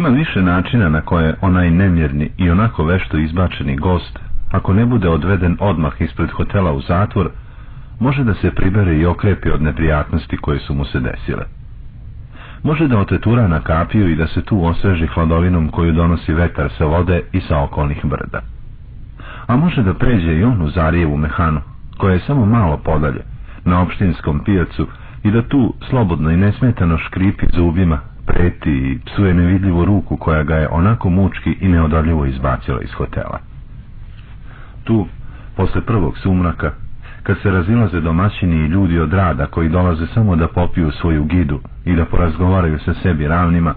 Ima više načina na koje onaj nemjerni i onako vešto izbačeni gost, ako ne bude odveden odmah ispred hotela u zatvor, može da se pribere i okrepi od neprijatnosti koje su mu se desile. Može da otetura na kapiju i da se tu osveži hladovinom koju donosi vetar sa vode i sa okolnih brda. A može da pređe i on u Zarijevu mehanu, koja je samo malo podalje, na opštinskom pijacu i da tu slobodno i nesmetano škripi zubima, preti i psuje nevidljivu ruku koja ga je onako mučki i neodoljivo izbacila iz hotela. Tu, posle prvog sumraka, kad se razilaze domaćini i ljudi od rada koji dolaze samo da popiju svoju gidu i da porazgovaraju sa sebi ravnima,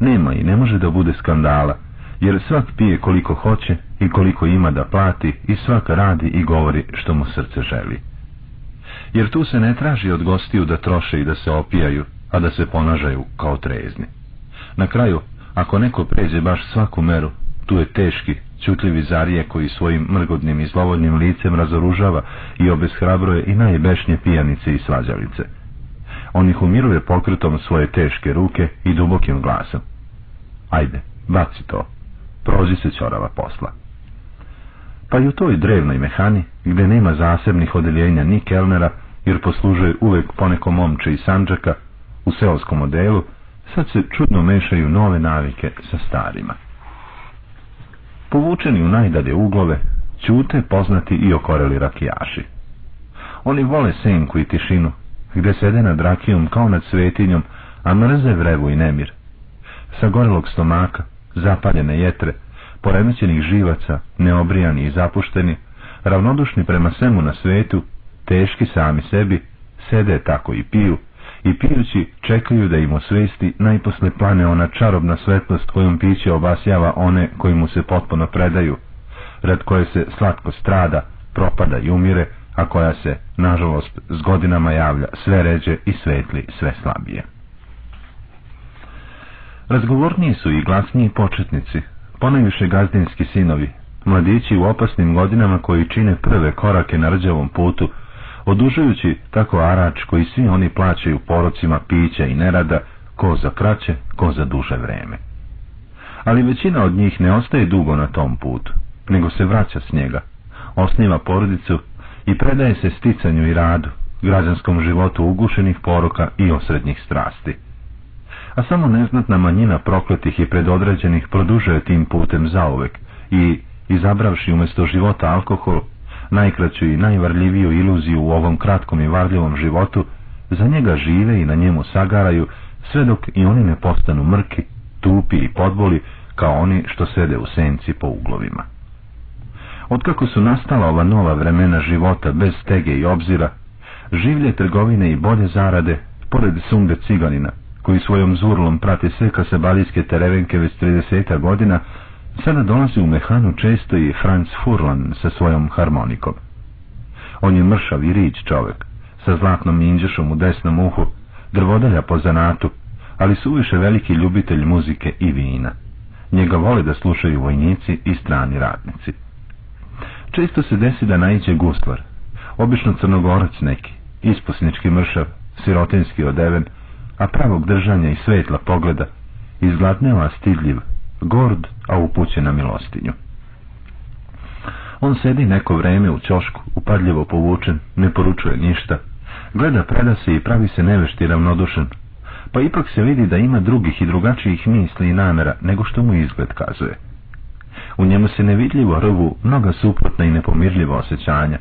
nema i ne može da bude skandala, jer svak pije koliko hoće i koliko ima da plati i svak radi i govori što mu srce želi. Jer tu se ne traži od gostiju da troše i da se opijaju, a da se ponažaju kao trezni. Na kraju, ako neko pređe baš svaku meru, tu je teški, čutljivi zarije koji svojim mrgodnim i zlovoljnim licem razoružava i obeshrabruje i najbešnje pijanice i svađalice. On ih umiruje pokretom svoje teške ruke i dubokim glasom. Ajde, baci to, prođi se čorava posla. Pa i u toj drevnoj mehani, gde nema zasebnih odeljenja ni kelnera, jer poslužuje uvek poneko momče i sanđaka, u seoskom modelu, sad se čudno mešaju nove navike sa starima. Povučeni u najdalje uglove, ćute poznati i okoreli rakijaši. Oni vole senku i tišinu, gde sede nad rakijom kao nad svetinjom, a mrze vrevu i nemir. Sa gorelog stomaka, zapaljene jetre, poremećenih živaca, neobrijani i zapušteni, ravnodušni prema svemu na svetu, teški sami sebi, sede tako i piju, i pijući čekaju da im osvesti najposle plane ona čarobna svetlost kojom piće obasjava one koji mu se potpuno predaju, rad koje se slatko strada, propada i umire, a koja se, nažalost, s godinama javlja sve ređe i svetli sve slabije. Razgovorniji su i glasniji početnici, ponajviše gazdinski sinovi, mladići u opasnim godinama koji čine prve korake na rđavom putu, odužujući tako arač koji svi oni plaćaju porocima pića i nerada, ko za kraće, ko za duže vreme. Ali većina od njih ne ostaje dugo na tom putu, nego se vraća s njega, osniva porodicu i predaje se sticanju i radu, građanskom životu ugušenih poroka i osrednjih strasti. A samo neznatna manjina prokletih i predodređenih produžuje tim putem zauvek i, izabravši umjesto života alkohol, najkraću i najvarljiviju iluziju u ovom kratkom i varljivom životu, za njega žive i na njemu sagaraju, sve dok i oni ne postanu mrki, tupi i podboli, kao oni što sede u senci po uglovima. Otkako su nastala ova nova vremena života bez stege i obzira, življe trgovine i bolje zarade, pored sunde ciganina, koji svojom zurlom prate sve kasabalijske terevenke već 30 godina, Sada dolazi u mehanu često i Franz Furlan sa svojom harmonikom. On je mršav i rič čovek, sa zlatnom minđešom u desnom uhu, drvodalja po zanatu, ali suviše veliki ljubitelj muzike i vina. Njega vole da slušaju vojnici i strani radnici. Često se desi da naiđe gustvar, obično crnogorac neki, isposnički mršav, sirotinski odeven, a pravog držanja i svetla pogleda, izgladneva stidljiv, gord, a upućen na milostinju. On sedi neko vreme u čošku, upadljivo povučen, ne poručuje ništa, gleda preda se i pravi se nevešti ravnodušen, pa ipak se vidi da ima drugih i drugačijih misli i namera nego što mu izgled kazuje. U njemu se nevidljivo rvu mnoga suprotna i nepomirljiva osjećanja,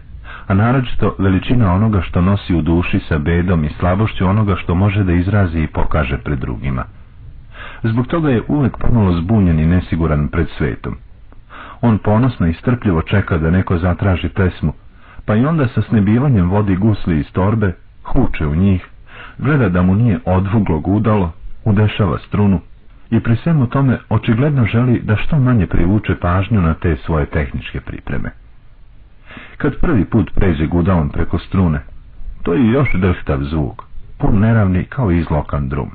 a naročito veličina onoga što nosi u duši sa bedom i slabošću onoga što može da izrazi i pokaže pred drugima. Zbog toga je uvek pomalo zbunjen i nesiguran pred svetom. On ponosno i strpljivo čeka da neko zatraži pesmu, pa i onda sa snebivanjem vodi gusli iz torbe, huče u njih, gleda da mu nije odvuglo gudalo, udešava strunu i pri svemu tome očigledno želi da što manje privuče pažnju na te svoje tehničke pripreme. Kad prvi put pređe gudalom preko strune, to je još drhtav zvuk, pun neravni kao izlokan drum.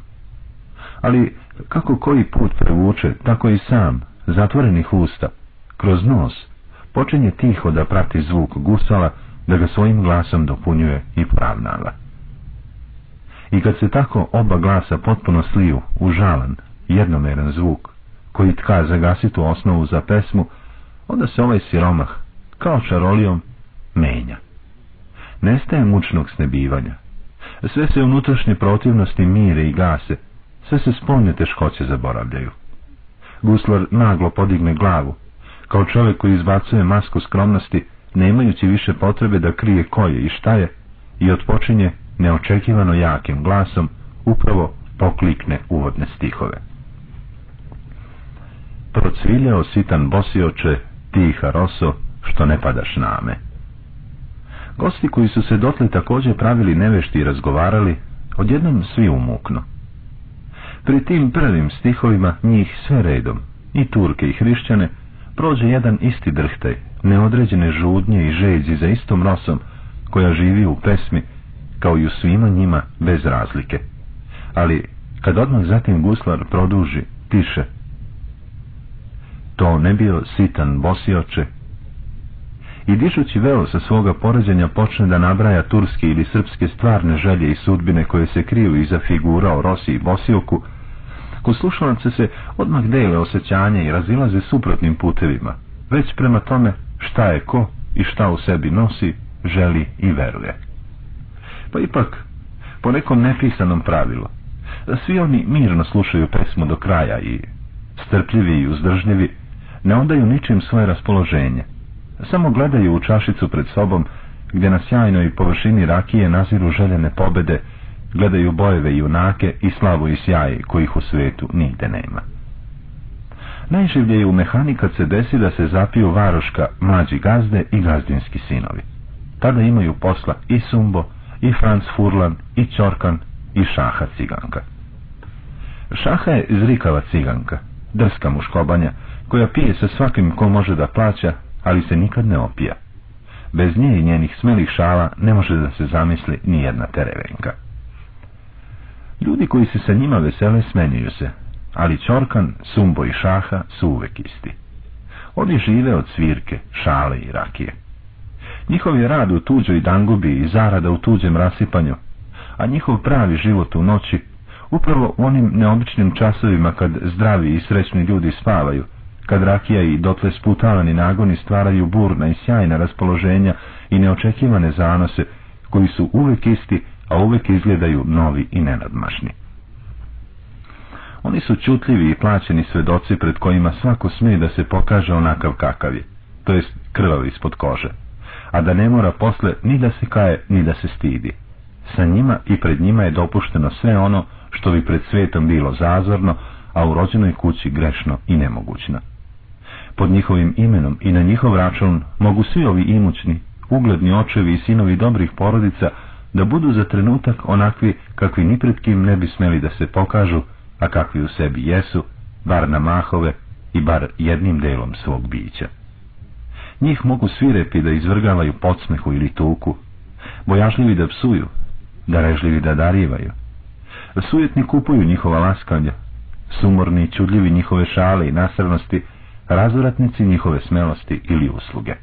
Ali kako koji put prevuče, tako i sam, zatvorenih usta, kroz nos, počinje tiho da prati zvuk gusala, da ga svojim glasom dopunjuje i pravnava. I kad se tako oba glasa potpuno sliju u žalan, jednomeran zvuk, koji tka zagasi tu osnovu za pesmu, onda se ovaj siromah, kao čarolijom, menja. Nestaje mučnog snebivanja. Sve se unutrašnje protivnosti mire i gase, sve se spoljne teškoće zaboravljaju. Guslar naglo podigne glavu, kao čovjek koji izbacuje masku skromnosti, nemajući više potrebe da krije koje i šta je, i otpočinje neočekivano jakim glasom, upravo poklikne uvodne stihove. Procviljao sitan bosioče, tiha roso, što ne padaš name. Gosti koji su se dotli također pravili nevešti i razgovarali, odjednom svi umukno. Pri tim prvim stihovima njih sve redom, i Turke i Hrišćane, prođe jedan isti drhtaj, neodređene žudnje i žeđi za istom rosom, koja živi u pesmi, kao i u svima njima bez razlike. Ali, kad odmah zatim guslar produži, tiše. To ne bio sitan bosioče, i dišući veo sa svoga poređenja počne da nabraja turske ili srpske stvarne želje i sudbine koje se kriju iza figura o Rosi i Bosioku, kod slušalaca se odmah dele osjećanja i razilaze suprotnim putevima, već prema tome šta je ko i šta u sebi nosi, želi i veruje. Pa ipak, po nekom nepisanom pravilu, svi oni mirno slušaju pesmu do kraja i, strpljivi i uzdržljivi, ne odaju ničim svoje raspoloženje, samo gledaju u čašicu pred sobom, gdje na sjajnoj površini rakije naziru željene pobede, gledaju bojeve junake i slavu i sjaj kojih u svijetu nigde nema. Najživlje je u mehani kad se desi da se zapiju varoška, mlađi gazde i gazdinski sinovi. Tada imaju posla i Sumbo, i Franz Furlan, i Ćorkan, i Šaha ciganka. Šaha je izrikava ciganka, drska muškobanja, koja pije sa svakim ko može da plaća, ali se nikad ne opija. Bez nje i njenih smelih šala ne može da se zamisli ni jedna terevenka. Ljudi koji se sa njima vesele smenjuju se, ali Ćorkan, Sumbo i Šaha su uvek isti. Oni žive od svirke, šale i rakije. Njihov je rad u tuđoj dangubi i zarada u tuđem rasipanju, a njihov pravi život u noći, upravo u onim neobičnim časovima kad zdravi i srećni ljudi spavaju, kad rakija i dotle sputavani nagoni stvaraju burna i sjajna raspoloženja i neočekivane zanose, koji su uvek isti, a uvek izgledaju novi i nenadmašni. Oni su čutljivi i plaćeni svedoci pred kojima svako smije da se pokaže onakav kakav je, to jest krvav ispod kože, a da ne mora posle ni da se kaje, ni da se stidi. Sa njima i pred njima je dopušteno sve ono što bi pred svetom bilo zazorno, a u rođenoj kući grešno i nemogućno. Pod njihovim imenom i na njihov račun mogu svi ovi imućni, ugledni očevi i sinovi dobrih porodica da budu za trenutak onakvi kakvi ni pred kim ne bi smeli da se pokažu, a kakvi u sebi jesu, bar na mahove i bar jednim delom svog bića. Njih mogu svirepi da izvrgavaju podsmehu ili tuku, bojažljivi da psuju, darežljivi da darivaju. Sujetni kupuju njihova laskanja, sumorni i čudljivi njihove šale i nasrnosti, razvratnici njihove smelosti ili usluge.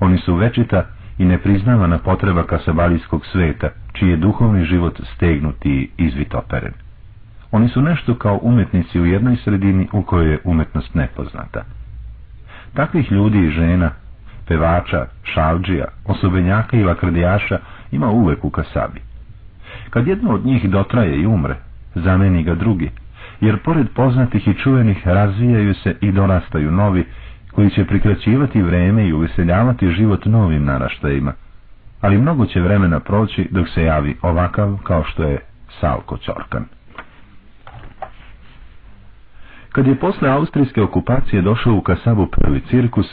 Oni su večita i nepriznavana potreba kasabalijskog sveta, čiji je duhovni život stegnuti i izvitoperen. Oni su nešto kao umetnici u jednoj sredini u kojoj je umetnost nepoznata. Takvih ljudi i žena, pevača, šalđija, osobenjaka i lakrdijaša ima uvek u kasabi. Kad jedno od njih dotraje i umre, zameni ga drugi, jer pored poznatih i čuvenih razvijaju se i dorastaju novi, koji će prikraćivati vreme i uveseljavati život novim naraštajima, ali mnogo će vremena proći dok se javi ovakav kao što je Salko Ćorkan. Kad je posle austrijske okupacije došao u Kasabu prvi cirkus,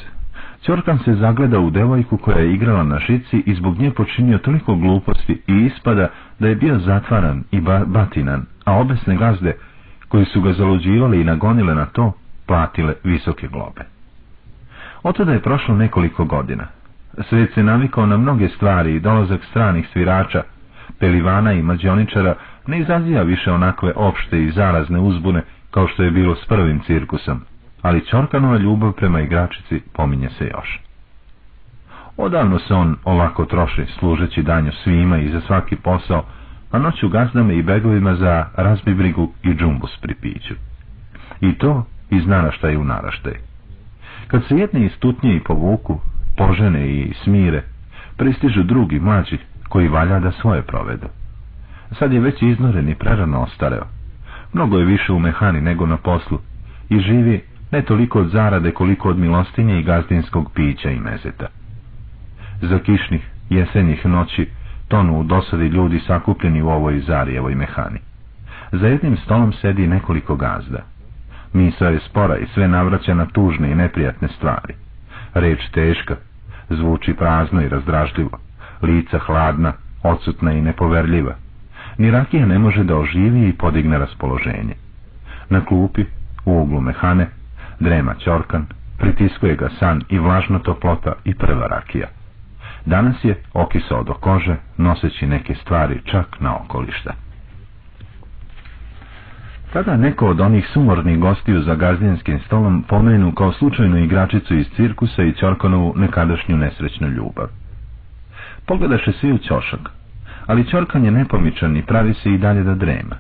Ćorkan se zagleda u devojku koja je igrala na šici i zbog nje počinio toliko gluposti i ispada da je bio zatvaran i batinan, a obesne gazde koji su ga zalođivali i nagonile na to, platile visoke globe. Otada je prošlo nekoliko godina. Svet se navikao na mnoge stvari i dolazak stranih svirača, pelivana i mađioničara ne izazija više onakve opšte i zarazne uzbune kao što je bilo s prvim cirkusom, ali Čorkanova ljubav prema igračici pominje se još. Odavno se on ovako troši, služeći danju svima i za svaki posao, a noću gazdama i begovima za razbibrigu i džumbus pri piću. I to iz naraštaja u naraštaj. Kad se jedni istutnje i povuku, požene i smire, pristižu drugi mlađi koji valja da svoje provedu. Sad je već iznoren i prerano ostareo. Mnogo je više u mehani nego na poslu i živi ne toliko od zarade koliko od milostinje i gazdinskog pića i mezeta. Za kišnih, jesenjih noći tonu u dosadi ljudi sakupljeni u ovoj Zarijevoj mehani. Za jednim stolom sedi nekoliko gazda. Misa je spora i sve navraća na tužne i neprijatne stvari. Reč teška, zvuči prazno i razdražljivo, lica hladna, odsutna i nepoverljiva. Ni rakija ne može da oživi i podigne raspoloženje. Na klupi, u uglu mehane, drema Ćorkan, pritiskuje ga san i vlažna toplota i prva rakija. Danas je okisao do kože, noseći neke stvari čak na okolišta. Tada neko od onih sumornih gostiju za gazdinskim stolom pomenu kao slučajnu igračicu iz cirkusa i Ćorkanovu nekadašnju nesrećnu ljubav. Pogledaše svi u ćošak, ali Ćorkan je nepomičan i pravi se i dalje da drema.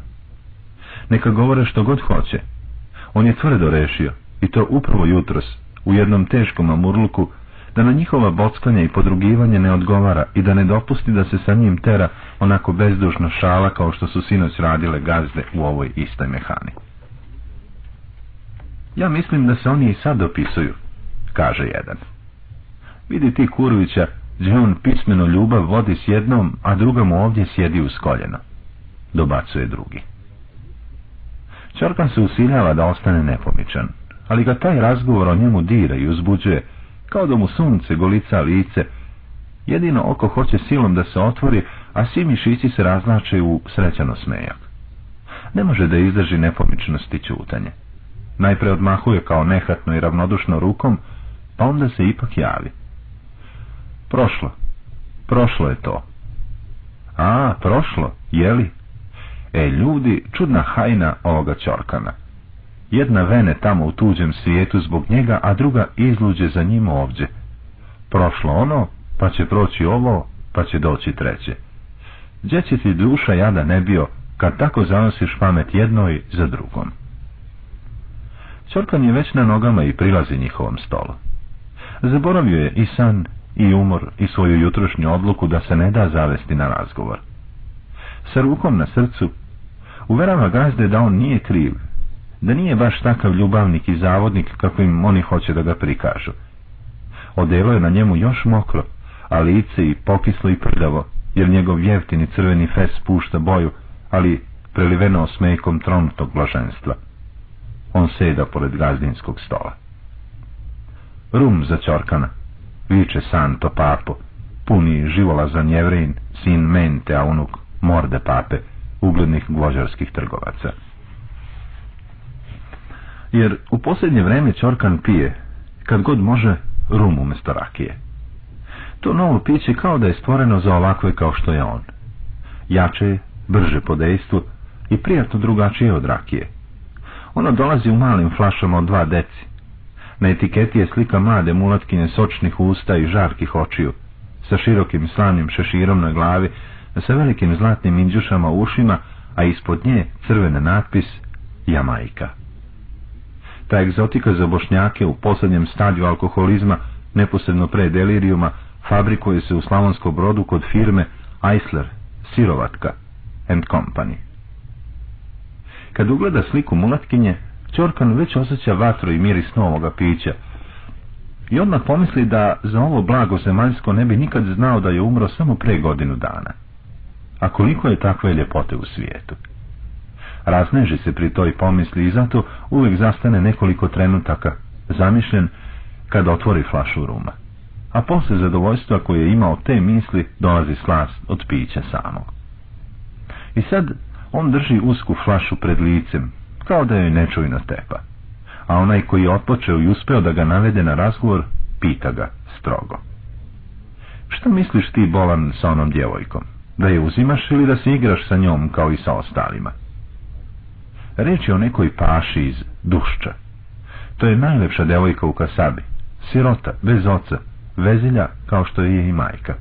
Neka govore što god hoće. On je tvrdo rešio, i to upravo jutros, u jednom teškom amurluku, da na njihova bockanja i podrugivanje ne odgovara i da ne dopusti da se sa njim tera onako bezdužna šala kao što su sinoć radile gazde u ovoj istoj mehani. Ja mislim da se oni i sad opisuju, kaže jedan. Vidi ti Kurovića, gdje on pismeno ljubav vodi s jednom, a druga mu ovdje sjedi uz koljeno, dobacuje drugi. Čorkan se usiljava da ostane nepomičan, ali ga taj razgovor o njemu dira i uzbuđuje, kao da mu sunce golica lice. Jedino oko hoće silom da se otvori, a svi mišići se razlače u srećano smejak. Ne može da izdrži nepomičnost i čutanje. Najpre odmahuje kao nehatno i ravnodušno rukom, pa onda se ipak javi. Prošlo. Prošlo je to. A, prošlo, jeli? E, ljudi, čudna hajna ovoga čorkana. Jedna vene tamo u tuđem svijetu zbog njega, a druga izluđe za njim ovdje. Prošlo ono, pa će proći ovo, pa će doći treće. Gdje će ti duša jada ne bio, kad tako zanosiš pamet jednoj za drugom? Čorkan je već na nogama i prilazi njihovom stolu. Zaboravio je i san, i umor, i svoju jutrošnju odluku da se ne da zavesti na razgovor. Sa rukom na srcu, uverava gazde da on nije kriv, da nije baš takav ljubavnik i zavodnik kako im oni hoće da ga prikažu. Odelo je na njemu još mokro, a lice i pokislo i prdavo, jer njegov jeftini crveni fes pušta boju, ali preliveno smejkom tronutog blaženstva. On seda pored gazdinskog stola. Rum za Čorkana, viče Santo papo, puni za njevrin, sin mente, a unuk morde pape, uglednih gvođarskih trgovaca jer u posljednje vreme Ćorkan pije, kad god može, rum umjesto rakije. To novo piće kao da je stvoreno za ovakve kao što je on. Jače je, brže po dejstvu i prijatno drugačije od rakije. Ono dolazi u malim flašama od dva deci. Na etiketi je slika mlade mulatkinje sočnih usta i žarkih očiju, sa širokim slanim šeširom na glavi, sa velikim zlatnim indjušama u ušima, a ispod nje crvene natpis Jamajka. Ta egzotika za bošnjake u posljednjem stadiju alkoholizma, neposredno pre delirijuma, fabrikuje se u Slavonskom brodu kod firme Eisler, Sirovatka and Company. Kad ugleda sliku mulatkinje, Ćorkan već osjeća vatro i miris novoga pića i odmah pomisli da za ovo blago zemaljsko ne bi nikad znao da je umro samo pre godinu dana. A koliko je takve ljepote u svijetu? Razneži se pri toj pomisli i zato uvijek zastane nekoliko trenutaka, zamišljen kada otvori flašu ruma. A posle zadovoljstva koje je imao te misli dolazi slast od pića samog. I sad on drži usku flašu pred licem, kao da joj nečujno tepa. A onaj koji je otpočeo i uspeo da ga navede na razgovor, pita ga strogo. Šta misliš ti bolan sa onom djevojkom? Da je uzimaš ili da se igraš sa njom kao i sa ostalima? Reč je o nekoj paši iz Dušča. To je najlepša devojka u Kasabi. Sirota, bez oca, vezilja kao što je i majka.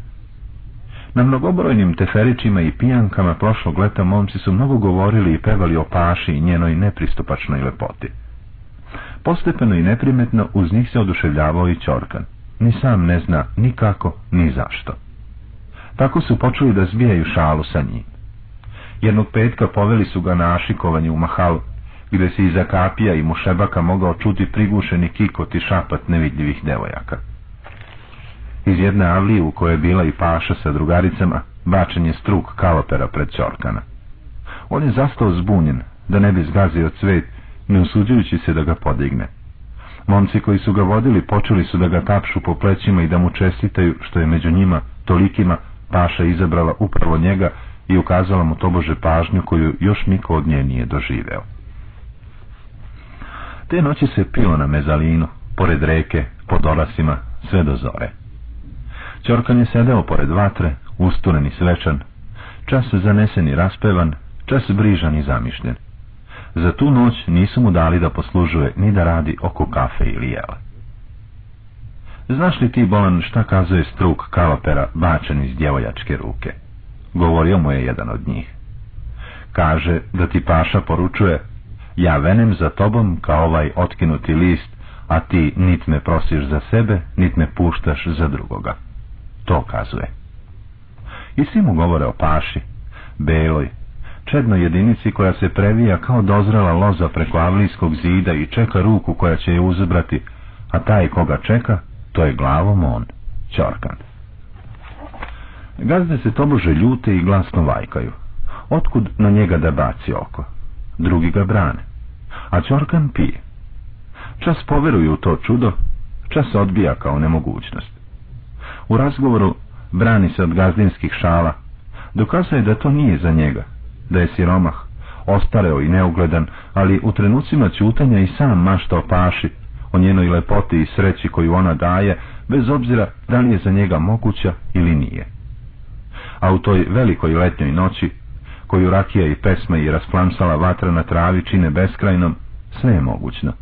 Na mnogobrojnim teferićima i pijankama prošlog leta momci su mnogo govorili i pevali o paši i njenoj nepristupačnoj lepoti. Postepeno i neprimetno uz njih se oduševljavao i Čorkan. Ni sam ne zna ni kako, ni zašto. Tako su počeli da zbijaju šalu sa njim. Jednog petka poveli su ga na ašikovanje u Mahalu, gdje se iza kapija i mušebaka mogao čuti prigušeni kikot i šapat nevidljivih devojaka. Iz jedne avlije u kojoj je bila i paša sa drugaricama, bačen je struk kalopera pred Čorkana. On je zastao zbunjen, da ne bi zgazio cvet, ne usuđujući se da ga podigne. Momci koji su ga vodili počeli su da ga tapšu po plećima i da mu čestitaju što je među njima, tolikima, paša izabrala upravo njega i ukazala mu tobože pažnju koju još niko od nje nije doživeo. Te noći se pio na mezalinu, pored reke, pod orasima, sve do zore. Ćorkan je sedeo pored vatre, usturen i svečan, čas zanesen i raspevan, čas brižan i zamišljen. Za tu noć nisu mu dali da poslužuje ni da radi oko kafe ili jela. Znaš li ti, Bolan, šta kazuje struk kalopera bačen iz djevojačke ruke? Govorio mu je jedan od njih. Kaže da ti paša poručuje, ja venem za tobom kao ovaj otkinuti list, a ti nit me prosiš za sebe, nit me puštaš za drugoga. To kazuje. I svi mu govore o paši, beloj, čednoj jedinici koja se previja kao dozrela loza preko avlijskog zida i čeka ruku koja će je uzbrati, a taj koga čeka, to je glavom on, Ćorkan. Gazde se tobože ljute i glasno vajkaju. Otkud na njega da baci oko? Drugi ga brane. A Ćorkan pije. Čas poveruju u to čudo, čas odbija kao nemogućnost. U razgovoru brani se od gazdinskih šala, dokazuje da to nije za njega, da je siromah, ostareo i neugledan, ali u trenucima ćutanja i sam mašta o paši, o njenoj lepoti i sreći koju ona daje, bez obzira da li je za njega moguća ili nije. A u toj velikoj letnjoj noći, koju rakija i pesma i rasplamsala vatra na travi čine beskrajnom, sve je mogućno.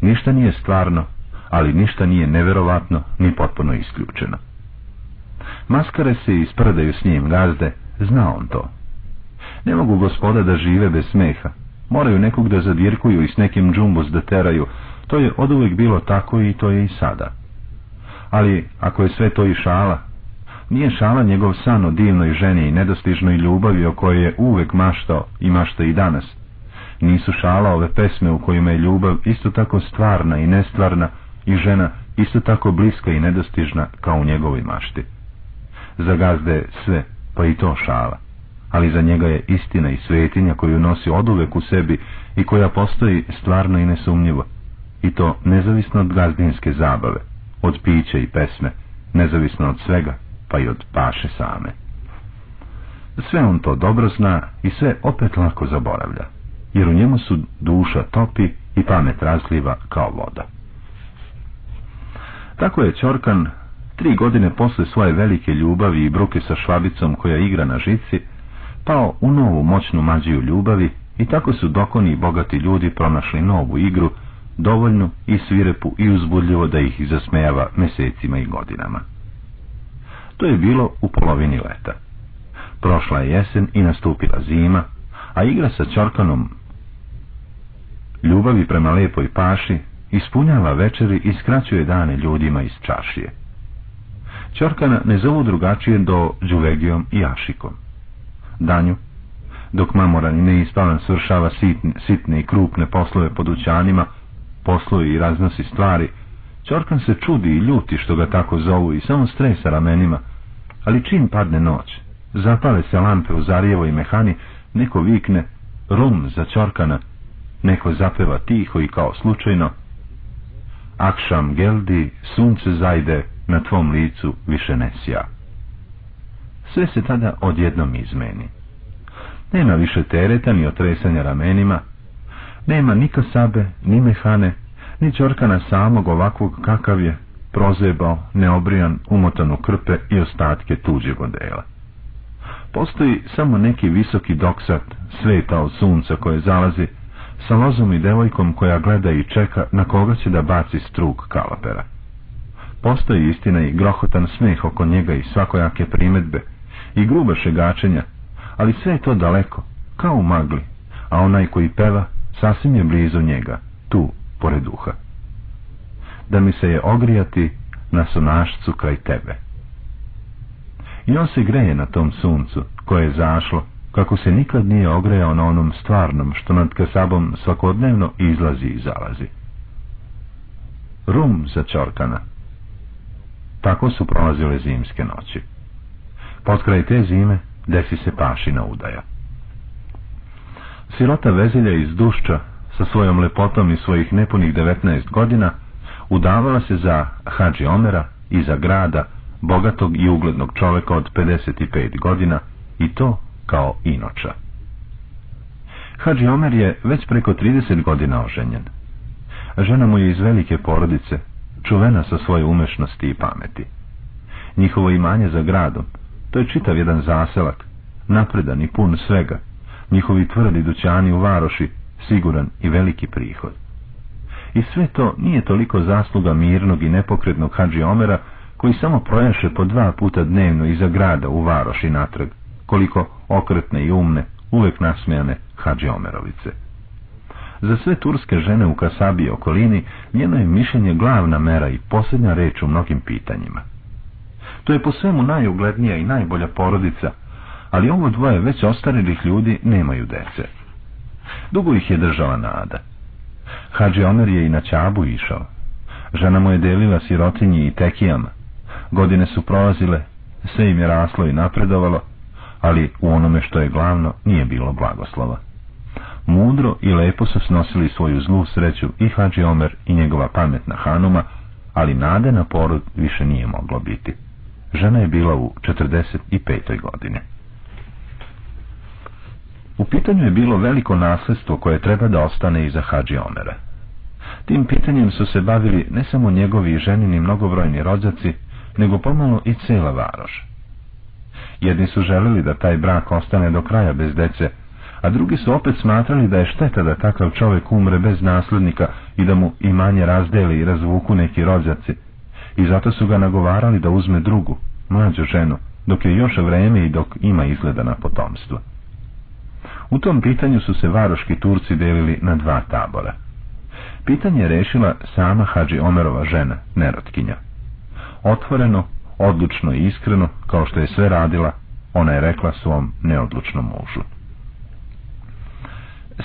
Ništa nije stvarno, ali ništa nije neverovatno ni potpuno isključeno. Maskare se isprdaju s njim gazde, zna on to. Ne mogu gospoda da žive bez smeha, moraju nekog da zadirkuju i s nekim džumbos da teraju, to je oduvijek bilo tako i to je i sada. Ali, ako je sve to i šala, nije šala njegov san o divnoj ženi i nedostižnoj ljubavi o kojoj je uvek maštao i mašta i danas. Nisu šala ove pesme u kojima je ljubav isto tako stvarna i nestvarna i žena isto tako bliska i nedostižna kao u njegovoj mašti. Za gazde sve, pa i to šala. Ali za njega je istina i svetinja koju nosi oduvek u sebi i koja postoji stvarno i nesumnjivo. I to nezavisno od gazdinske zabave, od pića i pesme, nezavisno od svega, pa i od paše same. Sve on to dobro zna i sve opet lako zaboravlja, jer u njemu su duša topi i pamet razliva kao voda. Tako je Ćorkan, tri godine posle svoje velike ljubavi i bruke sa švabicom koja igra na žici, pao u novu moćnu mađiju ljubavi i tako su dokoni i bogati ljudi pronašli novu igru, dovoljnu i svirepu i uzbudljivo da ih zasmejava mesecima i godinama. To je bilo u polovini leta. Prošla je jesen i nastupila zima, a igra sa Čorkanom ljubavi prema lepoj paši ispunjava večeri i skraćuje dane ljudima iz čašije. Čorkana ne zovu drugačije do Đulegijom i Ašikom. Danju, dok mamoran i neispavan svršava sitne, sitne i krupne poslove pod ućanima, posluje i raznosi stvari, Čorkan se čudi i ljuti što ga tako zovu i samo stresa ramenima, ali čim padne noć, zapale se lampe u Zarijevoj mehani, neko vikne rum za Čorkana, neko zapeva tiho i kao slučajno, Akšam geldi, sunce zajde, na tvom licu više ne sja. Sve se tada odjednom izmeni. Nema više tereta ni otresanja ramenima, nema ni kasabe, ni mehane, ni čorkana samog ovakvog kakav je, prozebao, neobrijan, umotan u krpe i ostatke tuđeg odela. Postoji samo neki visoki doksat, sveta od sunca koje zalazi, sa lozom i devojkom koja gleda i čeka na koga će da baci struk kalapera. Postoji istina i grohotan smeh oko njega i svakojake primetbe i gruba šegačenja, ali sve je to daleko, kao u magli, a onaj koji peva sasvim je blizu njega, tu, pored duha. Da mi se je ogrijati na sunašcu kraj tebe. I on se greje na tom suncu koje je zašlo, kako se nikad nije ogrejao na onom stvarnom što nad kasabom svakodnevno izlazi i zalazi. Rum za Čorkana. Tako su prolazile zimske noći. Potkraj te zime desi se pašina udaja. Sirota Vezilja iz Dušča, sa svojom lepotom i svojih nepunih 19 godina, udavala se za Hadži Omera i za grada, bogatog i uglednog čoveka od 55 godina, i to kao inoča. Hadži Omer je već preko 30 godina oženjen. Žena mu je iz velike porodice, čuvena sa svoje umešnosti i pameti. Njihovo imanje za gradom, to je čitav jedan zaselak, napredan i pun svega, njihovi tvrdi dućani u varoši, siguran i veliki prihod. I sve to nije toliko zasluga mirnog i nepokretnog Hadži Omera, koji samo projaše po dva puta dnevno iza grada u varoši natrag, koliko okretne i umne, uvek nasmijane Hadži Omerovice. Za sve turske žene u Kasabi i okolini njeno je mišljenje glavna mera i posljednja reč u mnogim pitanjima. To je po svemu najuglednija i najbolja porodica, ali ovo dvoje već ostarilih ljudi nemaju dece. Dugo ih je držala nada. Hadži Omer je i na Čabu išao. Žena mu je delila sirotinji i tekijama. Godine su prolazile, sve im je raslo i napredovalo, ali u onome što je glavno nije bilo blagoslova. Mudro i lepo su snosili svoju zlu sreću i Hadži Omer i njegova pametna Hanuma, ali nade na porod više nije moglo biti. Žena je bila u 45. godine. U pitanju je bilo veliko nasljedstvo koje treba da ostane iza Hadži Omera. Tim pitanjem su se bavili ne samo njegovi i ženini mnogobrojni rođaci, nego pomalo i cela varoš. Jedni su želeli da taj brak ostane do kraja bez dece, a drugi su opet smatrali da je šteta da takav čovjek umre bez naslednika i da mu imanje razdeli i razvuku neki rođaci, i zato su ga nagovarali da uzme drugu, mlađu ženu, dok je još vreme i dok ima izgleda na potomstvo. U tom pitanju su se varoški Turci delili na dva tabora. Pitanje je rešila sama Hadži Omerova žena, nerotkinja. Otvoreno, odlučno i iskreno, kao što je sve radila, ona je rekla svom neodlučnom mužu.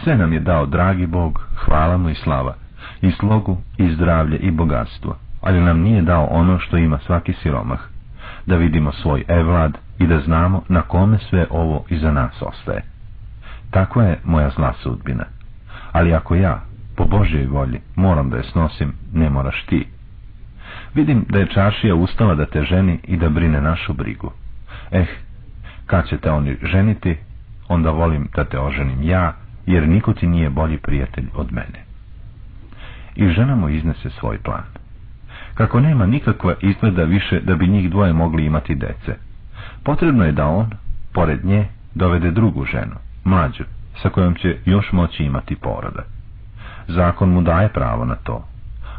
Sve nam je dao dragi Bog, hvala mu i slava, i slogu, i zdravlje, i bogatstvo, ali nam nije dao ono što ima svaki siromah, da vidimo svoj evlad i da znamo na kome sve ovo iza nas ostaje. Takva je moja zla sudbina. Ali ako ja, po Božjoj volji, moram da je snosim, ne moraš ti. Vidim da je čašija ustala da te ženi i da brine našu brigu. Eh, kad će te oni ženiti, onda volim da te oženim ja, jer niko ti nije bolji prijatelj od mene. I žena mu iznese svoj plan. Kako nema nikakva izgleda više da bi njih dvoje mogli imati dece, potrebno je da on, pored nje, dovede drugu ženu, mlađu, sa kojom će još moći imati poroda. Zakon mu daje pravo na to,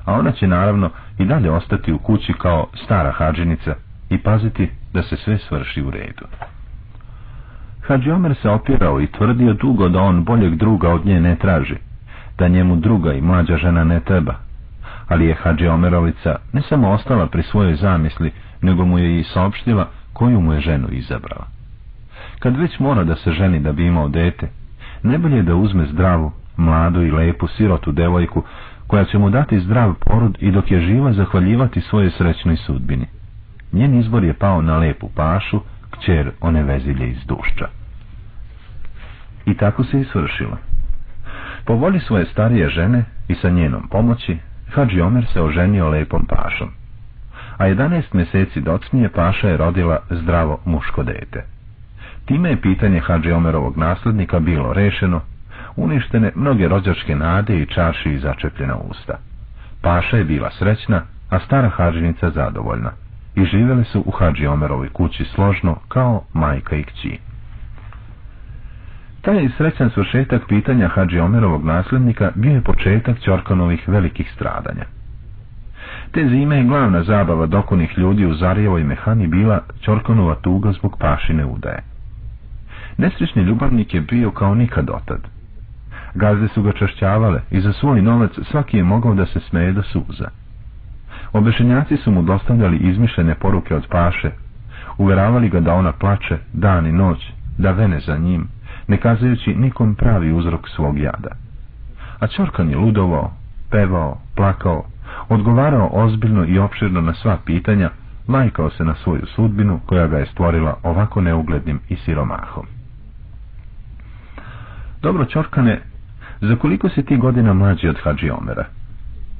a ona će naravno i dalje ostati u kući kao stara hađenica i paziti da se sve svrši u redu. Hadži Omer se opirao i tvrdio dugo da on boljeg druga od nje ne traži, da njemu druga i mlađa žena ne treba, ali je Hadži Omerovica ne samo ostala pri svojoj zamisli, nego mu je i saopštila koju mu je ženu izabrala. Kad već mora da se ženi da bi imao dete, najbolje je da uzme zdravu, mladu i lepu sirotu devojku, koja će mu dati zdrav porod i dok je živa zahvaljivati svoje srećnoj sudbini. Njen izbor je pao na lepu pašu, kćer one vezilje iz dušća. I tako se i. Po volji svoje starije žene i sa njenom pomoći, Hadži Omer se oženio lepom pašom. A 11 mjeseci docnije paša je rodila zdravo muško dete. Time je pitanje Hadži Omerovog naslednika bilo rešeno, uništene mnoge rođačke nade i čaši i začepljena usta. Paša je bila srećna, a stara hađinica zadovoljna i živjeli su u Hadži Omerovoj kući složno kao majka i kći. Taj srećan svršetak pitanja Hadži Omerovog nasljednika bio je početak Ćorkanovih velikih stradanja. Te zime je glavna zabava dokonih ljudi u Zarijevoj mehani bila Ćorkanova tuga zbog pašine udaje. Nesrećni ljubavnik je bio kao nikad otad. Gazde su ga čašćavale i za svoj novac svaki je mogao da se smeje do suza. Obešenjaci su mu dostavljali izmišljene poruke od paše, uveravali ga da ona plače dan i noć, da vene za njim, ne kazajući nikom pravi uzrok svog jada. A Ćorkan je ludovao, pevao, plakao, odgovarao ozbiljno i opširno na sva pitanja, majkao se na svoju sudbinu koja ga je stvorila ovako neuglednim i siromahom. Dobro, Ćorkane, za koliko si ti godina mlađi od Hadži Omera?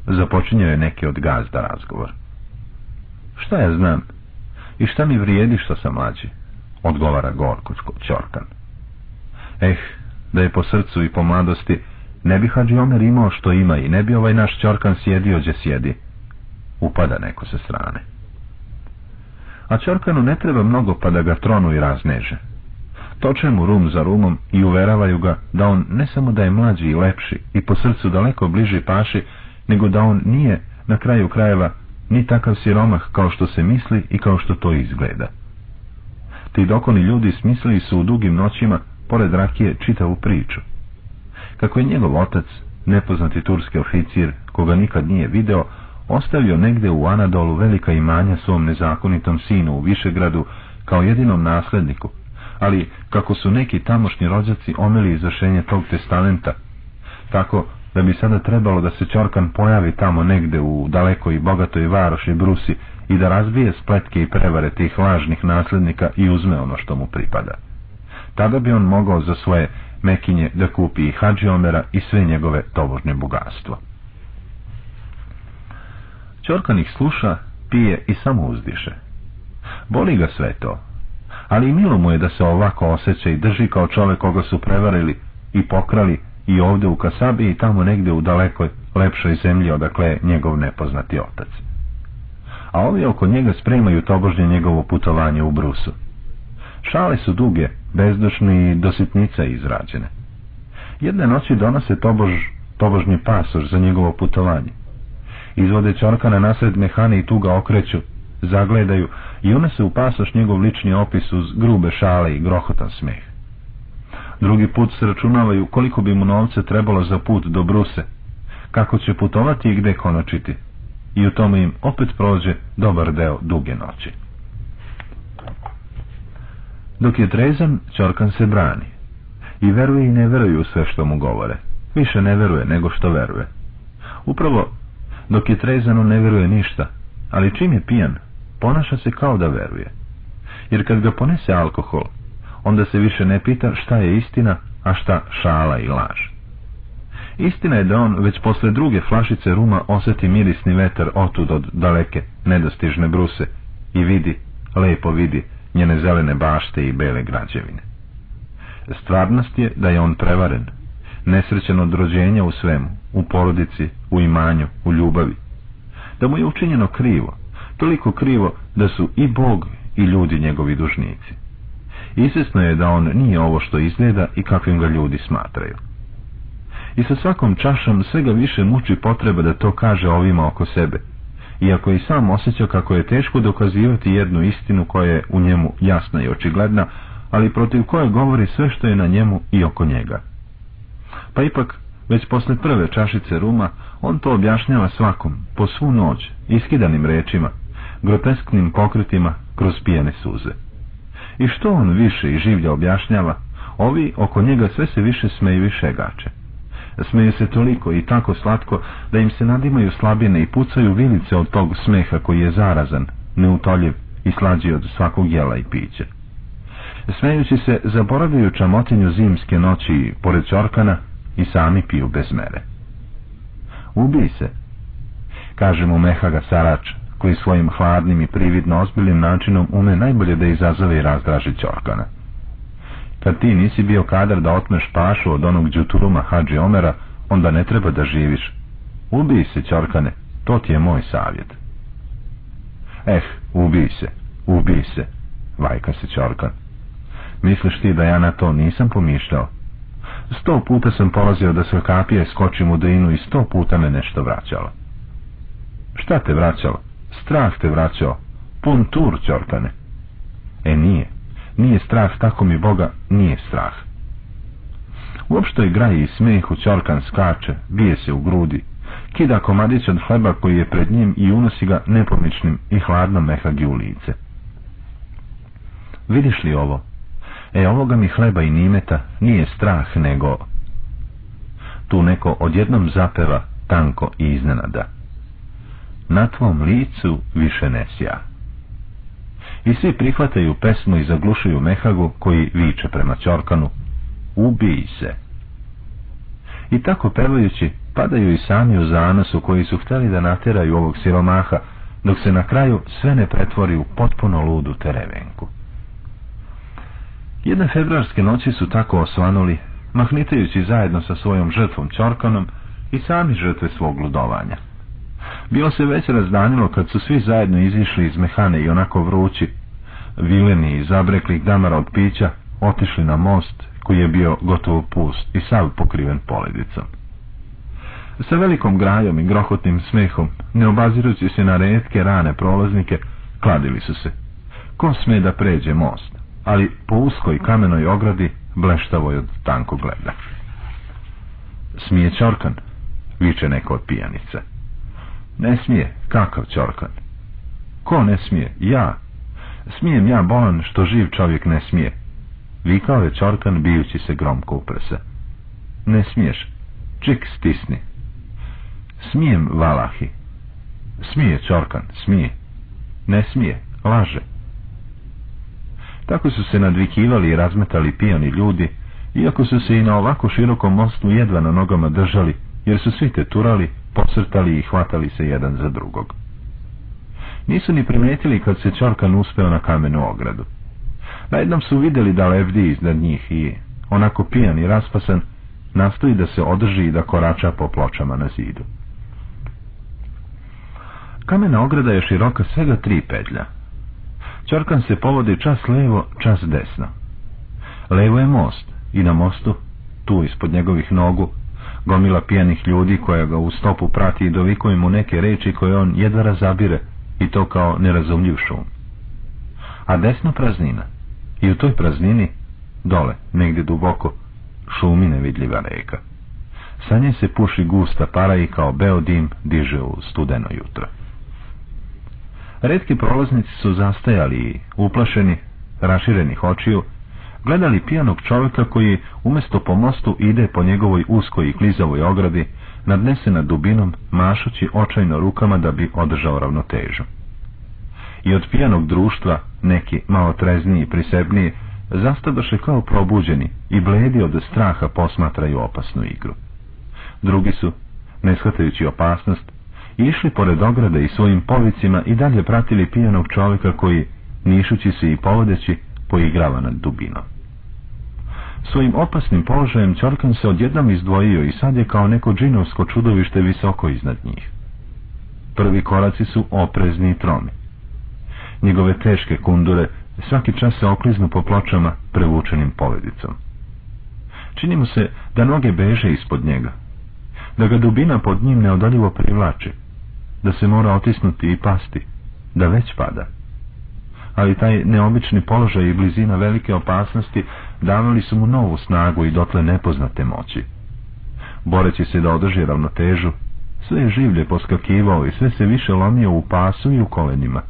Započinjao je neki od gazda razgovor. Šta ja znam? I šta mi vrijedi što sam mlađi? Odgovara gorko Ćorkan. Eh, da je po srcu i po mladosti, ne bi Hadži Omer imao što ima i ne bi ovaj naš Ćorkan sjedio gdje sjedi. Upada neko sa strane. A Ćorkanu ne treba mnogo pa da ga tronu i razneže. Toče mu rum za rumom i uveravaju ga da on ne samo da je mlađi i lepši i po srcu daleko bliži paši, nego da on nije, na kraju krajeva, ni takav siromah kao što se misli i kao što to izgleda. Ti dokoni ljudi smislili su u dugim noćima, pored rakije, čitavu priču. Kako je njegov otac, nepoznati turski oficir, koga nikad nije video, ostavio negde u Anadolu velika imanja svom nezakonitom sinu u Višegradu kao jedinom nasledniku, ali kako su neki tamošnji rođaci omeli izvršenje tog testamenta, tako da bi sada trebalo da se Ćorkan pojavi tamo negde u dalekoj i bogatoj varoši Brusi i da razbije spletke i prevare tih lažnih nasljednika i uzme ono što mu pripada. Tada bi on mogao za svoje mekinje da kupi i Hadži Omera i sve njegove tobožnje bogatstvo. Ćorkan ih sluša, pije i samo uzdiše. Boli ga sve to, ali milo mu je da se ovako osjeća i drži kao čovjek koga su prevarili i pokrali i ovdje u Kasabi i tamo negdje u dalekoj, lepšoj zemlji odakle je njegov nepoznati otac. A ovi oko njega spremaju tobožnje njegovo putovanje u Brusu. Šale su duge, bezdušne i dositnice izrađene. Jedne noći donose tobož, tobožnji pasoš za njegovo putovanje. Izvode čorkana nasred mehane i tuga okreću, zagledaju i one se u pasoš njegov lični opis uz grube šale i grohotan smeh. Drugi put se računavaju koliko bi mu novce trebalo za put do Bruse, kako će putovati i gde konačiti. I u tome im opet prođe dobar deo duge noći. Dok je trezan, Čorkan se brani. I veruje i ne veruje u sve što mu govore. Više ne veruje nego što veruje. Upravo, dok je trezan, on ne veruje ništa, ali čim je pijan, ponaša se kao da veruje. Jer kad ga ponese alkohol, onda se više ne pita šta je istina, a šta šala i laž. Istina je da on već posle druge flašice ruma osjeti mirisni vetar otud od daleke, nedostižne bruse i vidi, lepo vidi, njene zelene bašte i bele građevine. Stvarnost je da je on prevaren, nesrećen od rođenja u svemu, u porodici, u imanju, u ljubavi. Da mu je učinjeno krivo, toliko krivo da su i Bog i ljudi njegovi dužnici. Izvjesno je da on nije ovo što izgleda i kakvim ga ljudi smatraju. I sa svakom čašom sve ga više muči potreba da to kaže ovima oko sebe, iako i sam osjeća kako je teško dokazivati jednu istinu koja je u njemu jasna i očigledna, ali protiv koje govori sve što je na njemu i oko njega. Pa ipak, već posle prve čašice ruma, on to objašnjava svakom, po svu noć, iskidanim rečima, grotesknim pokretima kroz pijene suze. I što on više i življe objašnjava, ovi oko njega sve se više smeju i šegače. Smeju se toliko i tako slatko da im se nadimaju slabine i pucaju vilice od tog smeha koji je zarazan, neutoljiv i slađi od svakog jela i pića. Smejući se zaboravljaju čamotinju zimske noći pored čorkana i sami piju bez mere. Ubij se, kaže mu Mehaga Sarač, koji svojim hladnim i prividno ozbiljnim načinom ume najbolje da izazove i razdraži Ćorkana. Kad ti nisi bio kadar da otmeš pašu od onog džuturuma Hadži Omera, onda ne treba da živiš. Ubij se, Ćorkane, to ti je moj savjet. Eh, ubij se, ubij se, vajka se Ćorkan. Misliš ti da ja na to nisam pomišljao? Sto puta sam polazio da se kapije skočim u dinu i sto puta me nešto vraćalo. Šta te vraćalo? Strah te vraćao, pun tur, Ćorkane. E nije, nije strah, tako mi Boga, nije strah. U opštoj graji i smehu Ćorkan skače, bije se u grudi, kida komadić od hleba koji je pred njim i unosi ga nepomičnim i hladno mehagi u lice. Vidiš li ovo? E, ovoga mi hleba i nimeta nije strah, nego... Tu neko odjednom zapeva tanko i iznenada. Na tvom licu više ne sja. I svi prihvataju pesmu i zaglušuju Mehagu koji viče prema Ćorkanu. Ubij se. I tako pevajući padaju i sami u zanosu koji su htjeli da natjeraju ovog siromaha, dok se na kraju sve ne pretvori u potpuno ludu terevenku. Jedne februarske noći su tako osvanuli, mahnitajući zajedno sa svojom žrtvom Ćorkanom i sami žrtve svog ludovanja. Bilo se već razdanilo kad su svi zajedno izišli iz mehane i onako vrući, vileni i zabreklih damara od pića, otišli na most koji je bio gotovo pust i sav pokriven poledicom. Sa velikom grajom i grohotnim smehom, ne obazirući se na redke rane prolaznike, kladili su se. Ko sme da pređe most, ali po uskoj kamenoj ogradi bleštavo je od tanko gleda. Smije Čorkan, viče neko od pijanica. Ne smije, kakav Čorkan? Ko ne smije? Ja. Smijem ja bolan što živ čovjek ne smije. Vikao je Čorkan bijući se gromko u. Ne smiješ. Čik stisni. Smijem, Valahi. Smije, Čorkan, smije. Ne smije, laže. Tako su se nadvikivali i razmetali pijani ljudi, iako su se i na ovako širokom mostu jedva na nogama držali, jer su svi te turali, posrtali i hvatali se jedan za drugog. Nisu ni primijetili kad se Čorkan uspeo na kamenu ogradu. Najednom su vidjeli da levdi iznad njih i, onako pijan i raspasan, nastoji da se održi i da korača po pločama na zidu. Kamena ograda je široka svega tri pedlja. Čorkan se povodi čas levo, čas desno. Levo je most i na mostu, tu ispod njegovih nogu, gomila pijanih ljudi koja ga u stopu prati i dovikuje mu neke reči koje on jedva razabire i to kao nerazumljiv šum. A desno praznina i u toj praznini, dole, negdje duboko, šumi nevidljiva reka. Sa nje se puši gusta para i kao beo dim diže u studeno jutro. Redki prolaznici su zastajali i, uplašeni, raširenih očiju, gledali pijanog čovjeka koji umjesto po mostu ide po njegovoj uskoj i klizavoj ogradi, nadnesena dubinom, mašući očajno rukama da bi održao ravnotežu. I od pijanog društva, neki malo trezniji i prisebniji, zastadoše kao probuđeni i bledi od straha posmatraju opasnu igru. Drugi su, ne shvatajući opasnost, išli pored ograde i svojim povicima i dalje pratili pijanog čovjeka koji, nišući se i povodeći, poigrava nad dubinom. Svojim opasnim položajem Ćorkan se odjednom izdvojio i sad je kao neko džinovsko čudovište visoko iznad njih. Prvi koraci su oprezni i tromi. Njegove teške kundure svaki čas se okliznu po pločama prevučenim povedicom. Čini mu se da noge beže ispod njega, da ga dubina pod njim neodoljivo privlači, da se mora otisnuti i pasti, da već pada. Ali taj neobični položaj i blizina velike opasnosti davali su mu novu snagu i dotle nepoznate moći. Boreći se da održi ravnotežu, sve je življe poskakivao i sve se više lomio u pasu i u kolenima.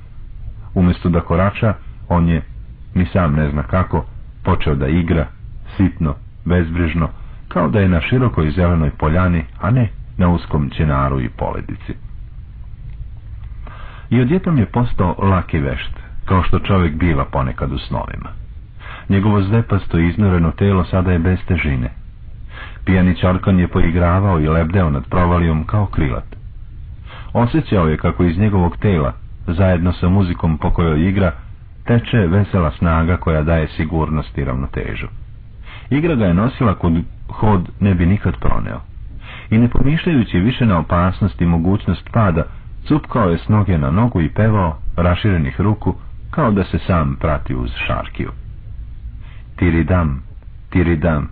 Umjesto da korača, on je, ni sam ne zna kako, počeo da igra, sitno, bezbrižno, kao da je na širokoj zelenoj poljani, a ne na uskom čenaru i poledici. I odjetom je postao laki vešt, kao što čovjek biva ponekad u snovima. Njegovo zvepasto i iznoreno telo sada je bez težine. Pijani čarkan je poigravao i lebdeo nad provalijom kao krilat. Osjećao je kako iz njegovog tela, zajedno sa muzikom po kojoj igra, teče vesela snaga koja daje sigurnost i ravnotežu. Igra ga je nosila kod hod ne bi nikad proneo. I ne pomišljajući više na opasnost i mogućnost pada, cupkao je s noge na nogu i pevao, raširenih ruku, kao da se sam prati uz šarkiju. Tiridam, tiridam,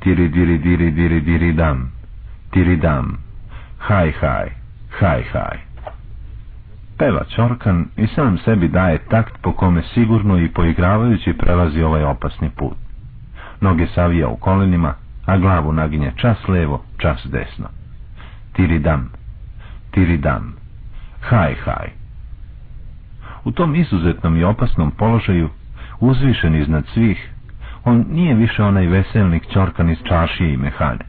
tiri diri diri diri diri dam, tiridam, haj haj, haj haj. Peva Čorkan i sam sebi daje takt po kome sigurno i poigravajući prelazi ovaj opasni put. Noge savija u kolenima, a glavu naginje čas levo, čas desno. Tiridam, tiridam, haj, haj. U tom izuzetnom i opasnom položaju, uzvišen iznad svih, on nije više onaj veselnik čorkan iz čašije i mehane.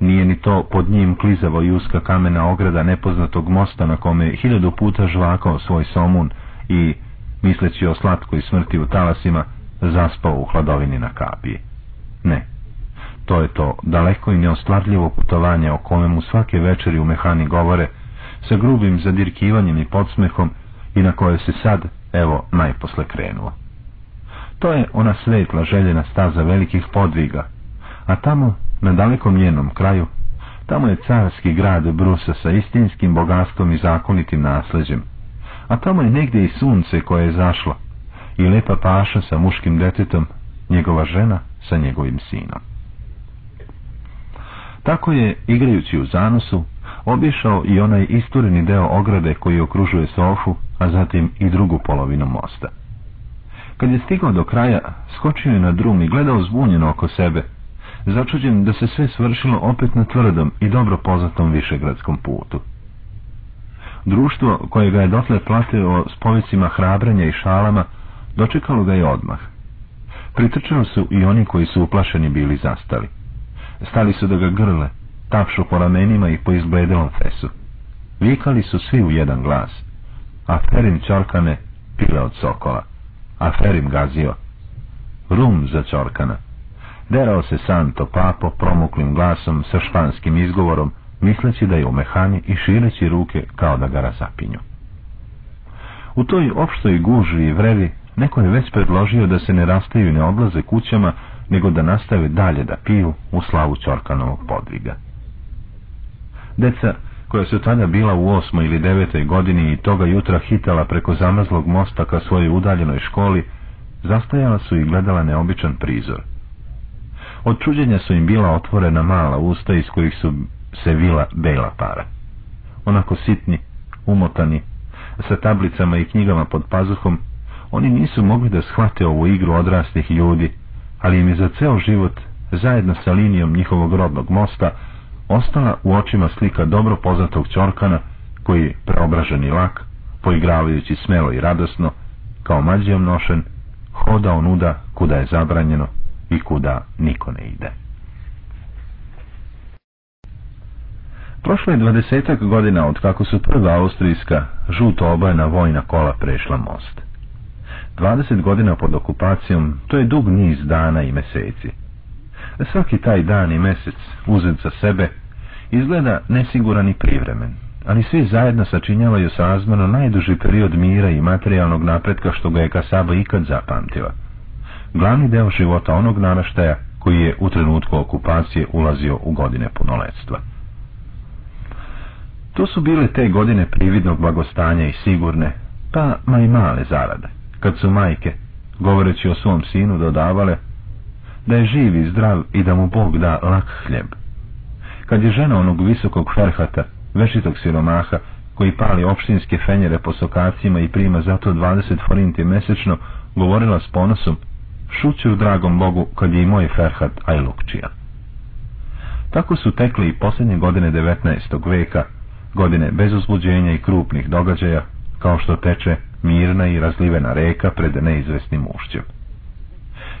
Nije ni to pod njim klizavo i uska kamena ograda nepoznatog mosta na kome je hiljadu puta žvakao svoj somun i, misleći o slatkoj smrti u talasima, zaspao u hladovini na kapiji. Ne, to je to daleko i neostvarljivo putovanje o kome mu svake večeri u mehani govore, sa grubim zadirkivanjem i podsmehom i na koje se sad, evo, najposle krenuo. To je ona svetla željena staza velikih podviga, a tamo, na dalekom njenom kraju, tamo je carski grad Brusa sa istinskim bogatstvom i zakonitim nasleđem, a tamo je negdje i sunce koje je zašlo, i lepa paša sa muškim detetom, njegova žena sa njegovim sinom. Tako je, igrajući u zanosu, obišao i onaj istureni deo ograde koji okružuje sofu, a zatim i drugu polovinu mosta. Kad je stigao do kraja, skočio je na drum i gledao zbunjeno oko sebe, začuđen da se sve svršilo opet na tvrdom i dobro poznatom višegradskom putu. Društvo koje ga je dotle platio s povicima hrabrenja i šalama, dočekalo ga je odmah. Pritrčali su i oni koji su uplašeni bili zastali. Stali su da ga grle, tapšu po ramenima i po izgledelom fesu. Vikali su svi u jedan glas. Aferim čorkane, pile od sokola. Aferim gazio. Rum za čorkana. Derao se Santo Papo promuklim glasom sa španskim izgovorom, misleći da je u mehani i šireći ruke kao da ga razapinju. U toj opštoj gužvi i vrevi neko je već predložio da se ne rastaju i ne odlaze kućama, nego da nastave dalje da piju u slavu Čorkanovog podviga. Deca, koja su tada bila u osmoj ili devetoj godini i toga jutra hitala preko zamrzlog mosta ka svojoj udaljenoj školi, zastajala su i gledala neobičan prizor. Od čuđenja su im bila otvorena mala usta iz kojih su se vila bela para. Onako sitni, umotani, sa tablicama i knjigama pod pazuhom, oni nisu mogli da shvate ovu igru odraslih ljudi, ali im je za ceo život, zajedno sa linijom njihovog rodnog mosta, ostala u očima slika dobro poznatog Ćorkana, koji, preobraženi lak, poigravajući smelo i radosno, kao mađijom nošen, hoda onuda kuda je zabranjeno i kuda niko ne ide. Prošlo je dvadesetak godina od kako su prva austrijska žuto obojena vojna kola prešla most. Dvadeset godina pod okupacijom, to je dug niz dana i meseci. Svaki taj dan i mesec, uzet za sebe, izgleda nesiguran i privremen, ali svi zajedno sačinjavaju sazmano najduži period mira i materijalnog napretka što ga je Kasaba ikad zapamtila. Glavni deo života onog naraštaja koji je u trenutku okupacije ulazio u godine punoletstva. To su bile te godine prividnog blagostanja i sigurne, pa ma i male zarade, kad su majke, govoreći o svom sinu, dodavale da je živ i zdrav i da mu Bog da lak hljeb. Kad je žena onog visokog ferhata, vešitog siromaha, koji pali opštinske fenjere po sokacima i prima zato 20 forinti mesečno, govorila s ponosom, šuću dragom Bogu kad je i moj ferhat Ajlukčija. Tako su tekli i posljednje godine 19. veka, godine bez uzbuđenja i krupnih događaja, kao što teče mirna i razlivena reka pred neizvesnim ušćem.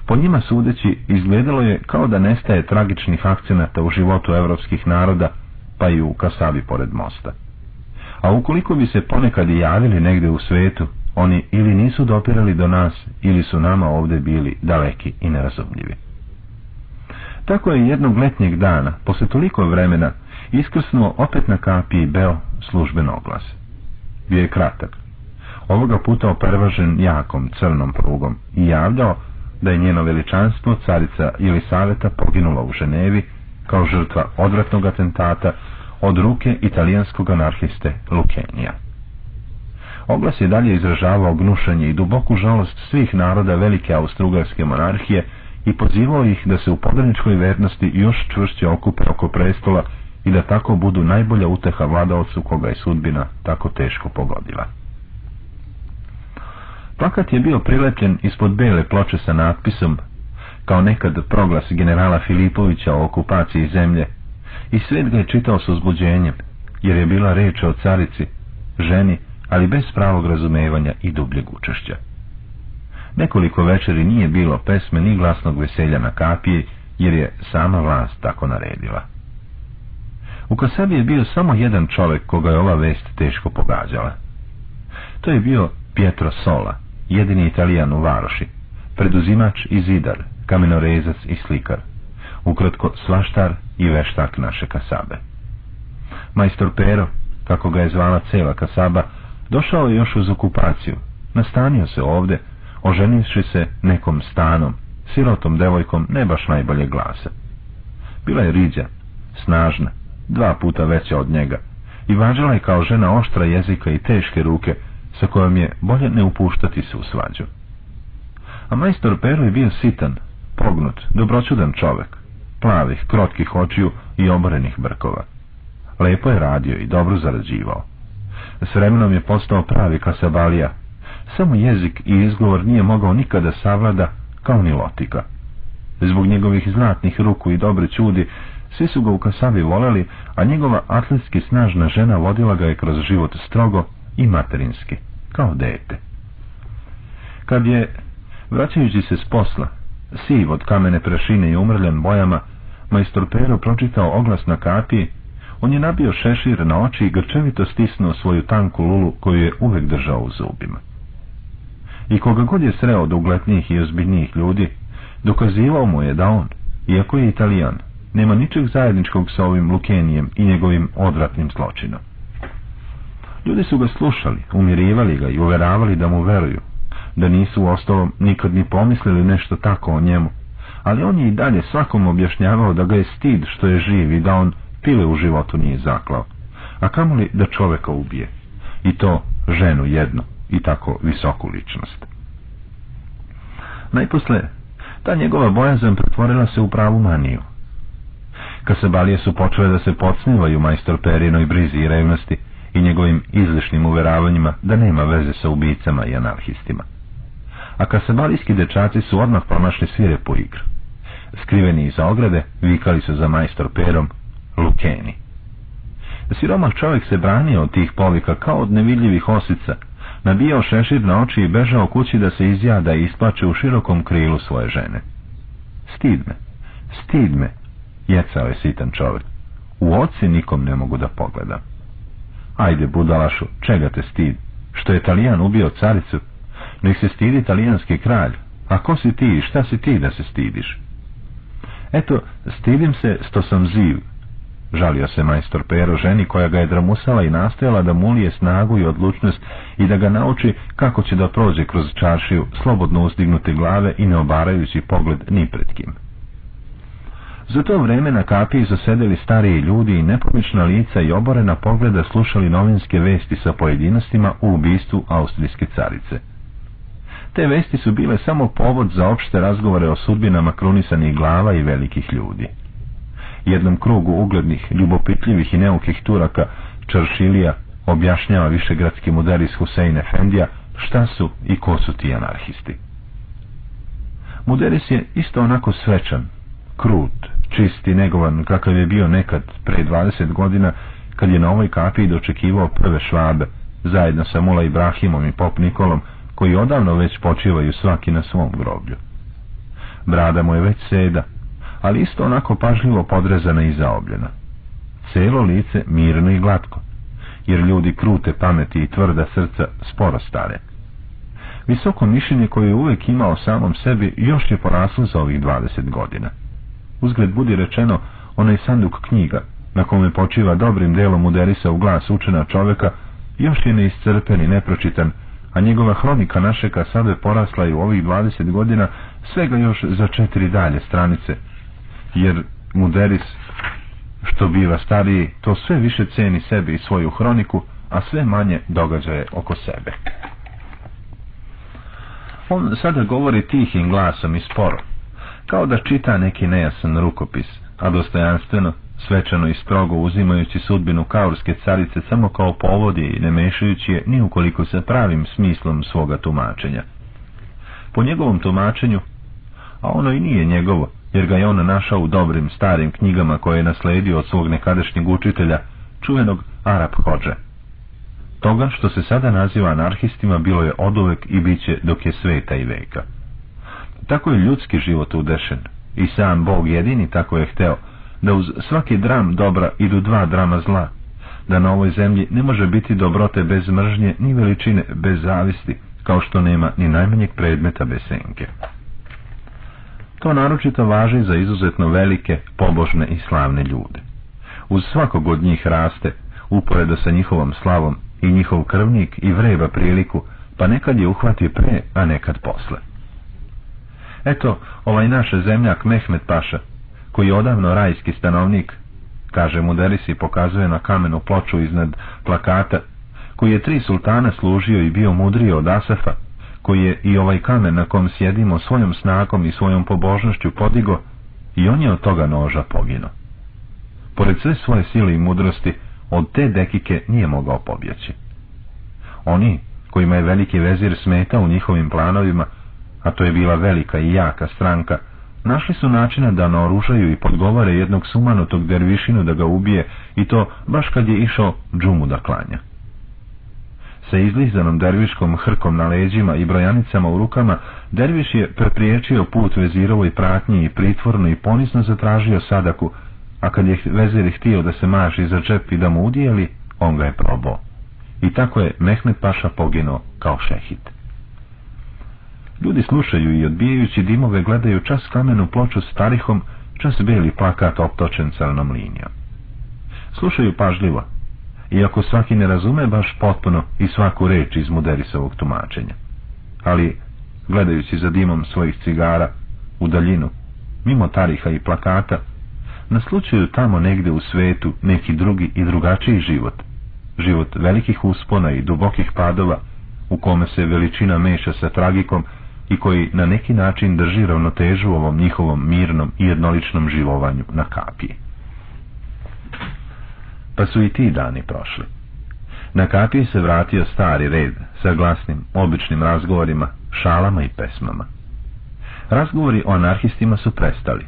Po njima sudeći, izgledalo je kao da nestaje tragičnih akcenata u životu evropskih naroda, pa i u Kasavi pored mosta. A ukoliko bi se ponekad i javili negde u svetu, oni ili nisu dopirali do nas, ili su nama ovdje bili daleki i nerazumljivi. Tako je jednog letnjeg dana, posle toliko vremena, iskrsnuo opet na kapiji Beo služben oglas. Bio je kratak. Ovoga puta opervažen jakom crnom prugom i javljao da je njeno veličanstvo carica ili saveta poginula u Ženevi kao žrtva odvratnog atentata od ruke italijanskog anarhiste Lukenija. Oglas je dalje izražavao gnušanje i duboku žalost svih naroda velike austrugarske monarhije i pozivao ih da se u podaničkoj vernosti još čvršće okupe oko prestola i da tako budu najbolja uteha vladaocu koga je sudbina tako teško pogodila. Plakat je bio prilepljen ispod bele ploče sa natpisom kao nekad proglas generala Filipovića o okupaciji zemlje, i svet ga je čitao s uzbuđenjem, jer je bila reč o carici, ženi, ali bez pravog razumevanja i dubljeg učešća. Nekoliko večeri nije bilo pesme ni glasnog veselja na kapiji, jer je sama vlast tako naredila. U Kasabi je bio samo jedan čovjek koga je ova vest teško pogađala. To je bio Pietro Sola, jedini italijan u Varoši, preduzimač i zidar, kamenorezac i slikar, ukratko svaštar i veštak naše Kasabe. Majstor Pero, kako ga je zvala cela Kasaba, došao je još uz okupaciju, nastanio se ovde, oženivši se nekom stanom, sirotom devojkom ne baš najbolje glasa. Bila je riđa, snažna, dva puta veća od njega, i važila je kao žena oštra jezika i teške ruke, sa kojom je bolje ne upuštati se u svađu. A majstor Pero je bio sitan, pognut, dobroćudan čovek, plavih, krotkih očiju i oborenih brkova. Lepo je radio i dobro zarađivao. S vremenom je postao pravi kasabalija. Samo jezik i izgovor nije mogao nikada savlada kao ni lotika. Zbog njegovih znatnih ruku i dobre čudi, svi su ga u kasabi voleli, a njegova atletski snažna žena vodila ga je kroz život strogo i materinski, kao dete. Kad je, vraćajući se s posla, siv od kamene prašine i umrljan bojama, majstor Pero pročitao oglas na kapiji, on je nabio šešir na oči i grčevito stisnuo svoju tanku lulu koju je uvek držao u zubima. I koga god je sreo od ugletnijih i ozbiljnijih ljudi, dokazivao mu je da on, iako je italijan, nema ničeg zajedničkog sa ovim Lukenijem i njegovim odvratnim zločinom. Ljudi su ga slušali, umirivali ga i uveravali da mu veruju, da nisu u ostalom nikad ni pomislili nešto tako o njemu, ali on je i dalje svakom objašnjavao da ga je stid što je živ i da on pile u životu nije zaklao, a kamoli da čoveka ubije, i to ženu jedno i tako visoku ličnost. Najposle, ta njegova bojazan pretvorila se u pravu maniju. Kasabalije su počele da se podsnivaju majstor Perinoj brizi i revnosti i njegovim izlišnim uveravanjima da nema veze sa ubicama i anarhistima. A kasabalijski dečaci su odmah pronašli svire po igru. Skriveni iza ograde, vikali su za majstor Perom Lukeni. Siromah čovjek se branio od tih povika kao od nevidljivih osica, nabijao šešir na oči i bežao kući da se izjada i isplače u širokom krilu svoje žene. Stid me, stid me, jecao je sitan čovjek. U oci nikom ne mogu da pogledam. Ajde, budalašu, čega te stid? Što je Italijan ubio caricu? Nek se stidi italijanski kralj. A ko si ti i šta si ti da se stidiš? Eto, stidim se što sam ziv, Žalio se majstor Pero ženi koja ga je dramusala i nastojala da mulije snagu i odlučnost i da ga nauči kako će da prođe kroz čaršiju, slobodno uzdignute glave i ne obarajući pogled ni pred kim. Za to vreme na kapiji zasedeli stariji ljudi i nepomična lica i oborena pogleda slušali novinske vesti sa pojedinostima u ubistvu austrijske carice. Te vesti su bile samo povod za opšte razgovore o sudbinama krunisanih glava i velikih ljudi jednom krugu uglednih, ljubopitljivih i neukih Turaka, Čaršilija, objašnjava višegradski muderis Husein Efendija šta su i ko su ti anarhisti. Muderis je isto onako svečan, krut, čist i negovan kakav je bio nekad pre 20 godina kad je na ovoj kapiji dočekivao prve švabe zajedno sa Mula Ibrahimom i Pop Nikolom koji odavno već počivaju svaki na svom groblju. Brada mu je već seda, ali isto onako pažljivo podrezana i zaobljena. Celo lice mirno i glatko, jer ljudi krute pameti i tvrda srca sporo stare. Visoko mišljenje koje je uvijek imao samom sebi još je poraslo za ovih dvadeset godina. Uzgled budi rečeno, onaj sanduk knjiga, na kome počiva dobrim delom uderisa u glas učena čoveka, još je neiscrpen i nepročitan, a njegova hronika našega sada je porasla i u ovih dvadeset godina svega još za četiri dalje stranice, jer Muderis, što biva stariji, to sve više ceni sebi i svoju hroniku, a sve manje događaje oko sebe. On sada govori tihim glasom i sporo, kao da čita neki nejasan rukopis, a dostojanstveno, svečano i strogo uzimajući sudbinu kaurske carice samo kao povodi i ne mešajući je ni ukoliko sa pravim smislom svoga tumačenja. Po njegovom tumačenju, a ono i nije njegovo, jer ga je on našao u dobrim starim knjigama koje je nasledio od svog nekadašnjeg učitelja, čuvenog Arab Hođe. Toga što se sada naziva anarhistima bilo je oduvek i bit će dok je sveta i veka. Tako je ljudski život udešen i sam Bog jedini tako je hteo da uz svaki dram dobra idu dva drama zla, da na ovoj zemlji ne može biti dobrote bez mržnje ni veličine bez zavisti, kao što nema ni najmanjeg predmeta bez senke. To naročito važi za izuzetno velike, pobožne i slavne ljude. Uz svakog od njih raste, uporedo sa njihovom slavom, i njihov krvnik i vreba priliku, pa nekad je uhvati pre, a nekad posle. Eto, ovaj naš zemljak Mehmet Paša, koji je odavno rajski stanovnik, kaže mu Derisi pokazuje na kamenu ploču iznad plakata, koji je tri sultana služio i bio mudriji od Asafa, koji je i ovaj kamen na kom sjedimo svojom snagom i svojom pobožnošću podigo, i on je od toga noža pogino. Pored sve svoje sile i mudrosti, od te dekike nije mogao pobjeći. Oni, kojima je veliki vezir smeta u njihovim planovima, a to je bila velika i jaka stranka, našli su načina da naoružaju i podgovore jednog sumanutog dervišinu da ga ubije i to baš kad je išao džumu da klanja. Sa izlizanom derviškom hrkom na leđima i brojanicama u rukama, derviš je prepriječio put vezirovoj pratnji i pritvorno i ponisno zatražio sadaku, a kad je vezir htio da se maži za džep i da mu udijeli, on ga je probao. I tako je Mehmet Paša poginuo kao šehit. Ljudi slušaju i odbijajući dimove gledaju čas kamenu ploču s tarihom, čas beli plakat optočen crnom linijom. Slušaju pažljivo, iako svaki ne razume baš potpuno i svaku reč iz Muderisovog tumačenja. Ali, gledajući za dimom svojih cigara, u daljinu, mimo tariha i plakata, naslučuju tamo negde u svetu neki drugi i drugačiji život. Život velikih uspona i dubokih padova, u kome se veličina meša sa tragikom i koji na neki način drži ravnotežu ovom njihovom mirnom i jednoličnom živovanju na kapiji. Pa su i ti dani prošli. Na kapiji se vratio stari red sa glasnim, običnim razgovorima, šalama i pesmama. Razgovori o anarhistima su prestali,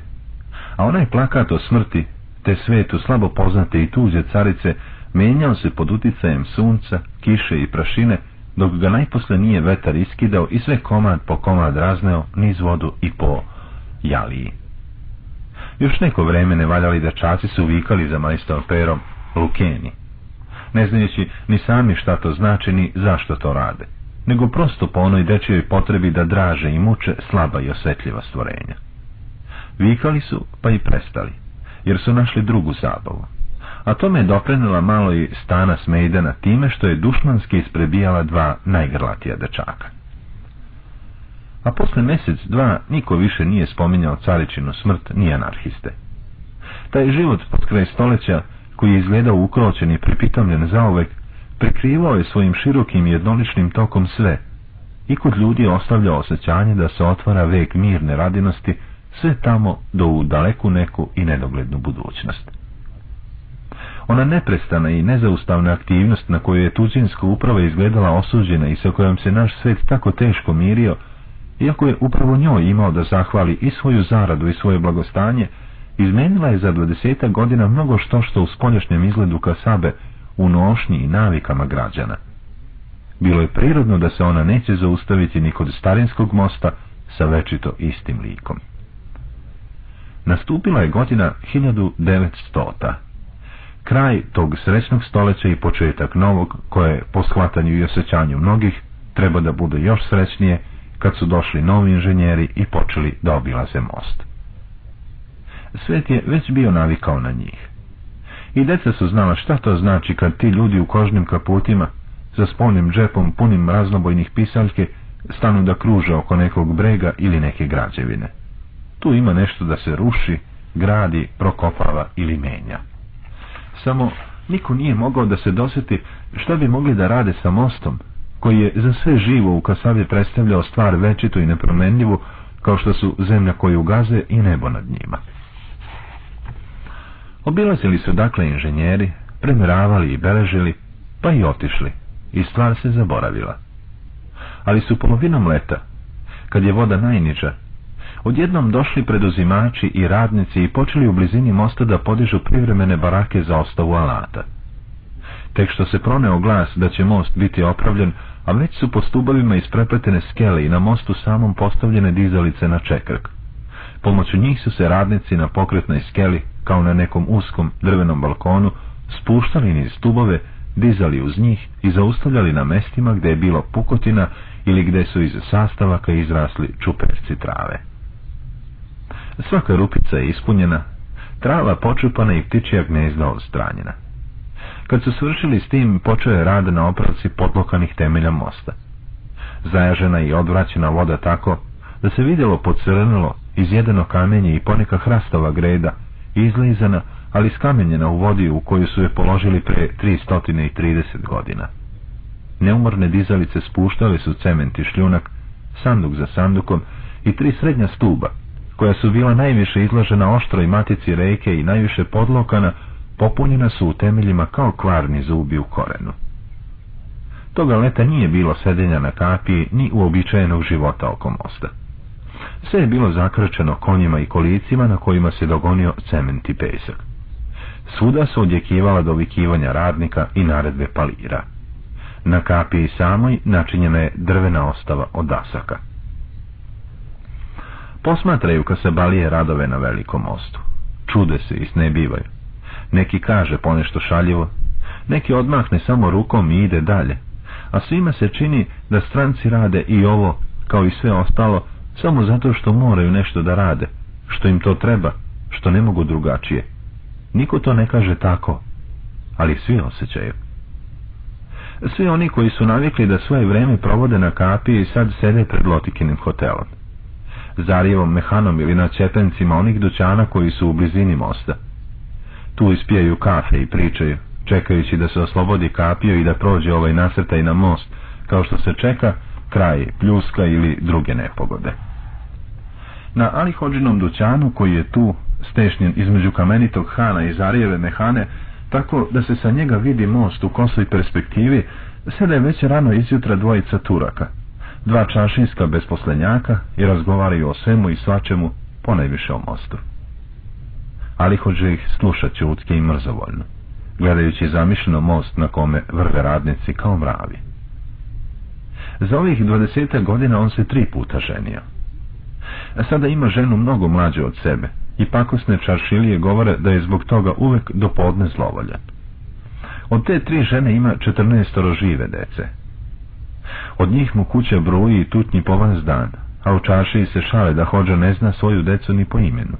a onaj plakat o smrti, te svetu slabo poznate i tuđe carice, menjao se pod uticajem sunca, kiše i prašine, dok ga najposle nije vetar iskidao i sve komad po komad razneo niz vodu i po jaliji. Još neko vreme nevaljali dečaci su vikali za majstor perom Lukeni, ne znajući ni sami šta to znači ni zašto to rade, nego prosto po onoj dečijoj potrebi da draže i muče slaba i osjetljiva stvorenja. Vikali su, pa i prestali, jer su našli drugu zabavu. A tome je doprenula malo i stana Smejdena time što je dušmanski isprebijala dva najgrlatija dečaka. A posle mjesec, dva, niko više nije spominjao caričinu smrt ni anarhiste. Taj život pod kraj stoleća, koji je izgledao ukroćen i pripitomljen zaovek, prikrivao je svojim širokim i jednoličnim tokom sve, i kod ljudi je ostavljao osjećanje da se otvara vek mirne radinosti, sve tamo do u daleku neku i nedoglednu budućnost. Ona neprestana i nezaustavna aktivnost na koju je tuđinska uprava izgledala osuđena i sa kojom se naš svet tako teško mirio, iako je upravo njoj imao da zahvali i svoju zaradu i svoje blagostanje, izmenila je za dvadeseta godina mnogo što što u spoljašnjem izgledu Kasabe u nošnji i navikama građana. Bilo je prirodno da se ona neće zaustaviti ni kod starinskog mosta sa večito istim likom. Nastupila je godina 1900. Kraj tog srećnog stoleća i početak novog, koje po shvatanju i osjećanju mnogih treba da bude još srećnije kad su došli novi inženjeri i počeli da obilaze most. Svet je već bio navikao na njih. I deca su znala šta to znači kad ti ljudi u kožnim kaputima, za spolnim džepom punim raznobojnih pisaljke, stanu da kruže oko nekog brega ili neke građevine. Tu ima nešto da se ruši, gradi, prokopava ili menja. Samo niko nije mogao da se dosjeti šta bi mogli da rade sa mostom, koji je za sve živo u Kasavi predstavljao stvar večitu i nepromenljivu, kao što su zemlja koju gaze i nebo nad njima. Obilazili su dakle inženjeri, premjeravali i beležili, pa i otišli, i stvar se zaboravila. Ali su polovinom leta, kad je voda najniža, odjednom došli preduzimači i radnici i počeli u blizini mosta da podižu privremene barake za ostavu alata. Tek što se proneo glas da će most biti opravljen, a već su po stubovima isprepletene skele i na mostu samom postavljene dizalice na čekrk. Pomoću njih su se radnici na pokretnoj skeli, kao na nekom uskom drvenom balkonu, spuštali niz stubove, dizali uz njih i zaustavljali na mestima gdje je bilo pukotina ili gdje su iz sastavaka izrasli čuperci trave. Svaka rupica je ispunjena, trava počupana i ptičija gnezda odstranjena. Kad su svršili s tim, počeo je rad na opravci potlokanih temelja mosta. Zajažena i odvraćena voda tako, da se vidjelo pocrnilo, izjedeno kamenje i poneka hrastova greda, izlizana, ali skamenjena u vodi u koju su je položili pre 330 godina. Neumorne dizalice spuštale su cement i šljunak, sanduk za sandukom i tri srednja stuba, koja su bila najviše izložena oštroj matici reke i najviše podlokana, popunjena su u temeljima kao kvarni zubi u korenu. Toga leta nije bilo sedenja na kapiji ni uobičajenog života oko mosta. Sve je bilo zakrčeno konjima i kolicima na kojima se dogonio cement i pesak. Svuda su odjekivala dovikivanja radnika i naredbe palira. Na kapiji samoj načinjena je drvena ostava od dasaka. Posmatraju ka se balije radove na velikom mostu. Čude se i snebivaju. Neki kaže ponešto šaljivo, neki odmahne samo rukom i ide dalje, a svima se čini da stranci rade i ovo, kao i sve ostalo, samo zato što moraju nešto da rade, što im to treba, što ne mogu drugačije. Niko to ne kaže tako, ali svi osjećaju. Svi oni koji su navikli da svoje vreme provode na kapi i sad sede pred Lotikinim hotelom. Zarijevom mehanom ili na čepencima onih dućana koji su u blizini mosta. Tu ispijaju kafe i pričaju, čekajući da se oslobodi kapio i da prođe ovaj nasrtaj na most, kao što se čeka kraj pljuska ili druge nepogode. Na Alihođinom dućanu koji je tu stešnjen između kamenitog hana i Zarijeve mehane, tako da se sa njega vidi most u kosoj perspektivi, sada je već rano izjutra dvojica turaka, dva čašinska bezposlenjaka i razgovaraju o svemu i svačemu, ponajviše o mostu. Ali hođe ih slušat ćutke i mrzovoljno, gledajući zamišljeno most na kome vrve radnici kao mravi. Za ovih dvadeseta godina on se tri puta ženio. A sada ima ženu mnogo mlađe od sebe i pakosne čaršilije govore da je zbog toga uvek do podne zlovoljan. Od te tri žene ima četrnaestoro žive dece. Od njih mu kuća bruji i tutnji po vas dan, a u čaršiji se šale da hođa ne zna svoju decu ni po imenu.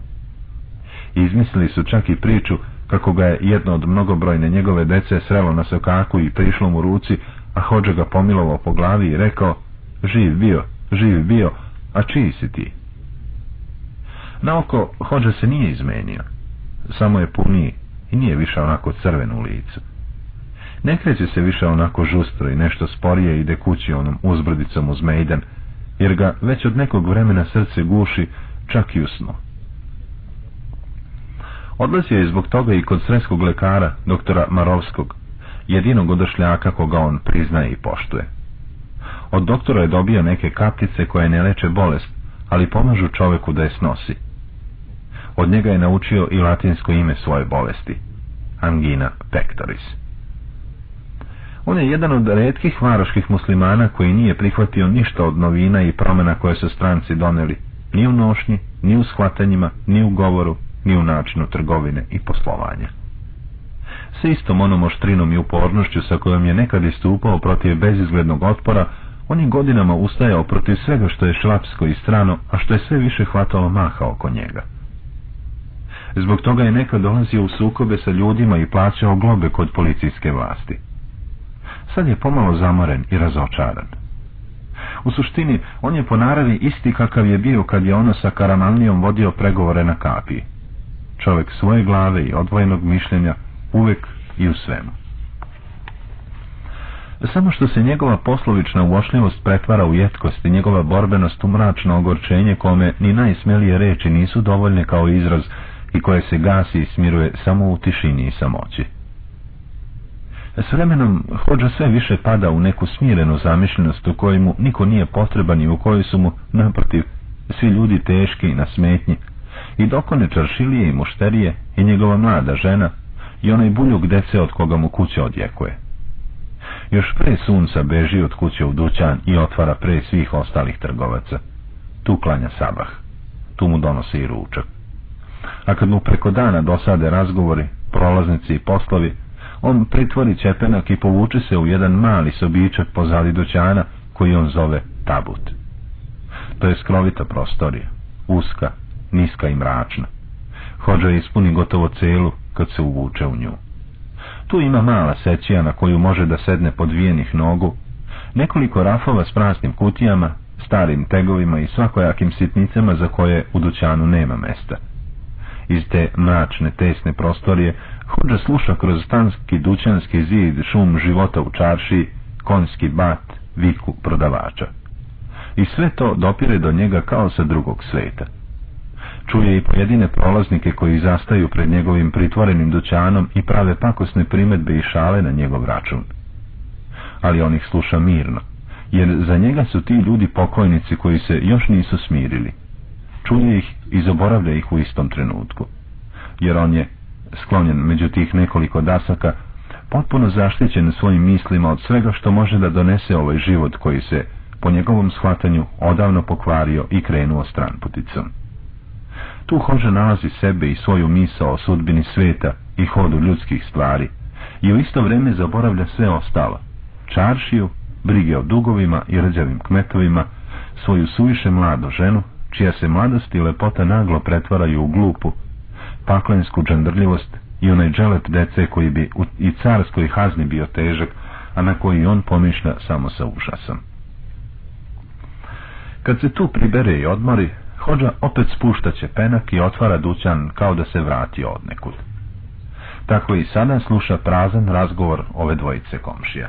Izmislili su čak i priču kako ga je jedno od mnogobrojne njegove dece srelo na sokaku i prišlo mu ruci, a hođa ga pomilovao po glavi i rekao, živ bio, živ bio, a čiji si ti? Naoko hođa se nije izmenio, samo je puniji i nije više onako crven u licu. Ne kreće se više onako žustro i nešto sporije ide kući onom uzbrdicom uz Mejdan, jer ga već od nekog vremena srce guši čak i u snu. Odlazio je zbog toga i kod sredskog lekara, doktora Marovskog, jedinog odošljaka koga on priznaje i poštuje. Od doktora je dobio neke kapljice koje ne leče bolest, ali pomažu čoveku da je snosi. Od njega je naučio i latinsko ime svoje bolesti, angina pectoris. On je jedan od redkih varoških muslimana koji nije prihvatio ništa od novina i promjena koje su stranci doneli, ni u nošnji, ni u shvatanjima, ni u govoru, ni u načinu trgovine i poslovanja. Sa istom onom oštrinom i upornošću sa kojom je nekad istupao protiv bezizglednog otpora, on je godinama ustajao protiv svega što je šlapsko i strano, a što je sve više hvatalo maha oko njega. Zbog toga je nekad dolazio u sukobe sa ljudima i plaćao globe kod policijske vlasti. Sad je pomalo zamoren i razočaran. U suštini, on je po naravi isti kakav je bio kad je ono sa Karamanlijom vodio pregovore na kapiji. Čovjek svoje glave i odvojenog mišljenja uvek i u svemu. Samo što se njegova poslovična uošljivost pretvara u jetkost i njegova borbenost u mračno ogorčenje kome ni najsmelije reči nisu dovoljne kao izraz i koje se gasi i smiruje samo u tišini i samoći. S vremenom hođa sve više pada u neku smirenu zamišljenost u kojoj mu niko nije potreban i u kojoj su mu, naprotiv, svi ljudi teški i na smetnji, i dokone čaršilije i mušterije i njegova mlada žena i onaj buljug dece od koga mu kuća odjekuje. Još pre sunca beži od kuće u dućan i otvara pre svih ostalih trgovaca. Tu klanja sabah. Tu mu donosi i ručak. A kad mu preko dana dosade razgovori, prolaznici i poslovi, on pritvori čepenak i povuče se u jedan mali sobičak pozadi dućana koji on zove tabut. To je skrovita prostorija, uska, niska i mračna. Hođa ispuni gotovo celu kad se uvuče u nju. Tu ima mala sećija na koju može da sedne podvijenih nogu, nekoliko rafova s prasnim kutijama, starim tegovima i svakojakim sitnicama za koje u dućanu nema mesta. Iz te mračne, tesne prostorije Hođa sluša kroz stanski dućanski zid šum života u čarši, konjski bat, viku prodavača. I sve to dopire do njega kao sa drugog sveta. Čuje i pojedine prolaznike koji zastaju pred njegovim pritvorenim dućanom i prave pakosne primetbe i šale na njegov račun. Ali on ih sluša mirno, jer za njega su ti ljudi pokojnici koji se još nisu smirili. Čuje ih i zaboravlja ih u istom trenutku, jer on je, sklonjen među tih nekoliko dasaka, potpuno zaštićen svojim mislima od svega što može da donese ovaj život koji se, po njegovom shvatanju, odavno pokvario i krenuo stranputicom. Tu Hoža nalazi sebe i svoju misao o sudbini sveta i hodu ljudskih stvari i u isto vrijeme zaboravlja sve ostalo. Čaršiju, brige o dugovima i rđavim kmetovima, svoju suviše mladu ženu, čija se mladost i lepota naglo pretvaraju u glupu, paklensku džandrljivost i onaj dželet dece koji bi i carskoj hazni bio težak, a na koji on pomišlja samo sa užasom. Kad se tu pribere i odmori, Hođa opet spušta će penak i otvara dućan kao da se vrati odnekud. Tako i sada sluša prazan razgovor ove dvojice komšija.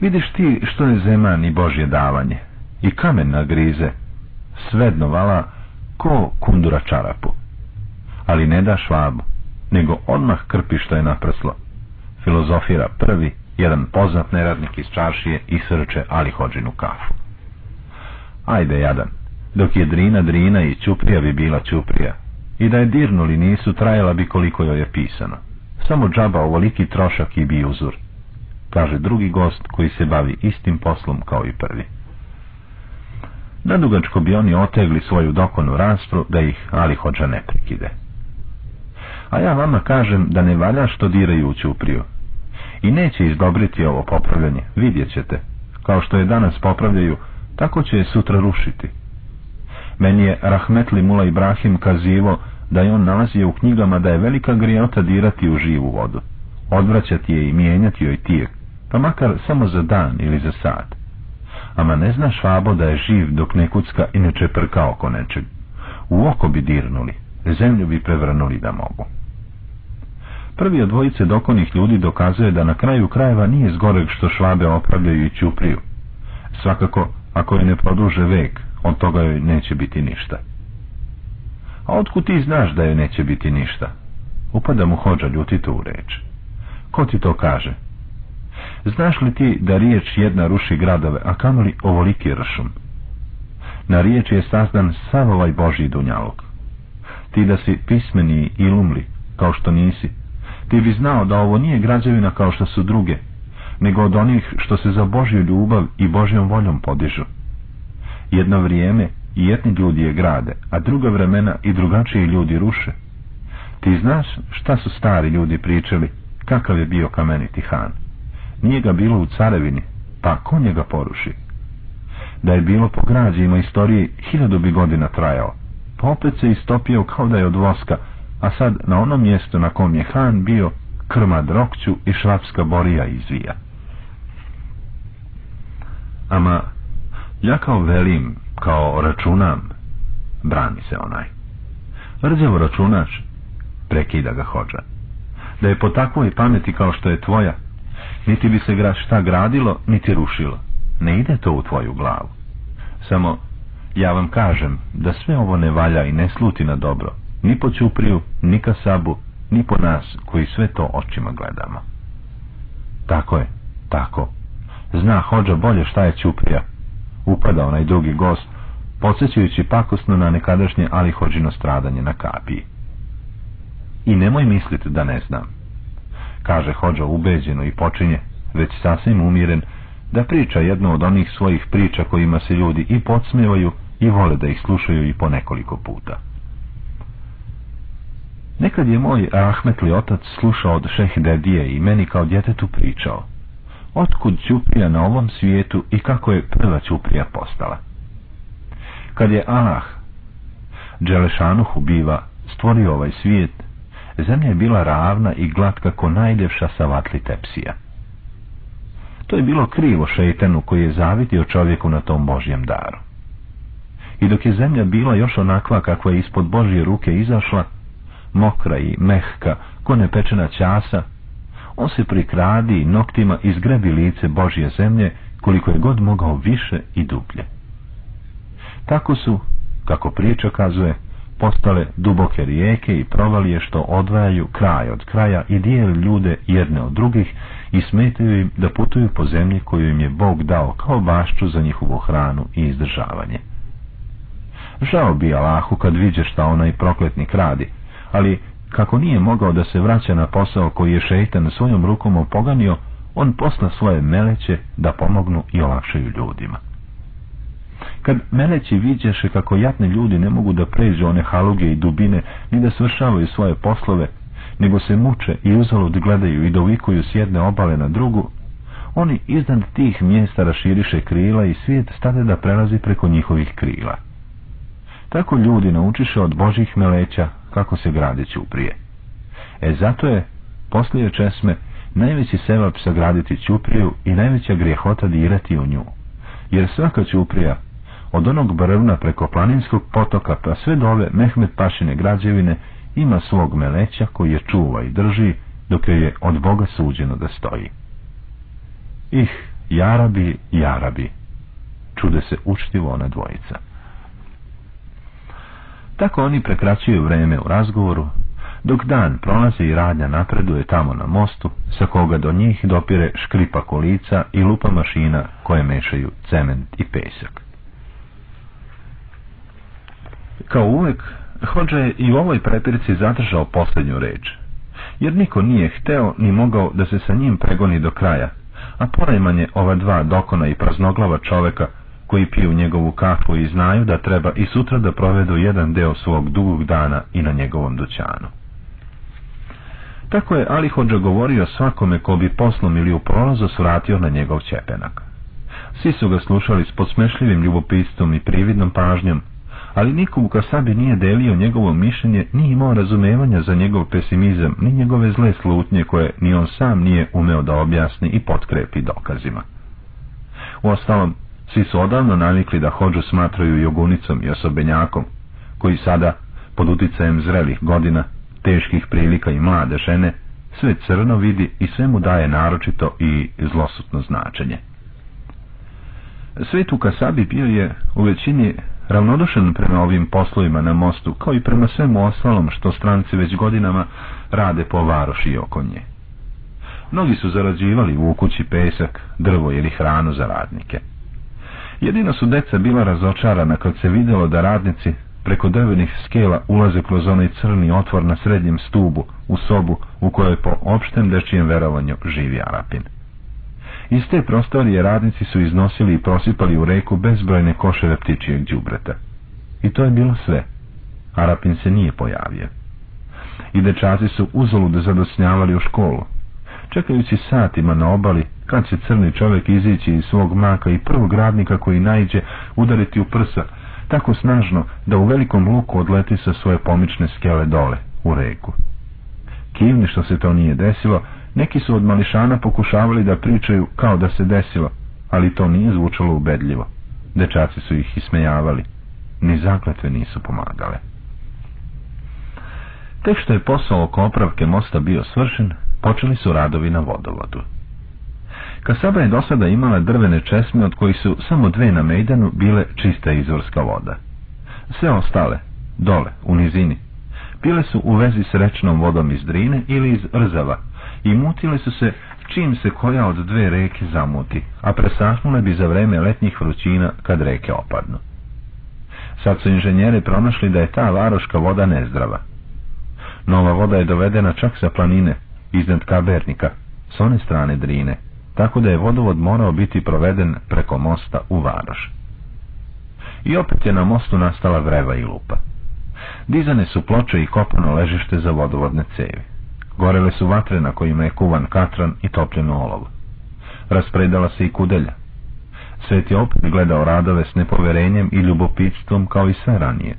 Vidiš ti što je zeman i Božje davanje, i kamen na grize, svedno vala ko kundura čarapu. Ali ne da švabu, nego odmah krpi što je naprslo. Filozofira prvi, jedan poznat neradnik iz čaršije i srče Ali Hođinu kafu. Ajde, jadan, dok je drina drina i čuprija bi bila čuprija. I da je dirnuli nisu, trajala bi koliko joj je pisano. Samo džaba ovoliki trošak i bi uzur, kaže drugi gost koji se bavi istim poslom kao i prvi. Nadugačko bi oni otegli svoju dokonu raspru da ih Ali Hođa ne prekide. A ja vama kažem da ne valja što diraju u Ćupriju. I neće izdobriti ovo popravljanje, vidjet ćete. Kao što je danas popravljaju, tako će je sutra rušiti. Meni je Rahmetli Mula Ibrahim kazivo da je on nalazio u knjigama da je velika grijota dirati u živu vodu, odvraćati je i mijenjati joj tijek, pa makar samo za dan ili za sat. Ama ne zna švabo da je živ dok ne kucka i ne čeprka oko nečeg. U oko bi dirnuli, zemlju bi prevrnuli da mogu. Prvi od dvojice dokonih ljudi dokazuje da na kraju krajeva nije zgoreg što švabe opravljaju i čupriju. Svakako, ako je ne produže vek, od toga joj neće biti ništa. A otkud ti znaš da joj neće biti ništa? Upada mu hođa ljutito u reč. Ko ti to kaže? Znaš li ti da riječ jedna ruši gradove, a kamoli ovoliki ršum? Na riječ je sazdan sav ovaj Božji dunjalog. Ti da si pismeni i lumli, kao što nisi, ti bi znao da ovo nije građevina kao što su druge, nego od onih što se za Božju ljubav i Božjom voljom podižu. Jedno vrijeme i jedni ljudi je grade, a druga vremena i drugačiji ljudi ruše. Ti znaš šta su stari ljudi pričali, kakav je bio kameniti han. Nije ga bilo u carevini, pa ko njega poruši? Da je bilo po građima istoriji, hiljadu bi godina trajao, pa opet se istopio kao da je od voska, a sad na onom mjestu na kom je han bio, krma drokću i švapska borija izvija. Ama, ja kao velim, kao računam, brani se onaj. Rđevo računaš, prekida ga hođa. Da je po takvoj pameti kao što je tvoja, niti bi se šta gradilo, niti rušilo. Ne ide to u tvoju glavu. Samo, ja vam kažem, da sve ovo ne valja i ne sluti na dobro, ni po Ćupriju, ni Kasabu, ni po nas, koji sve to očima gledamo. Tako je, tako. Zna hođa bolje šta je Ćuprija. Upada onaj drugi gost, podsjećajući pakosno na nekadašnje alihođino stradanje na kapiji. I nemoj misliti da ne znam, kaže hođa ubeđeno i počinje, već sasvim umiren, da priča jednu od onih svojih priča kojima se ljudi i podsmevaju i vole da ih slušaju i po nekoliko puta. Nekad je moj rahmetli otac slušao od šeh Dedije i meni kao djetetu pričao. Otkud Ćuprija na ovom svijetu i kako je prva Ćuprija postala? Kad je Allah, Đelešanuhu biva, stvorio ovaj svijet, zemlja je bila ravna i glatka ko najljepša sa vatli tepsija. To je bilo krivo šeitanu koji je zavidio čovjeku na tom Božjem daru. I dok je zemlja bila još onakva kakva je ispod Božje ruke izašla, mokra i mehka, ko nepečena časa, on se prikradi i noktima izgrebi lice Božje zemlje koliko je god mogao više i dublje. Tako su, kako priča kazuje, postale duboke rijeke i provalije što odvajaju kraj od kraja i dijeli ljude jedne od drugih i smetaju im da putuju po zemlji koju im je Bog dao kao bašću za njihovu hranu i izdržavanje. Žao bi Allahu kad viđe šta onaj prokletnik radi, ali kako nije mogao da se vraća na posao koji je šeitan svojom rukom opoganio, on posla svoje meleće da pomognu i olakšaju ljudima. Kad meleći viđeše kako jatni ljudi ne mogu da pređu one haluge i dubine, ni da svršavaju svoje poslove, nego se muče i uzalud gledaju i dovikuju s jedne obale na drugu, oni iznad tih mjesta raširiše krila i svijet stade da prelazi preko njihovih krila. Tako ljudi naučiše od Božih meleća kako se grade Ćuprije. E zato je, poslije česme, najveći sevap sagraditi Ćupriju i najveća grijehota dirati u nju. Jer svaka Ćuprija, od onog brvna preko planinskog potoka pa sve dole Mehmet Pašine građevine, ima svog meleća koji je čuva i drži, dok je od Boga suđeno da stoji. Ih, jarabi, jarabi, čude se učtivo ona dvojica. Tako oni prekraćuju vreme u razgovoru, dok dan prolazi i radnja napreduje tamo na mostu, sa koga do njih dopire škripa kolica i lupa mašina koje mešaju cement i pesak. Kao uvek, Hođa je i u ovoj prepirci zadržao posljednju reč, jer niko nije hteo ni mogao da se sa njim pregoni do kraja, a porajmanje ova dva dokona i praznoglava čoveka koji piju njegovu kafu i znaju da treba i sutra da provedu jedan deo svog dugog dana i na njegovom dućanu. Tako je Ali Hođa govorio svakome ko bi poslom ili u prolazu svratio na njegov čepenak. Svi su ga slušali s posmešljivim ljubopistom i prividnom pažnjom, ali niko u Kasabi nije delio njegovo mišljenje, ni imao razumevanja za njegov pesimizam, ni njegove zle slutnje koje ni on sam nije umeo da objasni i potkrepi dokazima. Uostalom, svi su odavno navikli da hođu smatraju jogunicom i osobenjakom, koji sada, pod uticajem zrelih godina, teških prilika i mlade žene, sve crno vidi i sve mu daje naročito i zlosutno značenje. Svet u Kasabi bio je u većini ravnodušan prema ovim poslovima na mostu, kao i prema svemu ostalom što stranci već godinama rade po varoši i oko nje. Mnogi su zarađivali u kući pesak, drvo ili hranu za radnike. Jedino su deca bila razočarana kad se vidjelo da radnici preko drvenih skela ulaze kroz onaj crni otvor na srednjem stubu u sobu u kojoj po opštem dečijem verovanju živi Arapin. Iz te prostorije radnici su iznosili i prosipali u reku bezbrojne koševe ptičijeg džubreta. I to je bilo sve. Arapin se nije pojavio. I dečaci su uzalud zadosnjavali u školu. Čekajući satima na obali, kad će crni čovjek izići iz svog maka i prvog radnika koji najđe udariti u prsa, tako snažno da u velikom luku odleti sa svoje pomične skele dole, u reku. Kivni što se to nije desilo, neki su od mališana pokušavali da pričaju kao da se desilo, ali to nije zvučalo ubedljivo. Dečaci su ih ismejavali. Ni zakletve nisu pomagale. Tek što je posao oko opravke mosta bio svršen, počeli su radovi na vodovodu. Kasaba je do sada imala drvene česme od kojih su samo dve na Mejdanu bile čista izvorska voda. Sve ostale, dole, u nizini, bile su u vezi s rečnom vodom iz Drine ili iz Rzava i mutile su se čim se koja od dve reke zamuti, a presahnule bi za vreme letnjih vrućina kad reke opadnu. Sad su inženjeri pronašli da je ta varoška voda nezdrava. Nova voda je dovedena čak sa planine, iznad Kabernika, s one strane Drine, tako da je vodovod morao biti proveden preko mosta u Varoš. I opet je na mostu nastala vreva i lupa. Dizane su ploče i kopano ležište za vodovodne cevi. Gorele su vatre na kojima je kuvan katran i topljeno olovo. Raspredala se i kudelja. Svet je opet gledao radove s nepoverenjem i ljubopitstvom kao i sve ranije.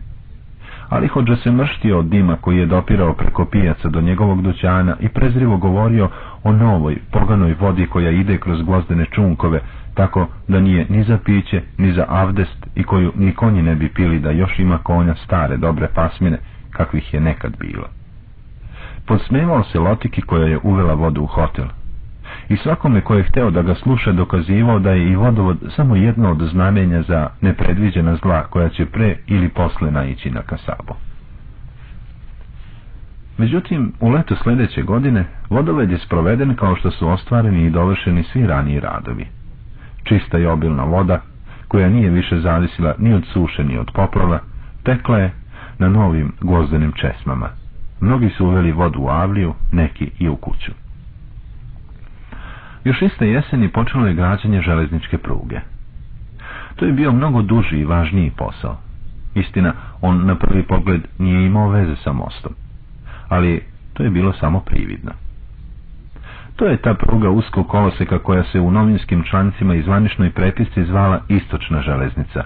Ali hođa se mrštio od dima koji je dopirao preko pijaca do njegovog dućana i prezrivo govorio o novoj, poganoj vodi koja ide kroz gvozdene čunkove, tako da nije ni za piće, ni za avdest i koju ni konji ne bi pili da još ima konja stare, dobre pasmine, kakvih je nekad bilo. Podsmevao se Lotiki koja je uvela vodu u hotel. I svakome ko je hteo da ga sluša dokazivao da je i vodovod samo jedno od znamenja za nepredviđena zla koja će pre ili posle naići na kasabo. Međutim, u leto sljedeće godine vodoved je sproveden kao što su ostvareni i dovršeni svi raniji radovi. Čista i obilna voda, koja nije više zavisila ni od suše ni od poplava, tekla je na novim gvozdenim česmama. Mnogi su uveli vodu u avliju, neki i u kuću. Još iste jeseni počelo je građanje železničke pruge. To je bio mnogo duži i važniji posao. Istina, on na prvi pogled nije imao veze sa mostom. Ali to je bilo samo prividno. To je ta pruga uskog koloseka koja se u novinskim člancima i zvaničnoj prepisci zvala Istočna železnica.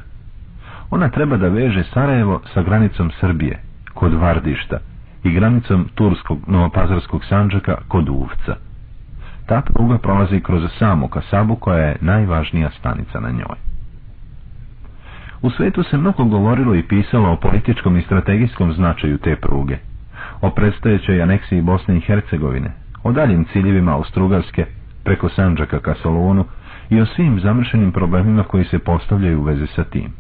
Ona treba da veže Sarajevo sa granicom Srbije, kod Vardišta, i granicom Turskog Novopazarskog Sanđaka kod Uvca. Ta pruga prolazi kroz samu Kasabu koja je najvažnija stanica na njoj. U svetu se mnogo govorilo i pisalo o političkom i strategijskom značaju te pruge, o predstojećoj aneksiji Bosne i Hercegovine, o daljim ciljevima Austrugarske, preko Sanđaka ka Solunu i o svim zamršenim problemima koji se postavljaju u vezi sa tim.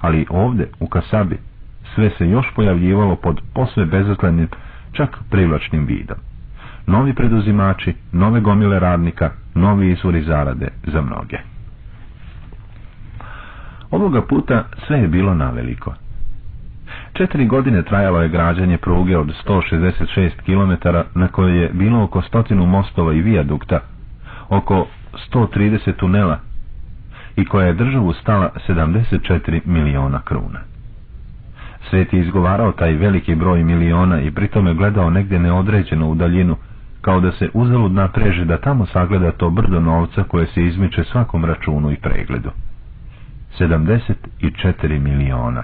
Ali ovdje, u Kasabi, sve se još pojavljivalo pod posve bezazlenim, čak privlačnim vidom. Novi preduzimači, nove gomile radnika, novi izvori zarade za mnoge. Ovoga puta sve je bilo naveliko. Četiri godine trajalo je građanje pruge od 166 km na kojoj je bilo oko stotinu mostova i vijadukta, oko 130 tunela i koja je državu stala 74 miliona kruna. Svet je izgovarao taj veliki broj miliona i pritome gledao negdje neodređeno u daljinu, kao da se uzalud napreže da tamo sagleda to brdo novca koje se izmiče svakom računu i pregledu. 74 miliona.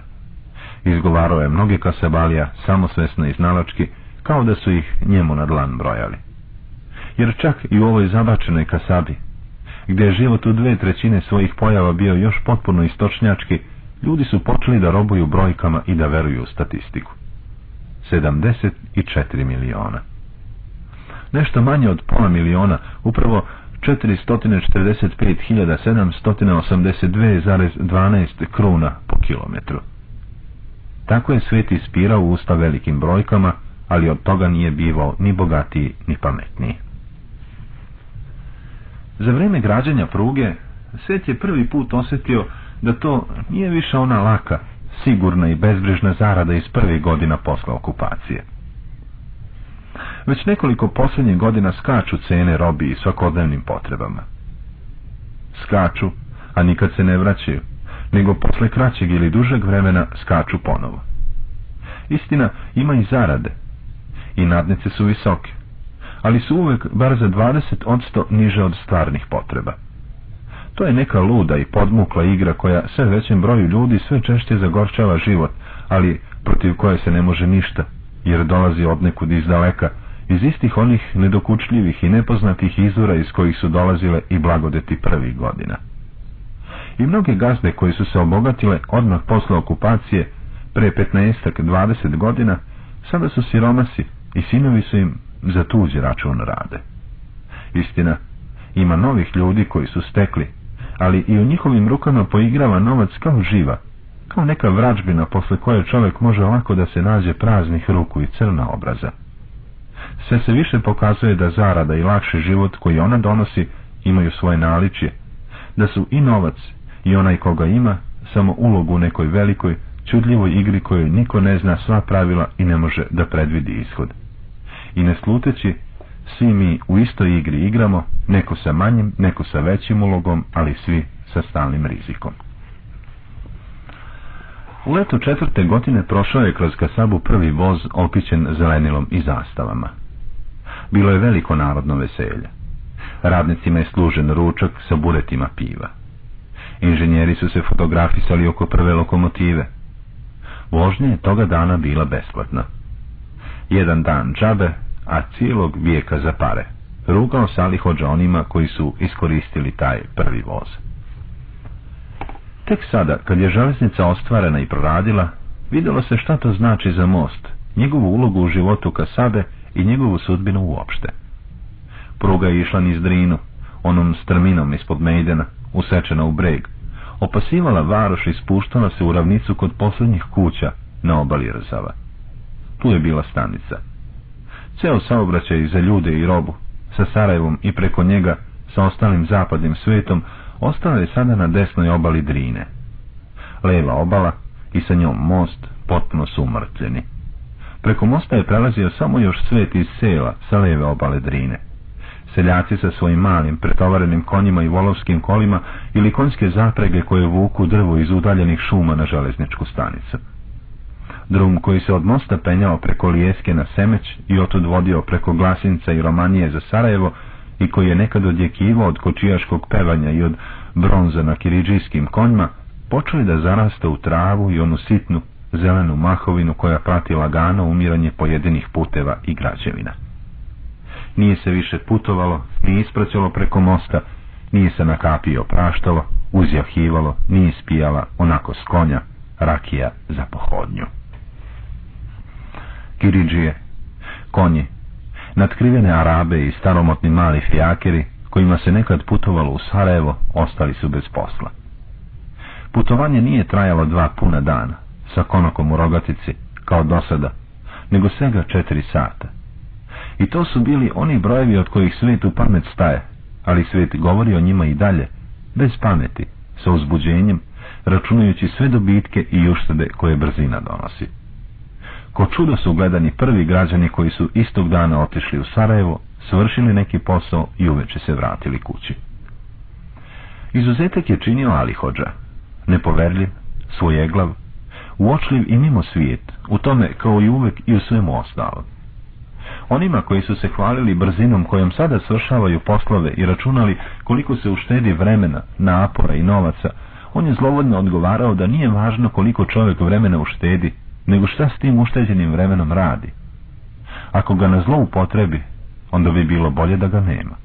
Izgovarao je mnoge kasabalija, samosvesno i znalački, kao da su ih njemu na dlan brojali. Jer čak i u ovoj zabačenoj kasabi, gdje je život u dve trećine svojih pojava bio još potpuno istočnjački, ljudi su počeli da robuju brojkama i da veruju u statistiku. 74 miliona. Nešto manje od pola miliona, upravo 445.782,12 kruna po kilometru. Tako je svet ispirao usta velikim brojkama, ali od toga nije bivao ni bogatiji ni pametniji. Za vrijeme građanja pruge, svet je prvi put osjetio da to nije više ona laka, sigurna i bezbrižna zarada iz prvih godina posla okupacije. Već nekoliko posljednjih godina skaču cene robi i svakodnevnim potrebama. Skaču, a nikad se ne vraćaju, nego posle kraćeg ili dužeg vremena skaču ponovo. Istina, ima i zarade. I nadnice su visoke, ali su uvek bar za 20% niže od stvarnih potreba. To je neka luda i podmukla igra koja sve većem broju ljudi sve češće zagorčava život, ali protiv koje se ne može ništa, jer dolazi od nekud iz daleka, iz istih onih nedokučljivih i nepoznatih izvora iz kojih su dolazile i blagodeti prvih godina. I mnoge gazde koji su se obogatile odmah posle okupacije, pre 15-20 godina, sada su siromasi i sinovi su im za tuđi račun rade. Istina, ima novih ljudi koji su stekli ali i u njihovim rukama poigrava novac kao živa, kao neka vrađbina posle koje čovjek može lako da se nađe praznih ruku i crna obraza. Sve se više pokazuje da zarada i lakši život koji ona donosi imaju svoje naličje, da su i novac i onaj koga ima samo ulogu u nekoj velikoj, čudljivoj igri kojoj niko ne zna sva pravila i ne može da predvidi ishod. I ne sluteći, svi mi u istoj igri igramo, neko sa manjim, neko sa većim ulogom, ali svi sa stalnim rizikom. U letu četvrte godine prošao je kroz Kasabu prvi voz opićen zelenilom i zastavama. Bilo je veliko narodno veselje. Radnicima je služen ručak sa buretima piva. Inženjeri su se fotografisali oko prve lokomotive. Vožnja je toga dana bila besplatna. Jedan dan džabe, a cijelog vijeka za pare. Rugao Sali hođa onima koji su iskoristili taj prvi voz. Tek sada, kad je železnica ostvarena i proradila, vidjelo se šta to znači za most, njegovu ulogu u životu Kasabe i njegovu sudbinu uopšte. Pruga je išla niz drinu, onom strminom ispod Mejdena, usečena u breg, opasivala varoš i spuštala se u ravnicu kod posljednjih kuća na obali Rzava. Tu je bila stanica. Ceo saobraćaj za ljude i robu, sa Sarajevom i preko njega, sa ostalim zapadnim svetom, ostala je sada na desnoj obali Drine. Leva obala i sa njom most potpuno su. Preko mosta je prelazio samo još svet iz sela sa leve obale Drine. Seljaci sa svojim malim, pretovarenim konjima i volovskim kolima ili konjske zaprege koje vuku drvo iz udaljenih šuma na železničku stanicu. Drum koji se od mosta penjao preko Lijeske na Semeć i otud vodio preko Glasinca i Romanije za Sarajevo i koji je nekad odjekivao od kočijaškog pevanja i od bronza na kiriđijskim konjima, počeli da zarasta u travu i onu sitnu, zelenu mahovinu koja prati lagano umiranje pojedinih puteva i građevina. Nije se više putovalo, nije ispraćalo preko mosta, nije se na kapi opraštalo, uzjahivalo, nije ispijala onako s konja, rakija za pohodnju. Kiriđije, konji, Natkrivene Arabe i staromotni mali fijakeri, kojima se nekad putovalo u Sarajevo, ostali su bez posla. Putovanje nije trajalo dva puna dana, sa konokom u rogatici, kao dosada, nego svega četiri sata. I to su bili oni brojevi od kojih svijet u pamet staje, ali svijet govori o njima i dalje, bez pameti, sa uzbuđenjem, računajući sve dobitke i uštede koje brzina donosi. Ko čudo su gledani prvi građani koji su istog dana otišli u Sarajevo, svršili neki posao i uveče se vratili kući. Izuzetak je činio Ali Hođa, nepoverljiv, svojeglav, uočljiv i mimo svijet, u tome kao i uvek i u svemu ostalom. Onima koji su se hvalili brzinom kojom sada svršavaju poslove i računali koliko se uštedi vremena, napora i novaca, on je zlovodno odgovarao da nije važno koliko čovjek vremena uštedi, nego šta s tim ušteđenim vremenom radi. Ako ga na zlo upotrebi, onda bi bilo bolje da ga nema.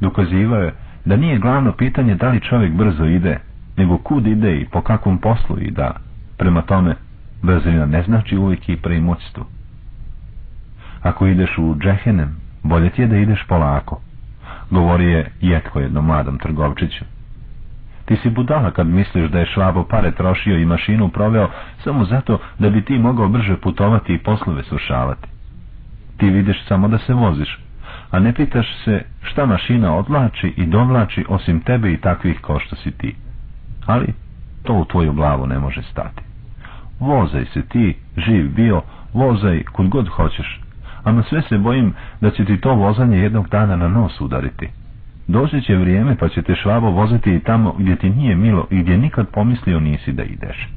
Dokazivao je da nije glavno pitanje da li čovjek brzo ide, nego kud ide i po kakvom poslu i da, prema tome, brzina ne znači uvijek i preimoćstvo. Ako ideš u džehenem, bolje ti je da ideš polako, govori je jetko jednom mladom trgovčiću. Ti si budala kad misliš da je švabo pare trošio i mašinu proveo samo zato da bi ti mogao brže putovati i poslove slušavati. Ti vidiš samo da se voziš, a ne pitaš se šta mašina odlači i dovlači osim tebe i takvih kao što si ti. Ali to u tvoju glavu ne može stati. Vozaj se ti, živ bio, vozaj kud god hoćeš, a na sve se bojim da će ti to vozanje jednog dana na nos udariti. Doći će vrijeme pa će te švabo voziti i tamo gdje ti nije milo i gdje nikad pomislio nisi da ideš.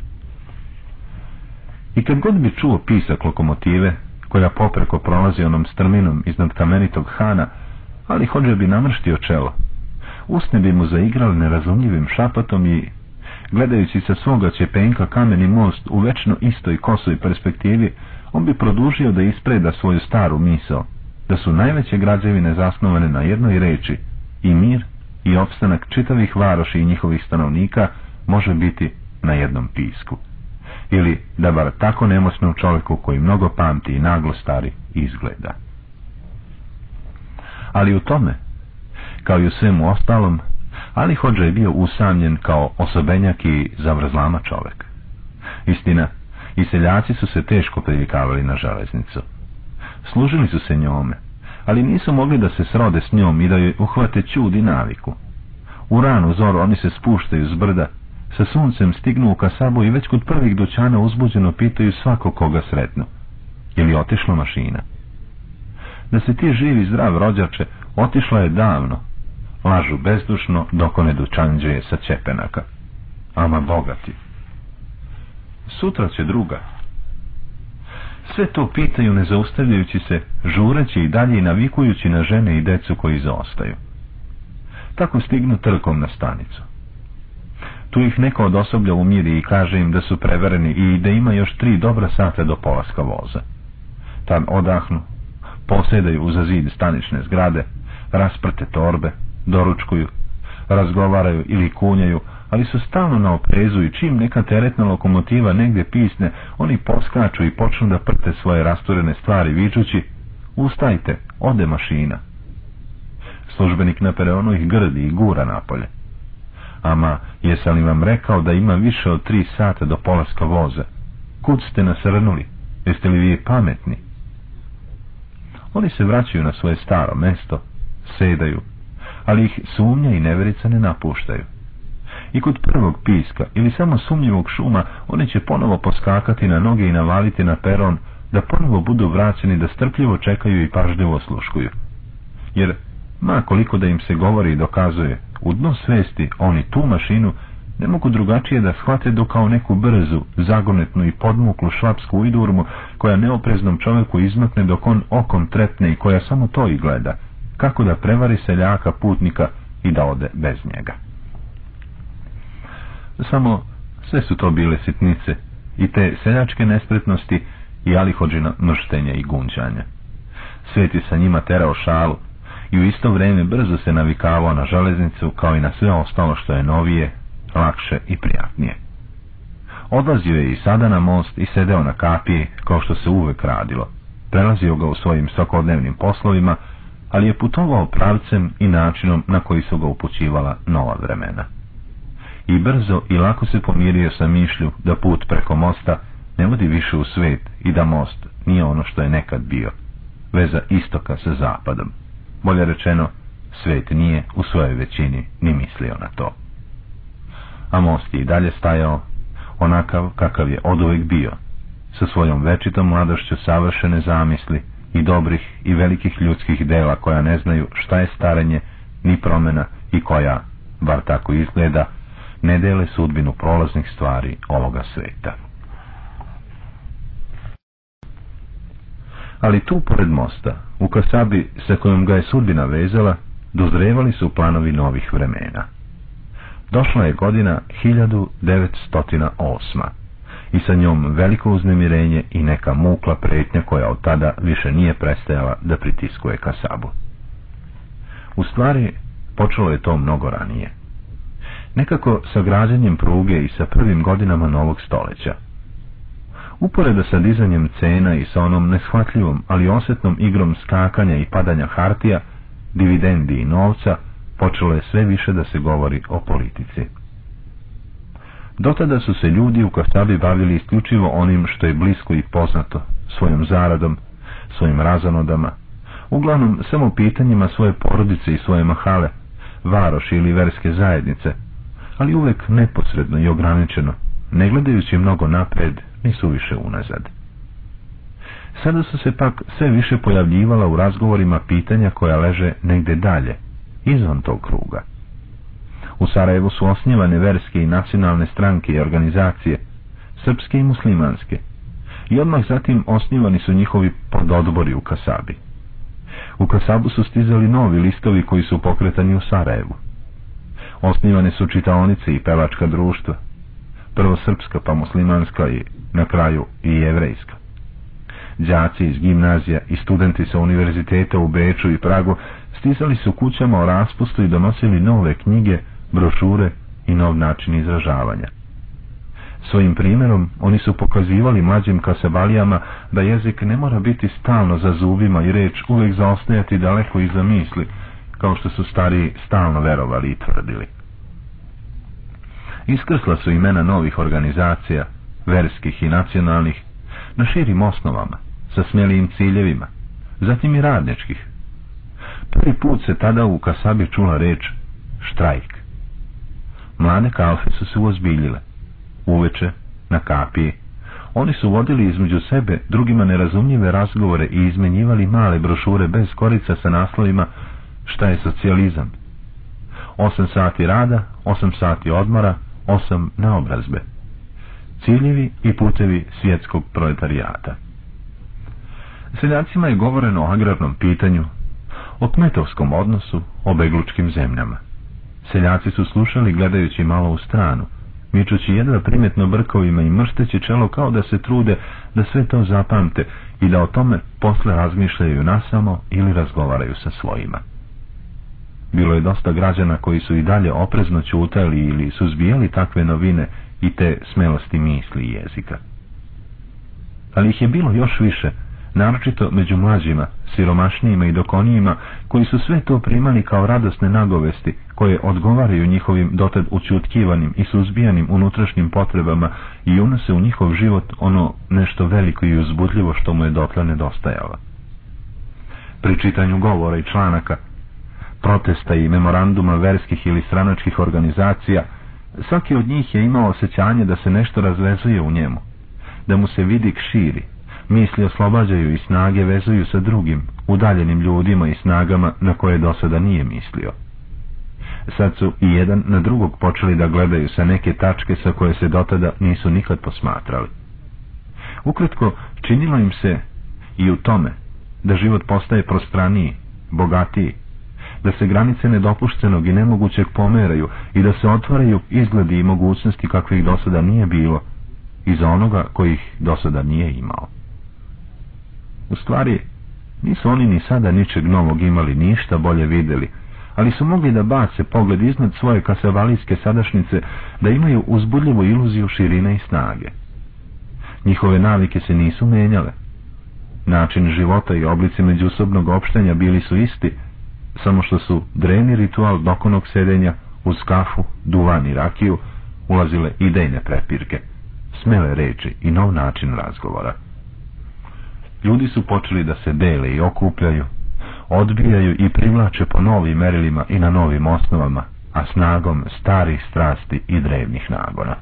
I kad god bi čuo pisak lokomotive, koja popreko prolazi onom strminom iznad kamenitog hana, ali hođe bi namrštio čelo. Usne bi mu zaigrali nerazumljivim šapatom i, gledajući sa svoga čepenka kameni most u večno istoj kosoj perspektivi, on bi produžio da ispreda svoju staru misao, da su najveće građevine zasnovane na jednoj reči, i mir i opstanak čitavih varoši i njihovih stanovnika može biti na jednom pisku. Ili da bar tako nemosnom čovjeku koji mnogo pamti i naglo stari izgleda. Ali u tome, kao i u svemu ostalom, Ali Hođa je bio usamljen kao osobenjak i zavrzlama čovjek. Istina, i seljaci su se teško privikavali na železnicu. Služili su se njome, ali nisu mogli da se srode s njom i da joj uhvate čud i naviku. U ranu zoru oni se spuštaju s brda, sa suncem stignu u kasabu i već kod prvih doćana uzbuđeno pitaju svako koga sretnu. Je li otišla mašina? Da se ti živi zdrav rođače, otišla je davno. Lažu bezdušno dok one dućanđeje sa čepenaka. Ama bogati. Sutra će druga. Sve to pitaju ne zaustavljajući se, žureći i dalje i navikujući na žene i decu koji zaostaju. Tako stignu trkom na stanicu. Tu ih neko od osoblja umiri i kaže im da su prevereni i da ima još tri dobra sata do polaska voza. Tad odahnu, posedaju uza zid stanične zgrade, rasprte torbe, doručkuju, razgovaraju ili kunjaju, ali su stalno na oprezu i čim neka teretna lokomotiva negdje pisne, oni poskaču i počnu da prte svoje rasturene stvari vičući Ustajte, ode mašina. Službenik na pereonu ih grdi i gura napolje. Ama, jesam li vam rekao da ima više od tri sata do polaska voza? Kud ste nasrnuli? Jeste li vi pametni? Oni se vraćaju na svoje staro mesto, sedaju, ali ih sumnja i neverica ne napuštaju. I kod prvog piska ili samo sumnjivog šuma oni će ponovo poskakati na noge i navaliti na peron da ponovo budu vraćeni da strpljivo čekaju i pažljivo sluškuju. Jer, ma koliko da im se govori i dokazuje, u dno svesti oni tu mašinu ne mogu drugačije da shvate do kao neku brzu, zagonetnu i podmuklu švapsku idurmu koja neopreznom čovjeku izmakne dok on okom trepne i koja samo to i gleda, kako da prevari seljaka putnika i da ode bez njega. Samo sve su to bile sitnice i te seljačke nespretnosti i alihođina mrštenja i gunđanja. Sveti sa njima terao šalu i u isto vrijeme brzo se navikavao na železnicu kao i na sve ostalo što je novije, lakše i prijatnije. Odlazio je i sada na most i sedeo na kapiji kao što se uvek radilo. Prelazio ga u svojim svakodnevnim poslovima, ali je putovao pravcem i načinom na koji su ga upućivala nova vremena. I brzo i lako se pomirio sa mišlju da put preko mosta ne vodi više u svet i da most nije ono što je nekad bio. Veza istoka sa zapadom. Bolje rečeno, svet nije u svojoj većini ni mislio na to. A most je i dalje stajao, onakav kakav je oduvijek bio, sa svojom večitom mladošću savršene zamisli i dobrih i velikih ljudskih dela koja ne znaju šta je starenje ni promjena i koja, bar tako izgleda, ne dele sudbinu prolaznih stvari ovoga sveta. Ali tu pored mosta, u kasabi sa kojom ga je sudbina vezala, dozrevali su planovi novih vremena. Došla je godina 1908 i sa njom veliko uznemirenje i neka mukla pretnja koja od tada više nije prestajala da pritiskuje kasabu. U stvari, počelo je to mnogo ranije. Nekako sa građanjem pruge i sa prvim godinama novog stoleća. Uporedo sa dizanjem cena i sa onom neshvatljivom, ali osjetnom igrom skakanja i padanja hartija, dividendi i novca, počelo je sve više da se govori o politici. Dotada su se ljudi u Kasabi bavili isključivo onim što je blisko i poznato, svojom zaradom, svojim razonodama, uglavnom samo pitanjima svoje porodice i svoje mahale, varoši ili verske zajednice, ali uvek neposredno i ograničeno, ne gledajući mnogo napred, ni suviše unazad. Sada su se pak sve više pojavljivala u razgovorima pitanja koja leže negde dalje, izvan tog kruga. U Sarajevu su osnjevane verske i nacionalne stranke i organizacije, srpske i muslimanske, i odmah zatim osnivani su njihovi pododbori u Kasabi. U Kasabu su stizali novi listovi koji su pokretani u Sarajevu. Osnivane su čitaonice i pevačka društva, prvo srpska pa muslimanska i na kraju i jevrejska. Đaci iz gimnazija i studenti sa univerziteta u Beču i Pragu stizali su kućama o raspustu i donosili nove knjige, brošure i nov način izražavanja. Svojim primjerom oni su pokazivali mlađim kasebalijama da jezik ne mora biti stalno za zubima i reč uvijek zaostajati daleko iza misli, kao što su stariji stalno verovali i tvrdili. Iskrsla su imena novih organizacija, verskih i nacionalnih, na širim osnovama, sa smjelijim ciljevima, zatim i radničkih. Prvi put se tada u Kasabi čula reč štrajk. mlade kalfe su se uozbiljile. Uveče, na kapiji, oni su vodili između sebe drugima nerazumljive razgovore i izmenjivali male brošure bez korica sa naslovima šta je socijalizam. Osam sati rada, osam sati odmora, osam naobrazbe. Ciljevi i putevi svjetskog proletarijata. Seljacima je govoreno o agrarnom pitanju, o kmetovskom odnosu, o beglučkim zemljama. Seljaci su slušali gledajući malo u stranu, mičući jedva primjetno brkovima i mršteći čelo kao da se trude da sve to zapamte i da o tome posle razmišljaju nasamo ili razgovaraju sa svojima. Bilo je dosta građana koji su i dalje oprezno čutali ili suzbijali takve novine i te smelosti misli i jezika. Ali ih je bilo još više, naročito među mlađima, siromašnijima i dokonijima, koji su sve to primali kao radosne nagovesti, koje odgovaraju njihovim dotad učutkivanim i suzbijanim unutrašnjim potrebama i unose u njihov život ono nešto veliko i uzbudljivo što mu je dotle nedostajalo. Pri čitanju govora i članaka, protesta i memoranduma verskih ili stranačkih organizacija, svaki od njih je imao osjećanje da se nešto razvezuje u njemu, da mu se vidik širi, misli oslobađaju i snage vezuju sa drugim, udaljenim ljudima i snagama na koje do sada nije mislio. Sad su i jedan na drugog počeli da gledaju sa neke tačke sa koje se dotada nisu nikad posmatrali. Ukratko, činilo im se i u tome da život postaje prostraniji, bogatiji, da se granice nedopuštenog i nemogućeg pomeraju i da se otvaraju izgledi i mogućnosti kakvih do sada nije bilo i za onoga kojih do sada nije imao. U stvari, nisu oni ni sada ničeg novog imali, ništa bolje vidjeli, ali su mogli da bace pogled iznad svoje kasavalijske sadašnjice, da imaju uzbudljivu iluziju širine i snage. Njihove navike se nisu menjale. Način života i oblici međusobnog opštenja bili su isti, samo što su dreni ritual dokonog sedenja uz kafu, duvan i rakiju ulazile idejne prepirke, smele reči i nov način razgovora. Ljudi su počeli da se dele i okupljaju, odbijaju i privlače po novim merilima i na novim osnovama, a snagom starih strasti i drevnih nagona.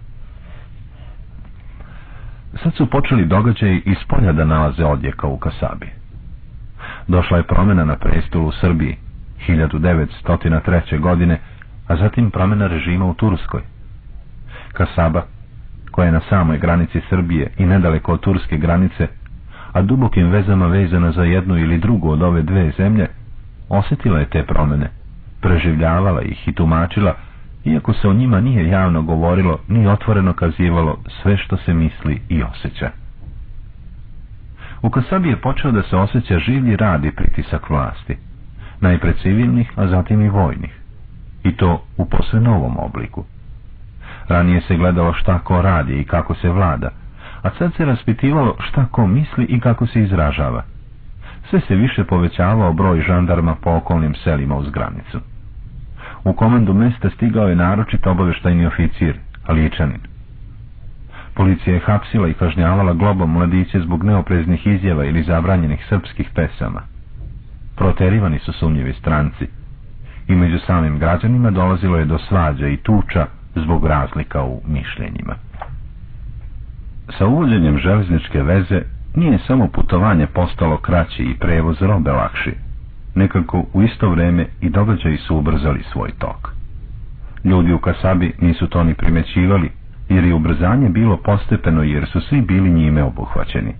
Sad su počeli događaji iz polja da nalaze odjeka u Kasabi. Došla je promjena na prestolu u Srbiji, 1903. godine, a zatim promjena režima u Turskoj. Kasaba, koja je na samoj granici Srbije i nedaleko od turske granice, a dubokim vezama vezana za jednu ili drugu od ove dve zemlje, osjetila je te promjene, preživljavala ih i tumačila, iako se o njima nije javno govorilo ni otvoreno kazivalo sve što se misli i osjeća. U Kasabi je počeo da se osjeća življi rad i pritisak vlasti, najpre civilnih, a zatim i vojnih, i to u posve novom obliku. Ranije se gledalo šta ko radi i kako se vlada, a sad se raspitivalo šta ko misli i kako se izražava. Sve se više povećavao broj žandarma po okolnim selima uz granicu. U komandu mesta stigao je naročit obaveštajni oficir, Aličanin. Policija je hapsila i kažnjavala globom mladiće zbog neopreznih izjava ili zabranjenih srpskih pesama. Proterivani su sumnjivi stranci i među samim građanima dolazilo je do svađa i tuča zbog razlika u mišljenjima. Sa uvođenjem železničke veze nije samo putovanje postalo kraći i prevoz robe lakši. Nekako u isto vrijeme i događaji su ubrzali svoj tok. Ljudi u Kasabi nisu to ni primećivali, jer je ubrzanje bilo postepeno jer su svi bili njime obuhvaćeni.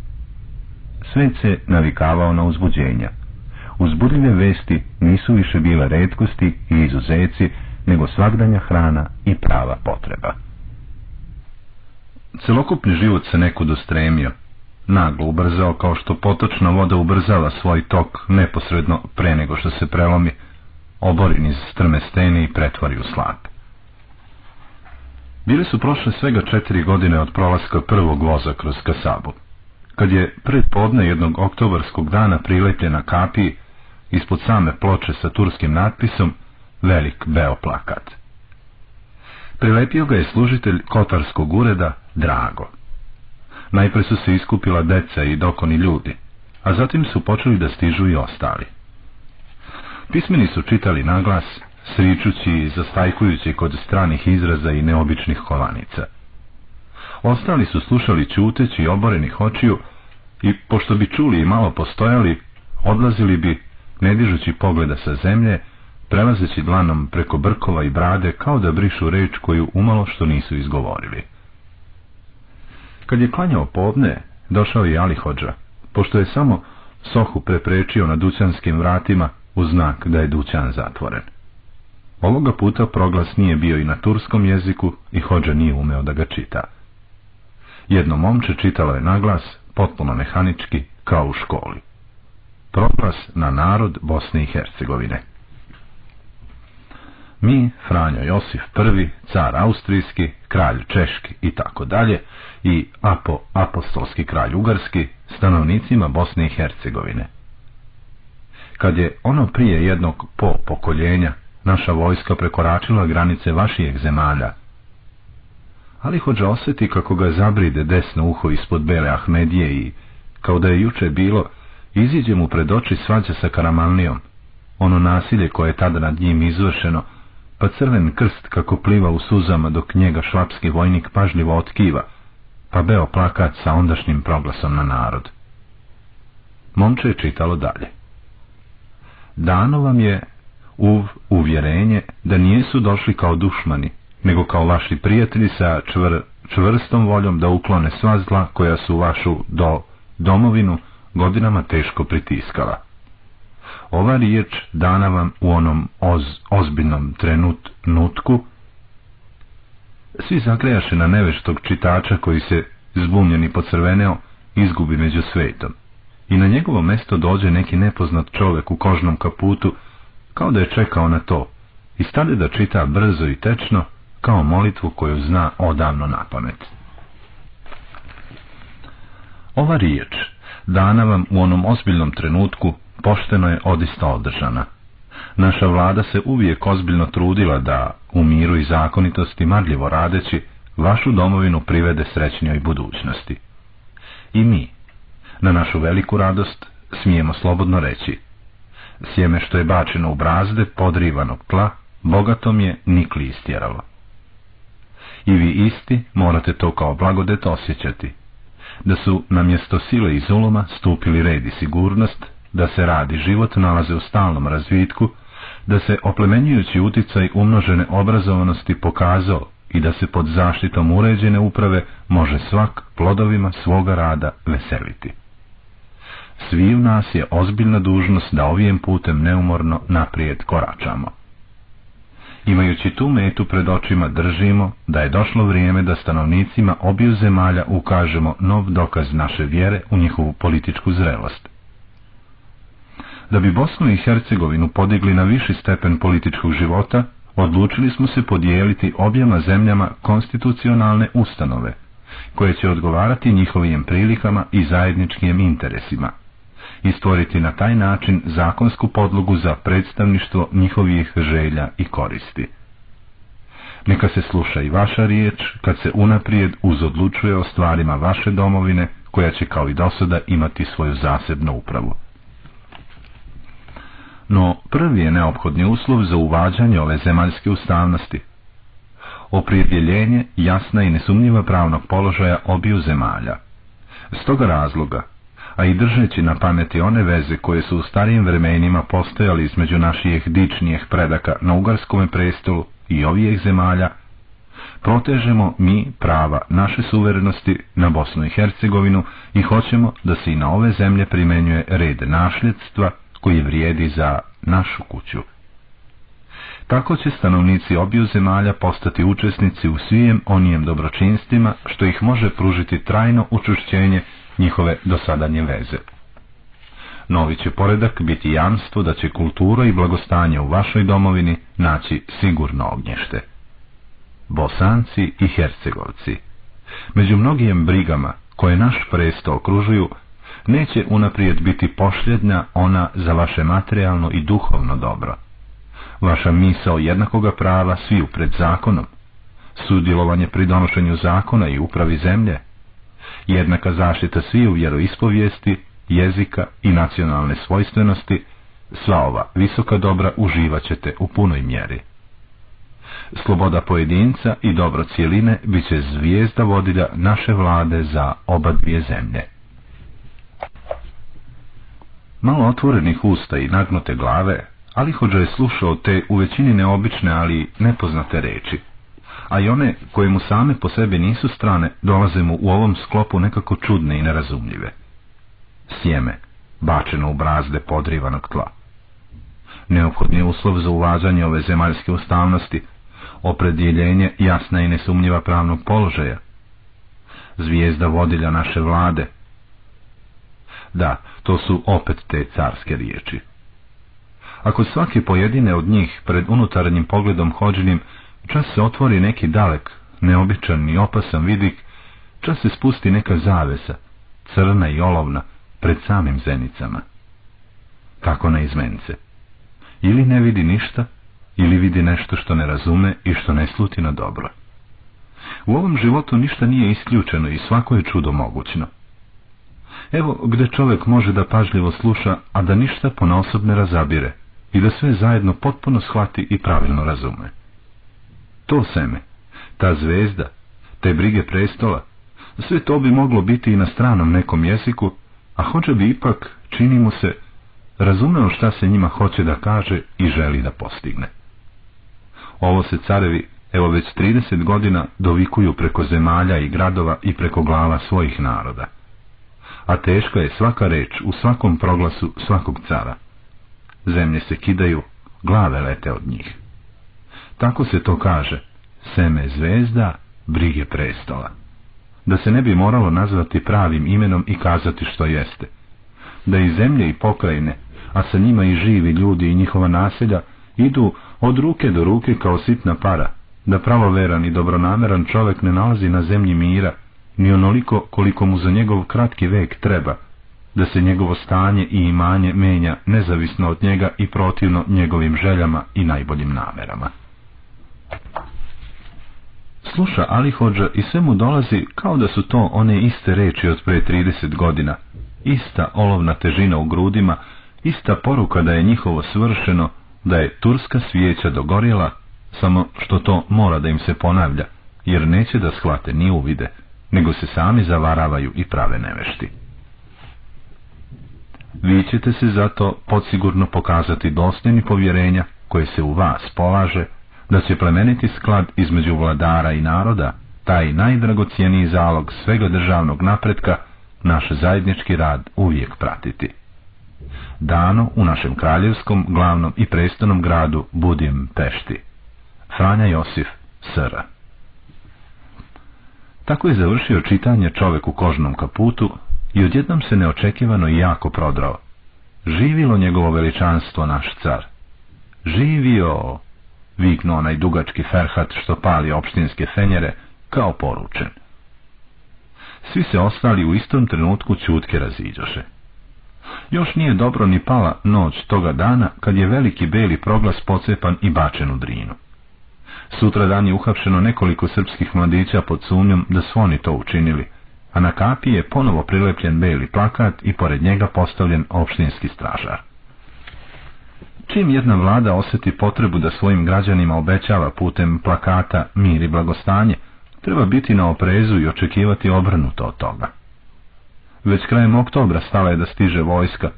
Svet se navikavao na uzbuđenja. Uzbudljive vesti nisu više bile redkosti i izuzeci, nego svagdanja hrana i prava potreba. Celokupni život se nekud ustremio, naglo ubrzao kao što potočna voda ubrzava svoj tok neposredno pre nego što se prelomi, obori niz strme stene i pretvori u slap. Bili su prošle svega četiri godine od prolaska prvog voza kroz Kasabu. Kad je pred podne jednog oktobarskog dana priletljena kapiji, ispod same ploče sa turskim natpisom, velik beo plakat. Prilepio ga je služitelj kotarskog ureda Drago. Najpre su se iskupila deca i dokoni ljudi, a zatim su počeli da stižu i ostali. Pismeni su čitali naglas, sričući i zastajkujući kod stranih izraza i neobičnih kovanicca. Ostali su slušali čuteći oborenih očiju i, pošto bi čuli i malo postojali, odlazili bi, ne dižući pogleda sa zemlje, prelazeći dlanom preko brkova i brade kao da brišu reč koju umalo što nisu izgovorili. Kad je klanjao podne, došao je Ali Hođa, pošto je samo sohu preprečio na dućanskim vratima u znak da je dućan zatvoren. Ovoga puta proglas nije bio i na turskom jeziku i Hođa nije umeo da ga čita. Jedno momče čitalo je naglas, potpuno mehanički, kao u školi. Proglas na narod Bosne i Hercegovine. Mi, Franjo Josif I, car Austrijski, kralj Češki i tako dalje, i Apo, apostolski kralj Ugarski, stanovnicima Bosne i Hercegovine. Kad je ono prije jednog po pokoljenja naša vojska prekoračila granice vašijeg zemalja, ali hođa osjeti kako ga zabride desno uho ispod bele Ahmedije i, kao da je juče bilo, iziđe mu pred oči svađa sa Karamalnijom, ono nasilje koje je tada nad njim izvršeno, pa crven krst kako pliva u suzama dok njega švapski vojnik pažljivo otkiva, pa beo plakat sa ondašnjim proglasom na narod. Momče je čitalo dalje. Dano vam je uv uvjerenje da nijesu došli kao dušmani, nego kao vaši prijatelji sa čvr, čvrstom voljom da uklone sva zla koja su vašu do domovinu godinama teško pritiskala. Ova riječ dana vam u onom oz, ozbiljnom trenut nutku. Svi zagrejaše na neveštog čitača koji se zbumljeni pocrveneo izgubi među svetom. I na njegovo mesto dođe neki nepoznat čovjek u kožnom kaputu, kao da je čekao na to, i stade da čita brzo i tečno, kao molitvu koju zna odavno na pamet. Ova riječ, dana vam u onom ozbiljnom trenutku, pošteno je odista održana. Naša vlada se uvijek ozbiljno trudila da, u miru i zakonitosti marljivo radeći, vašu domovinu privede srećnjoj budućnosti. I mi, na našu veliku radost, smijemo slobodno reći, sjeme što je bačeno u brazde podrivanog tla, bogatom je nikli istjeralo. I vi isti morate to kao blagodet osjećati, da su na mjesto sile i zuluma stupili red i sigurnost, da se radi život nalaze u stalnom razvitku, da se oplemenjujući uticaj umnožene obrazovanosti pokazao i da se pod zaštitom uređene uprave može svak plodovima svoga rada veseliti. Svi u nas je ozbiljna dužnost da ovijem putem neumorno naprijed koračamo. Imajući tu metu pred očima držimo da je došlo vrijeme da stanovnicima obiju zemalja ukažemo nov dokaz naše vjere u njihovu političku zrelost. Da bi Bosnu i Hercegovinu podigli na viši stepen političkog života, odlučili smo se podijeliti objema zemljama konstitucionalne ustanove, koje će odgovarati njihovim prilikama i zajedničkim interesima, i stvoriti na taj način zakonsku podlogu za predstavništvo njihovih želja i koristi. Neka se sluša i vaša riječ kad se unaprijed uzodlučuje o stvarima vaše domovine, koja će kao i dosada imati svoju zasebnu upravu no prvi je neophodni uslov za uvađanje ove zemaljske ustavnosti. Opredjeljenje jasna i nesumnjiva pravnog položaja obiju zemalja. S toga razloga, a i držeći na pameti one veze koje su u starijim vremenima postojali između naših dičnijih predaka na Ugarskom prestolu i ovijeh zemalja, protežemo mi prava naše suverenosti na Bosnu i Hercegovinu i hoćemo da se i na ove zemlje primenjuje red našljedstva koji vrijedi za našu kuću. Tako će stanovnici obiju zemalja postati učesnici u svijem onijem dobročinstvima, što ih može pružiti trajno učušćenje njihove dosadanje veze. Novi će poredak biti jamstvo da će kultura i blagostanje u vašoj domovini naći sigurno ognješte. Bosanci i Hercegovci Među mnogim brigama koje naš presto okružuju, neće unaprijed biti pošljednja ona za vaše materijalno i duhovno dobro. Vaša misao jednakoga prava sviju pred zakonom, sudjelovanje pri donošenju zakona i upravi zemlje, jednaka zaštita sviju vjeroispovijesti, jezika i nacionalne svojstvenosti, sva ova visoka dobra uživat ćete u punoj mjeri. Sloboda pojedinca i dobro cijeline bit će zvijezda vodilja naše vlade za oba dvije zemlje. Malo otvorenih usta i nagnute glave, ali hođa je slušao te u većini neobične, ali nepoznate reči. A i one koje mu same po sebi nisu strane, dolaze mu u ovom sklopu nekako čudne i nerazumljive. Sjeme, bačeno u brazde podrivanog tla. Neophodni uslov za uvažanje ove zemaljske ustavnosti, opredjeljenje jasna i nesumnjiva pravnog položaja. Zvijezda vodilja naše vlade. Da, to su opet te carske riječi. Ako svaki pojedine od njih pred unutarnjim pogledom hođenim, čas se otvori neki dalek, neobičan i opasan vidik, čas se spusti neka zavesa, crna i olovna, pred samim zenicama. Tako na izmence. Ili ne vidi ništa, ili vidi nešto što ne razume i što ne sluti na dobro. U ovom životu ništa nije isključeno i svako je čudo mogućno. Evo gdje čovjek može da pažljivo sluša, a da ništa ponaosob ne razabire i da sve zajedno potpuno shvati i pravilno razume. To seme, ta zvezda, te brige prestola, sve to bi moglo biti i na stranom nekom jeziku, a hoće bi ipak, čini mu se, razumeo šta se njima hoće da kaže i želi da postigne. Ovo se carevi, evo već 30 godina, dovikuju preko zemalja i gradova i preko glava svojih naroda. A teška je svaka reč u svakom proglasu svakog cara. Zemlje se kidaju, glave lete od njih. Tako se to kaže, seme zvezda, brige prestola. Da se ne bi moralo nazvati pravim imenom i kazati što jeste. Da i zemlje i pokrajine, a sa njima i živi ljudi i njihova naselja, idu od ruke do ruke kao sitna para, da pravoveran i dobronameran čovjek ne nalazi na zemlji mira, ni onoliko koliko mu za njegov kratki vek treba, da se njegovo stanje i imanje menja nezavisno od njega i protivno njegovim željama i najboljim namerama. Sluša Alihođa i sve mu dolazi kao da su to one iste reči od pre 30 godina, ista olovna težina u grudima, ista poruka da je njihovo svršeno, da je turska svijeća dogorjela, samo što to mora da im se ponavlja, jer neće da shvate ni uvide, nego se sami zavaravaju i prave nevešti. Vi ćete se zato podsigurno pokazati dosljedni povjerenja koje se u vas polaže, da će plemeniti sklad između vladara i naroda, taj najdragocijeniji zalog svega državnog napretka, naš zajednički rad uvijek pratiti dano u našem kraljevskom, glavnom i prestanom gradu Budim Pešti. Franja Josif, Sra. Tako je završio čitanje čovek u kožnom kaputu i odjednom se neočekivano i jako prodrao. Živilo njegovo veličanstvo naš car. Živio, viknuo onaj dugački ferhat što pali opštinske fenjere, kao poručen. Svi se ostali u istom trenutku čutke raziđoše. Još nije dobro ni pala noć toga dana, kad je veliki beli proglas pocepan i bačen u drinu. Sutra dan je uhapšeno nekoliko srpskih mladića pod sumnjom da su oni to učinili, a na kapi je ponovo prilepljen beli plakat i pored njega postavljen opštinski stražar. Čim jedna vlada osjeti potrebu da svojim građanima obećava putem plakata mir i blagostanje, treba biti na oprezu i očekivati obrnuto od toga. Već krajem oktobra stala je da stiže vojska,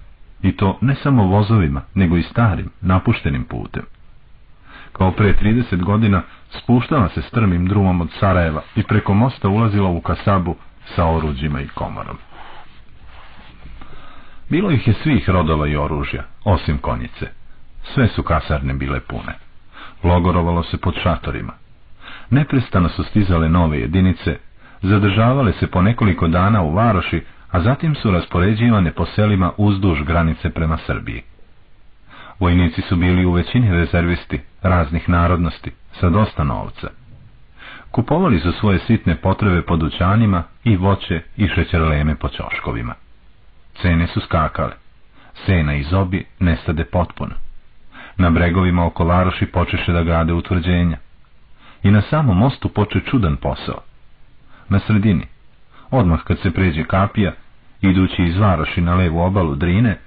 i to ne samo vozovima, nego i starim, napuštenim putem. Kao pre 30 godina spuštala se strmim drumom od Sarajeva i preko mosta ulazila u Kasabu sa oruđima i komorom. Bilo ih je svih rodova i oružja, osim konjice. Sve su kasarne bile pune. Logorovalo se pod šatorima. Neprestano su stizale nove jedinice, zadržavale se po nekoliko dana u varoši a zatim su raspoređivane po selima uzduž granice prema Srbiji. Vojnici su bili u većini rezervisti raznih narodnosti, sa dosta novca. Kupovali su svoje sitne potrebe po dućanima i voće i šećerleme po čoškovima. Cene su skakale. Sena i zobi nestade potpuno. Na bregovima oko varoši počeše da grade utvrđenja. I na samom mostu poče čudan posao. Na sredini, odmah kad se pređe kapija, idući iz Varoši na levu obalu Drine,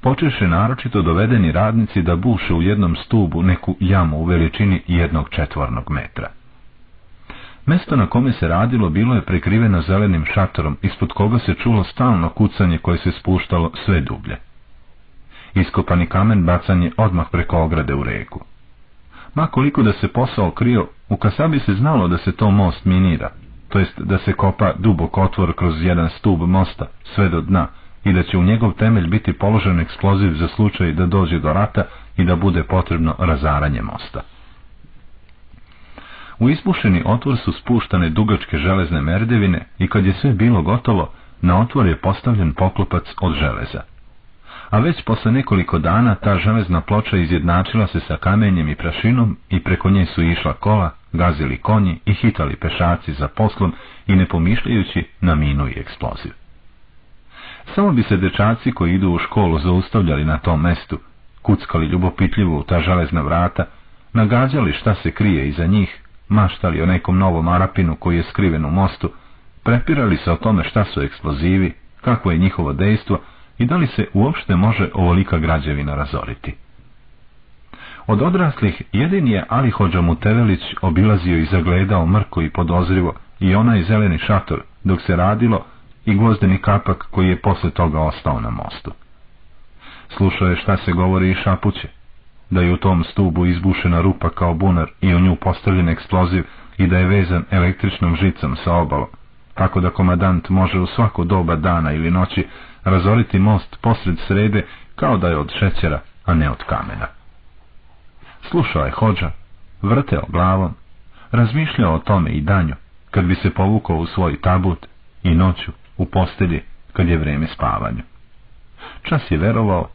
počeše naročito dovedeni radnici da buše u jednom stubu neku jamu u veličini jednog četvornog metra. Mesto na kome se radilo bilo je prekriveno zelenim šatorom, ispod koga se čulo stalno kucanje koje se spuštalo sve dublje. Iskopani kamen bacanje odmah preko ograde u reku. Ma koliko da se posao krio, u Kasabi se znalo da se to most minira, to jest da se kopa dubok otvor kroz jedan stub mosta, sve do dna, i da će u njegov temelj biti položen eksploziv za slučaj da dođe do rata i da bude potrebno razaranje mosta. U ispušeni otvor su spuštane dugačke železne merdevine i kad je sve bilo gotovo, na otvor je postavljen poklopac od železa. A već posle nekoliko dana ta železna ploča izjednačila se sa kamenjem i prašinom i preko nje su išla kola, gazili konji i hitali pešaci za poslom i ne pomišljajući na minu i eksploziv. Samo bi se dečaci koji idu u školu zaustavljali na tom mestu, kuckali ljubopitljivo u ta železna vrata, nagađali šta se krije iza njih, maštali o nekom novom Arapinu koji je skriven u mostu, prepirali se o tome šta su eksplozivi, kako je njihovo dejstvo i da li se uopšte može ovolika građevina razoriti. Od odraslih jedini je Ali Hođa Mutevelić obilazio i zagledao mrko i podozrivo i onaj zeleni šator, dok se radilo, i gvozdeni kapak koji je posle toga ostao na mostu. Slušao je šta se govori i šapuće, da je u tom stubu izbušena rupa kao bunar i u nju postavljen eksploziv i da je vezan električnom žicom sa obalom, tako da komadant može u svako doba dana ili noći razoriti most posred srede kao da je od šećera, a ne od kamena. Slušao je hođa, vrteo glavom, razmišljao o tome i danju, kad bi se povukao u svoj tabut i noću u postelji, kad je vreme spavanja. Čas je verovao,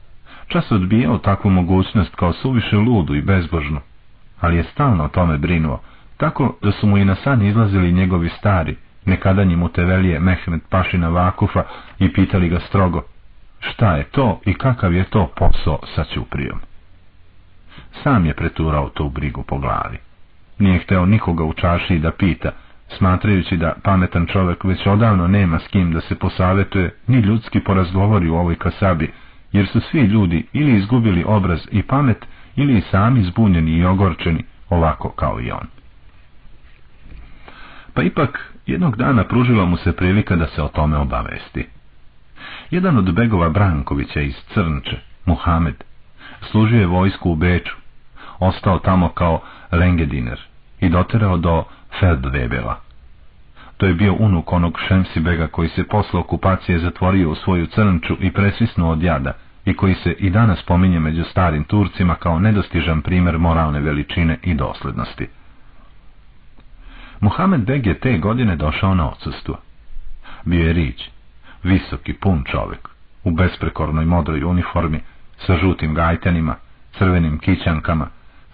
čas odbijao takvu mogućnost kao suviše ludu i bezbožnu, ali je stalno o tome brinuo, tako da su mu i na san izlazili njegovi stari, nekadanji mu tevelije Mehmed Pašina Vakufa i pitali ga strogo, šta je to i kakav je to posao sa Ćuprijom. Sam je preturao tu brigu po glavi. Nije hteo nikoga u čaši da pita, smatrajući da pametan čovjek već odavno nema s kim da se posavetuje, ni ljudski porazgovori u ovoj kasabi, jer su svi ljudi ili izgubili obraz i pamet, ili sami zbunjeni i ogorčeni, ovako kao i on. Pa ipak, jednog dana pružila mu se prilika da se o tome obavesti. Jedan od begova Brankovića iz Crnče, Muhamed, služio je vojsku u Beču, ostao tamo kao Lengediner i doterao do Feldwebela. To je bio unuk onog Šemsibega koji se posle okupacije zatvorio u svoju crnču i presvisnuo od jada i koji se i danas pominje među starim Turcima kao nedostižan primjer moralne veličine i doslednosti. Muhammed Beg je te godine došao na odsustvo. Bio je rić, visoki, pun čovjek, u besprekornoj modroj uniformi, sa žutim gajtanima, crvenim kićankama,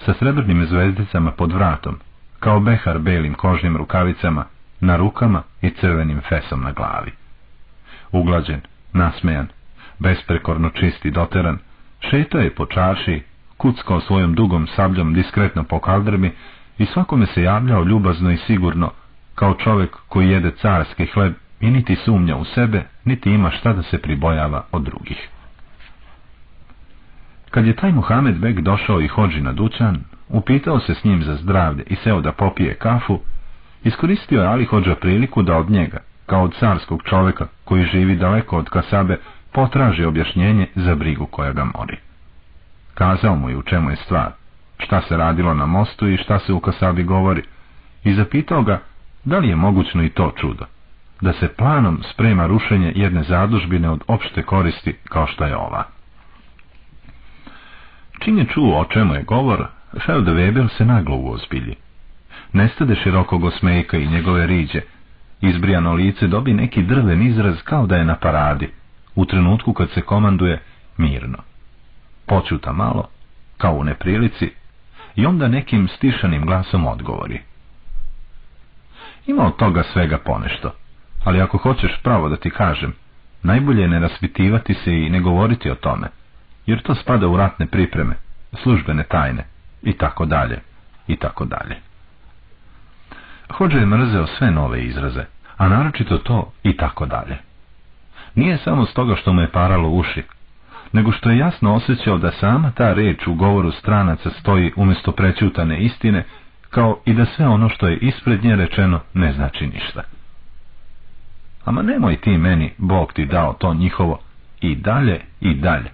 sa srebrnim zvezdicama pod vratom, kao behar belim kožnim rukavicama, na rukama i crvenim fesom na glavi. Uglađen, nasmejan, besprekorno čisti doteran, šeto je po čaši, kuckao svojom dugom sabljom diskretno po kaldrmi i svakome se javljao ljubazno i sigurno, kao čovjek koji jede carski hleb i niti sumnja u sebe, niti ima šta da se pribojava od drugih. Kad je taj Muhamed Beg došao i hođi na dućan, upitao se s njim za zdravlje i seo da popije kafu, iskoristio je Ali Hođa priliku da od njega, kao od carskog čovjeka koji živi daleko od Kasabe, potraži objašnjenje za brigu koja ga mori. Kazao mu je u čemu je stvar, šta se radilo na mostu i šta se u Kasabi govori, i zapitao ga da li je mogućno i to čudo, da se planom sprema rušenje jedne zadužbine od opšte koristi kao što je ova. Čim je čuo o čemu je govor, Feldwebel se naglo uozbilji. Nestade širokog osmejka i njegove riđe. Izbrijano lice dobi neki drven izraz kao da je na paradi, u trenutku kad se komanduje mirno. Počuta malo, kao u neprilici, i onda nekim stišanim glasom odgovori. Ima od toga svega ponešto, ali ako hoćeš pravo da ti kažem, najbolje je ne rasvitivati se i ne govoriti o tome, jer to spada u ratne pripreme, službene tajne, i tako dalje, i tako dalje. Hođe je mrzeo sve nove izraze, a naročito to i tako dalje. Nije samo stoga što mu je paralo uši, nego što je jasno osjećao da sama ta reč u govoru stranaca stoji umjesto prećutane istine, kao i da sve ono što je ispred nje rečeno ne znači ništa. Ama nemoj ti meni, Bog ti dao to njihovo, i dalje i dalje,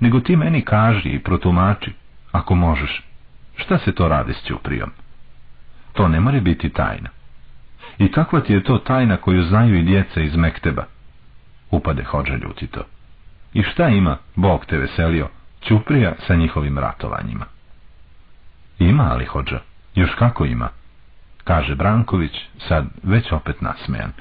nego ti meni kaži i protumači, ako možeš, šta se to radi s Ćuprijom? To ne mora biti tajna. I kakva ti je to tajna koju znaju i djeca iz Mekteba? Upade hođa ljutito. I šta ima, Bog te veselio, Ćuprija sa njihovim ratovanjima? Ima ali hođa, još kako ima, kaže Branković, sad već opet nasmejan.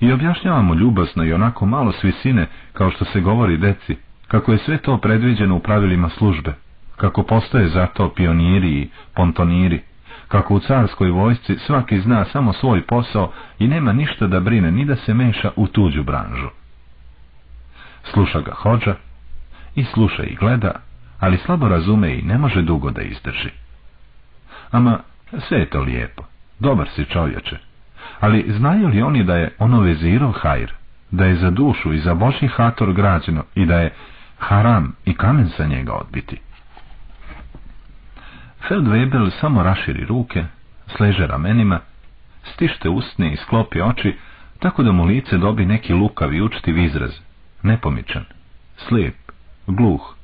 I objašnjavamo ljubasno i onako malo svisine, kao što se govori deci, kako je sve to predviđeno u pravilima službe, kako postoje za to pioniri i pontoniri, kako u carskoj vojsci svaki zna samo svoj posao i nema ništa da brine ni da se meša u tuđu branžu. Sluša ga hođa i sluša i gleda, ali slabo razume i ne može dugo da izdrži. Ama sve je to lijepo, dobar si čovječe, ali znaju li oni da je ono vezirov hajr, da je za dušu i za Boži hator građeno i da je haram i kamen sa njega odbiti? Feldwebel samo raširi ruke, sleže ramenima, stište usne i sklopi oči, tako da mu lice dobi neki lukav i učtiv izraz, nepomičan, slijep, gluh,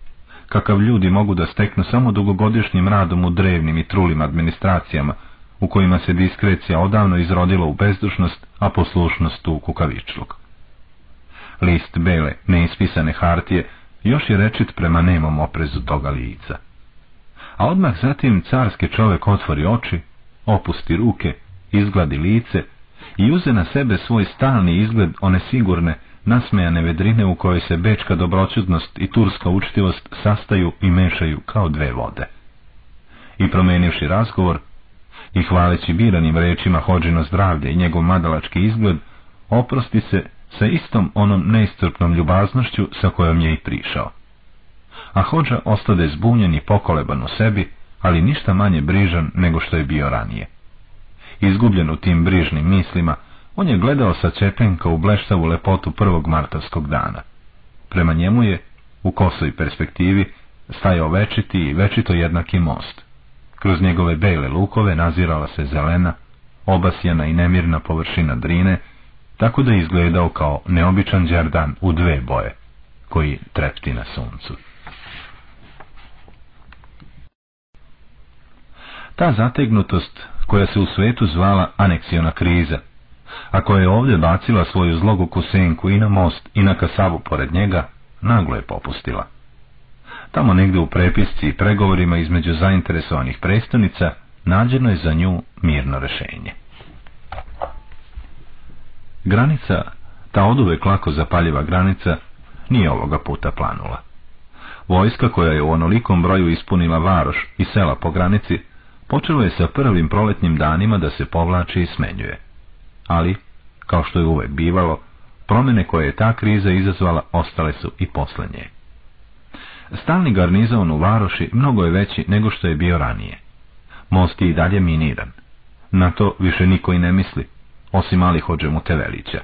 kakav ljudi mogu da steknu samo dugogodišnjim radom u drevnim i trulim administracijama, u kojima se diskrecija odavno izrodila u bezdušnost, a poslušnost u kukavičluk. List bele, neispisane hartije, još je rečit prema nemom oprezu toga lica a odmah zatim carski čovjek otvori oči, opusti ruke, izgladi lice i uze na sebe svoj stalni izgled one sigurne, nasmejane vedrine u kojoj se bečka dobroćudnost i turska učtivost sastaju i mešaju kao dve vode. I promenivši razgovor, i hvaleći biranim rečima hođino zdravlje i njegov madalački izgled, oprosti se sa istom onom neiscrpnom ljubaznošću sa kojom je i prišao a hođa ostade zbunjen i pokoleban u sebi, ali ništa manje brižan nego što je bio ranije. Izgubljen u tim brižnim mislima, on je gledao sa čepenka u bleštavu lepotu prvog martavskog dana. Prema njemu je, u kosoj perspektivi, stajao večiti i večito jednaki most. Kroz njegove bele lukove nazirala se zelena, obasjena i nemirna površina drine, tako da je izgledao kao neobičan džerdan u dve boje, koji trepti na suncu. Ta zategnutost, koja se u svetu zvala aneksiona kriza, a koja je ovdje bacila svoju zlogu senku i na most i na kasavu pored njega, naglo je popustila. Tamo negdje u prepisci i pregovorima između zainteresovanih predstavnica nađeno je za nju mirno rešenje. Granica, ta oduvek lako zapaljiva granica, nije ovoga puta planula. Vojska koja je u onolikom broju ispunila varoš i sela po granici, počelo je sa prvim proletnim danima da se povlači i smenjuje. Ali, kao što je uvek bivalo, promjene koje je ta kriza izazvala ostale su i poslednje. Stalni garnizon u Varoši mnogo je veći nego što je bio ranije. Most je i dalje miniran. Na to više niko i ne misli, osim malih hođe Mutevelića.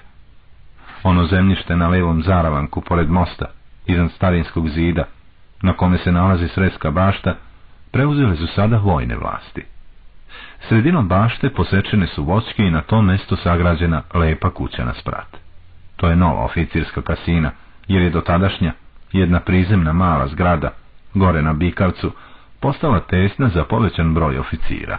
Ono zemljište na levom zaravanku pored mosta, izan starinskog zida, na kome se nalazi sredska bašta, preuzele su sada vojne vlasti. Sredinom bašte posečene su voćke i na tom mjestu sagrađena lepa kuća na sprat. To je nova oficirska kasina, jer je do tadašnja jedna prizemna mala zgrada, gore na Bikavcu, postala tesna za povećan broj oficira.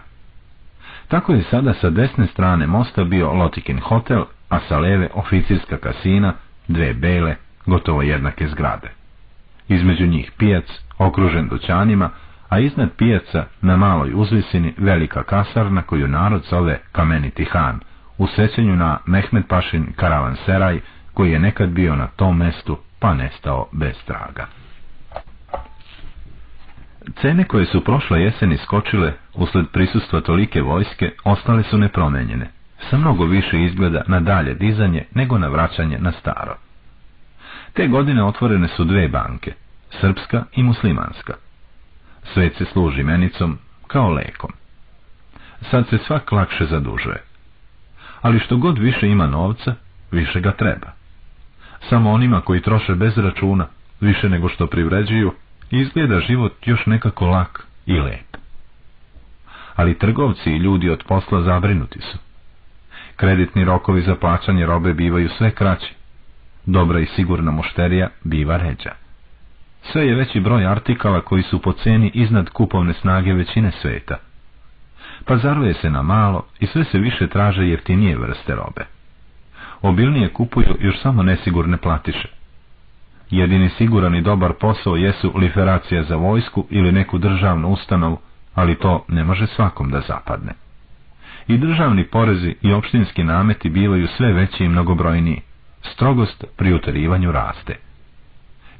Tako je sada sa desne strane mosta bio Lotikin hotel, a sa leve oficirska kasina, dve bele, gotovo jednake zgrade. Između njih pijac, okružen dućanima, a iznad pijaca na maloj uzvisini velika kasarna koju narod zove Kameniti Han, u sećanju na Mehmed Pašin karavan Seraj, koji je nekad bio na tom mestu pa nestao bez traga. Cene koje su prošle jeseni skočile usled prisustva tolike vojske ostale su nepromenjene, sa mnogo više izgleda na dalje dizanje nego na vraćanje na staro. Te godine otvorene su dve banke, srpska i muslimanska. Svet se služi menicom kao lekom. Sad se svak lakše zadužuje. Ali što god više ima novca, više ga treba. Samo onima koji troše bez računa, više nego što privređuju, izgleda život još nekako lak i lep. Ali trgovci i ljudi od posla zabrinuti su. Kreditni rokovi za plaćanje robe bivaju sve kraći. Dobra i sigurna mušterija biva ređa. Sve je veći broj artikala koji su po ceni iznad kupovne snage većine sveta. Pazaruje se na malo i sve se više traže jeftinije vrste robe. Obilnije kupuju još samo nesigurne platiše. Jedini siguran i dobar posao jesu liferacija za vojsku ili neku državnu ustanovu, ali to ne može svakom da zapadne. I državni porezi i opštinski nameti bivaju sve veći i mnogobrojniji. Strogost pri utarivanju raste.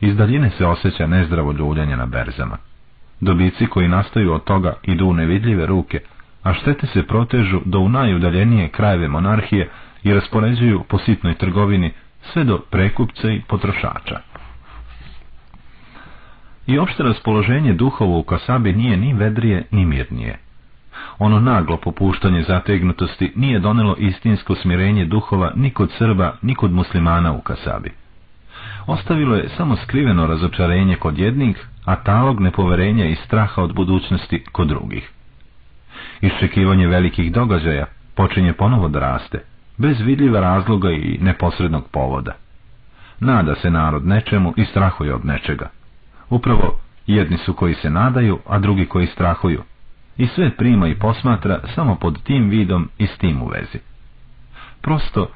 Iz daljine se osjeća nezdravo ljuljanje na berzama. Dobici koji nastaju od toga idu u nevidljive ruke, a štete se protežu do u najudaljenije krajeve monarhije i raspoređuju po sitnoj trgovini sve do prekupca i potrošača. I opšte raspoloženje duhova u Kasabi nije ni vedrije ni mirnije. Ono naglo popuštanje zategnutosti nije donelo istinsko smirenje duhova ni kod Srba, ni kod muslimana u Kasabi. Ostavilo je samo skriveno razočarenje kod jednih, a talog nepoverenja i straha od budućnosti kod drugih. Iščekivanje velikih događaja počinje ponovo da raste, bez vidljiva razloga i neposrednog povoda. Nada se narod nečemu i strahuje od nečega. Upravo jedni su koji se nadaju, a drugi koji strahuju. I sve prima i posmatra samo pod tim vidom i s tim u vezi. Prosto,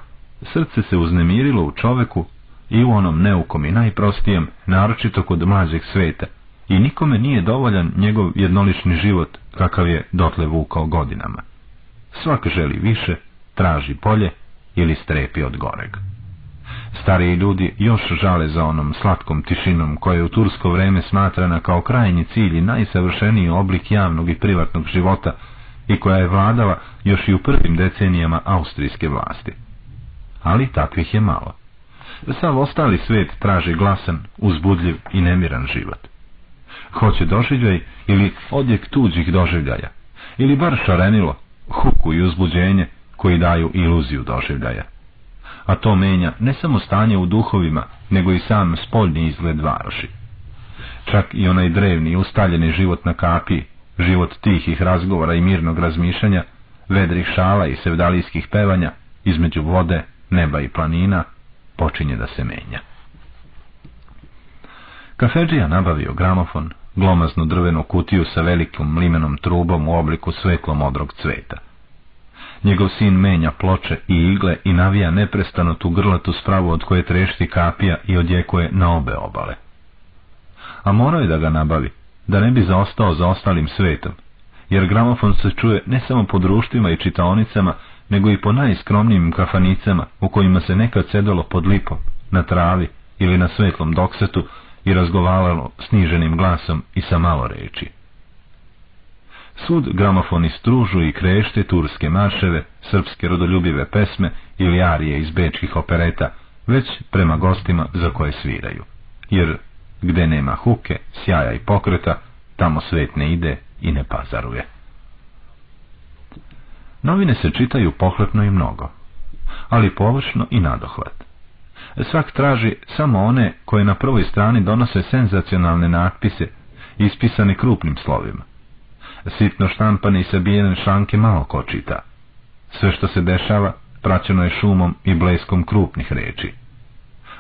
srce se uznemirilo u čoveku i u onom neukom i najprostijem, naročito kod mlađeg sveta, i nikome nije dovoljan njegov jednolični život kakav je dotle vukao godinama. Svak želi više, traži bolje ili strepi od goreg. Stariji ljudi još žale za onom slatkom tišinom koja je u tursko vreme smatrana kao krajnji cilj i najsavršeniji oblik javnog i privatnog života i koja je vladala još i u prvim decenijama austrijske vlasti. Ali takvih je malo. Sav ostali svet traži glasan, uzbudljiv i nemiran život. Hoće doživljaj ili odjek tuđih doživljaja, ili bar šarenilo, huku i uzbuđenje koji daju iluziju doživljaja. A to menja ne samo stanje u duhovima, nego i sam spoljni izgled varoši. Čak i onaj drevni ustaljeni život na kapiji, život tihih razgovora i mirnog razmišljanja, vedrih šala i sevdalijskih pevanja, između vode, neba i planina, počinje da se menja. Kafeđija nabavio gramofon, glomaznu drvenu kutiju sa velikom limenom trubom u obliku svetlom odrog cveta. Njegov sin menja ploče i igle i navija neprestano tu grlatu spravu od koje trešti kapija i odjekuje na obe obale. A morao je da ga nabavi, da ne bi zaostao za ostalim svetom, jer gramofon se čuje ne samo po društvima i čitaonicama, nego i po najskromnijim kafanicama u kojima se nekad sedalo pod lipom, na travi ili na svetlom doksetu i razgovaralo sniženim glasom i sa malo reči. Sud gramofoni stružu i krešte turske marševe, srpske rodoljubive pesme ili arije iz bečkih opereta, već prema gostima za koje sviraju. Jer gde nema huke, sjaja i pokreta, tamo svet ne ide i ne pazaruje. Novine se čitaju pohlepno i mnogo, ali površno i nadohvat. Svak traži samo one koje na prvoj strani donose senzacionalne natpise, ispisane krupnim slovima. Sitno štampane i sabijene šanke malo ko čita. Sve što se dešava praćeno je šumom i bleskom krupnih reči.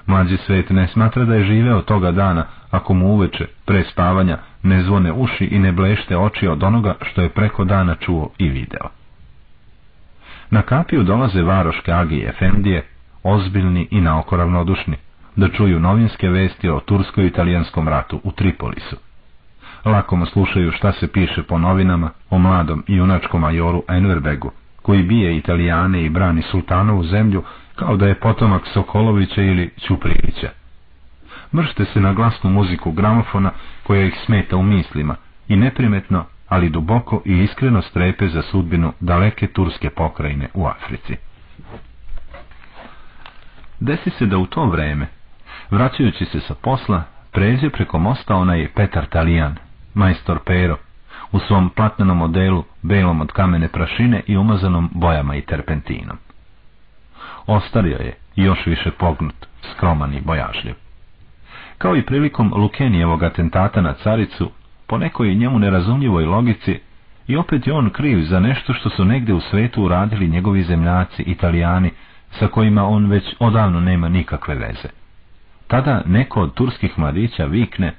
Mlađi svet ne smatra da je živeo toga dana ako mu uveče, pre spavanja, ne zvone uši i ne blešte oči od onoga što je preko dana čuo i video. Na kapiju dolaze varoške agije Efendije, ozbiljni i naoko ravnodušni, da čuju novinske vesti o tursko-italijanskom ratu u Tripolisu. Lakomo slušaju šta se piše po novinama o mladom i junačkom majoru Enverbegu, koji bije Italijane i brani sultanovu zemlju kao da je potomak Sokolovića ili Ćuprilića. Mršte se na glasnu muziku gramofona koja ih smeta u mislima i neprimetno, ali duboko i iskreno strepe za sudbinu daleke turske pokrajine u Africi. Desi se da u to vreme, vraćajući se sa posla, pređe preko mosta onaj Petar Talijan, majstor Pero, u svom platnenom modelu, belom od kamene prašine i umazanom bojama i terpentinom. Ostario je, još više pognut, skroman i bojažljiv. Kao i prilikom Lukenijevog atentata na caricu, po nekoj njemu nerazumljivoj logici, i opet je on kriv za nešto što su negdje u svetu uradili njegovi zemljaci, italijani, sa kojima on već odavno nema nikakve veze. Tada neko od turskih mladića vikne,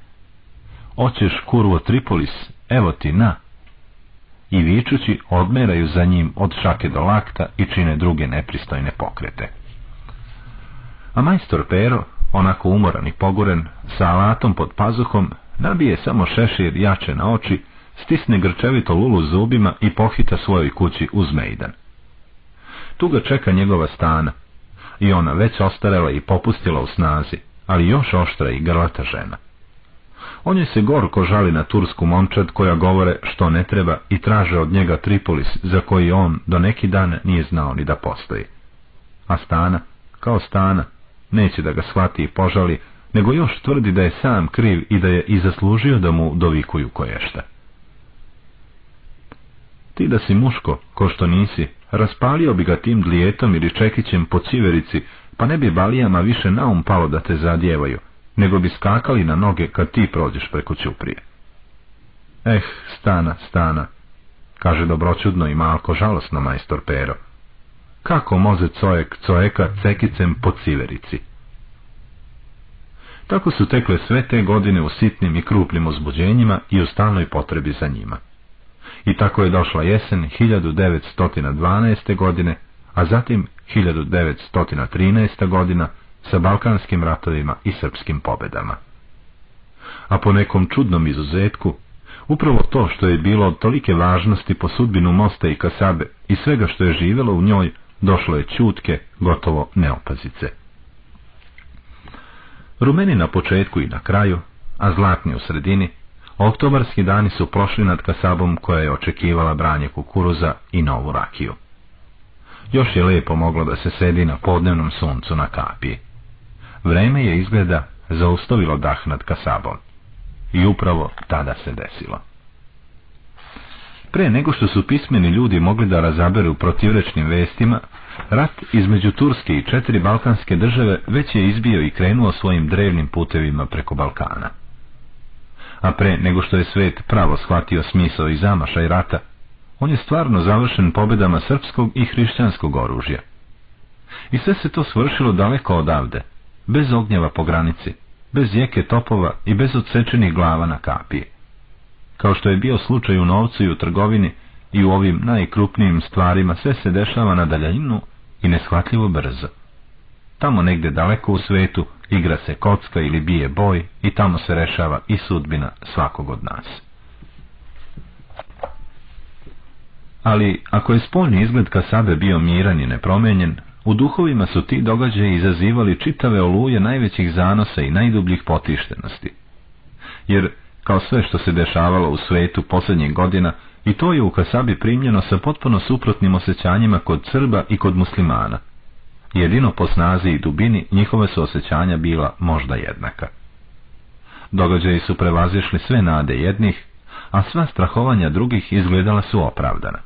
oćeš kurvo Tripolis, evo ti na, i vičući odmeraju za njim od šake do lakta i čine druge nepristojne pokrete. A majstor Pero, onako umoran i poguren, sa alatom pod pazuhom, nabije samo šešir jače na oči, stisne grčevito lulu zubima i pohita svojoj kući uz Mejdan. Tu ga čeka njegova stana, i ona već ostarela i popustila u snazi, ali još oštra i grlata žena. On je se gorko žali na tursku momčad koja govore što ne treba i traže od njega Tripolis za koji on do neki dan nije znao ni da postoji. A stana, kao stana, neće da ga shvati i požali, nego još tvrdi da je sam kriv i da je i zaslužio da mu dovikuju koješta. Ti da si muško, ko što nisi, raspalio bi ga tim dlijetom ili čekićem po civerici, pa ne bi balijama više naum palo da te zadjevaju, nego bi skakali na noge kad ti prođeš preko ćuprije. Eh, stana, stana, kaže dobroćudno i malko žalosno majstor Pero. Kako moze cojek cojeka cekicem po civerici? Tako su tekle sve te godine u sitnim i krupnim uzbuđenjima i u stalnoj potrebi za njima. I tako je došla jesen 1912. godine, a zatim 1913. godina sa balkanskim ratovima i srpskim pobedama. A po nekom čudnom izuzetku, upravo to što je bilo od tolike važnosti po sudbinu Mosta i Kasabe i svega što je živjelo u njoj, došlo je čutke, gotovo neopazice. Rumeni na početku i na kraju, a zlatni u sredini, oktobarski dani su prošli nad Kasabom koja je očekivala branje kukuruza i novu rakiju. Još je lijepo moglo da se sedi na podnevnom suncu na kapiji. Vreme je izgleda zaustavilo dah nad Kasabom. I upravo tada se desilo. Pre nego što su pismeni ljudi mogli da razaberu protivrečnim vestima, rat između Turske i četiri balkanske države već je izbio i krenuo svojim drevnim putevima preko Balkana. A pre nego što je svet pravo shvatio smisao i zamašaj rata, on je stvarno završen pobedama srpskog i hrišćanskog oružja. I sve se to svršilo daleko odavde, bez ognjeva po granici, bez jeke topova i bez odsečenih glava na kapije. Kao što je bio slučaj u novcu i u trgovini i u ovim najkrupnijim stvarima sve se dešava na daljinu i neshvatljivo brzo. Tamo negde daleko u svetu igra se kocka ili bije boj i tamo se rešava i sudbina svakog od nas. Ali ako je spoljni izgled Kasabe bio miran i nepromenjen, u duhovima su ti događaji izazivali čitave oluje najvećih zanosa i najdubljih potištenosti. Jer, kao sve što se dešavalo u svetu posljednjih godina, i to je u Kasabi primljeno sa potpuno suprotnim osjećanjima kod Srba i kod muslimana. Jedino po snazi i dubini njihove su osjećanja bila možda jednaka. Događaji su prevazišli sve nade jednih, a sva strahovanja drugih izgledala su opravdana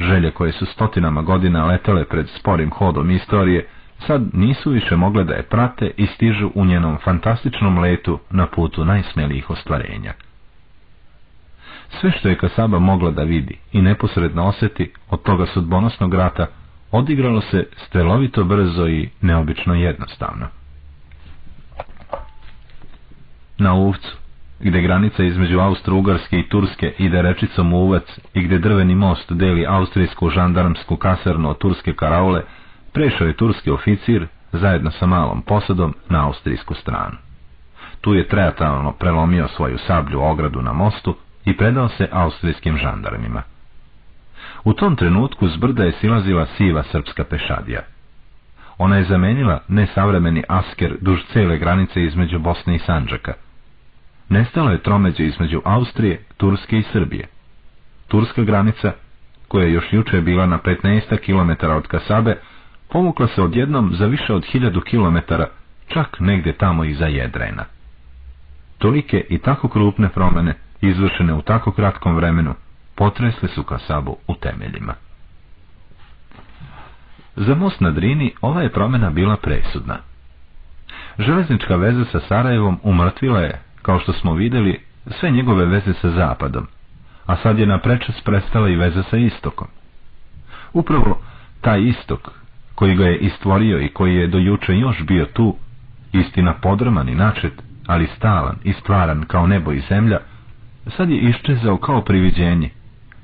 želje koje su stotinama godina letele pred sporim hodom istorije, sad nisu više mogle da je prate i stižu u njenom fantastičnom letu na putu najsmelijih ostvarenja. Sve što je Kasaba mogla da vidi i neposredno osjeti od toga sudbonosnog rata, odigralo se strelovito brzo i neobično jednostavno. Na uvcu, gdje granica između Austro-Ugarske i Turske ide rečicom Uvac i gdje drveni most deli austrijsku žandarmsku kasarnu od turske karaule, prešao je turski oficir zajedno sa malom posadom na austrijsku stranu. Tu je treatalno prelomio svoju sablju ogradu na mostu i predao se austrijskim žandarmima. U tom trenutku s brda je silazila siva srpska pešadija. Ona je zamenila nesavremeni asker duž cele granice između Bosne i Sanđaka, nestalo je tromeđe između Austrije, Turske i Srbije. Turska granica, koja je još juče bila na 15 km od Kasabe, pomukla se odjednom za više od hiljadu kilometara, čak negdje tamo iza Jedrena. Tolike i tako krupne promjene, izvršene u tako kratkom vremenu, potresle su Kasabu u temeljima. Za most na Drini ova je promjena bila presudna. Železnička veza sa Sarajevom umrtvila je, kao što smo vidjeli, sve njegove veze sa zapadom, a sad je naprečas prestala i veza sa istokom. Upravo taj istok, koji ga je istvorio i koji je do juče još bio tu, istina podrman i načet, ali stalan i stvaran kao nebo i zemlja, sad je iščezao kao priviđenje.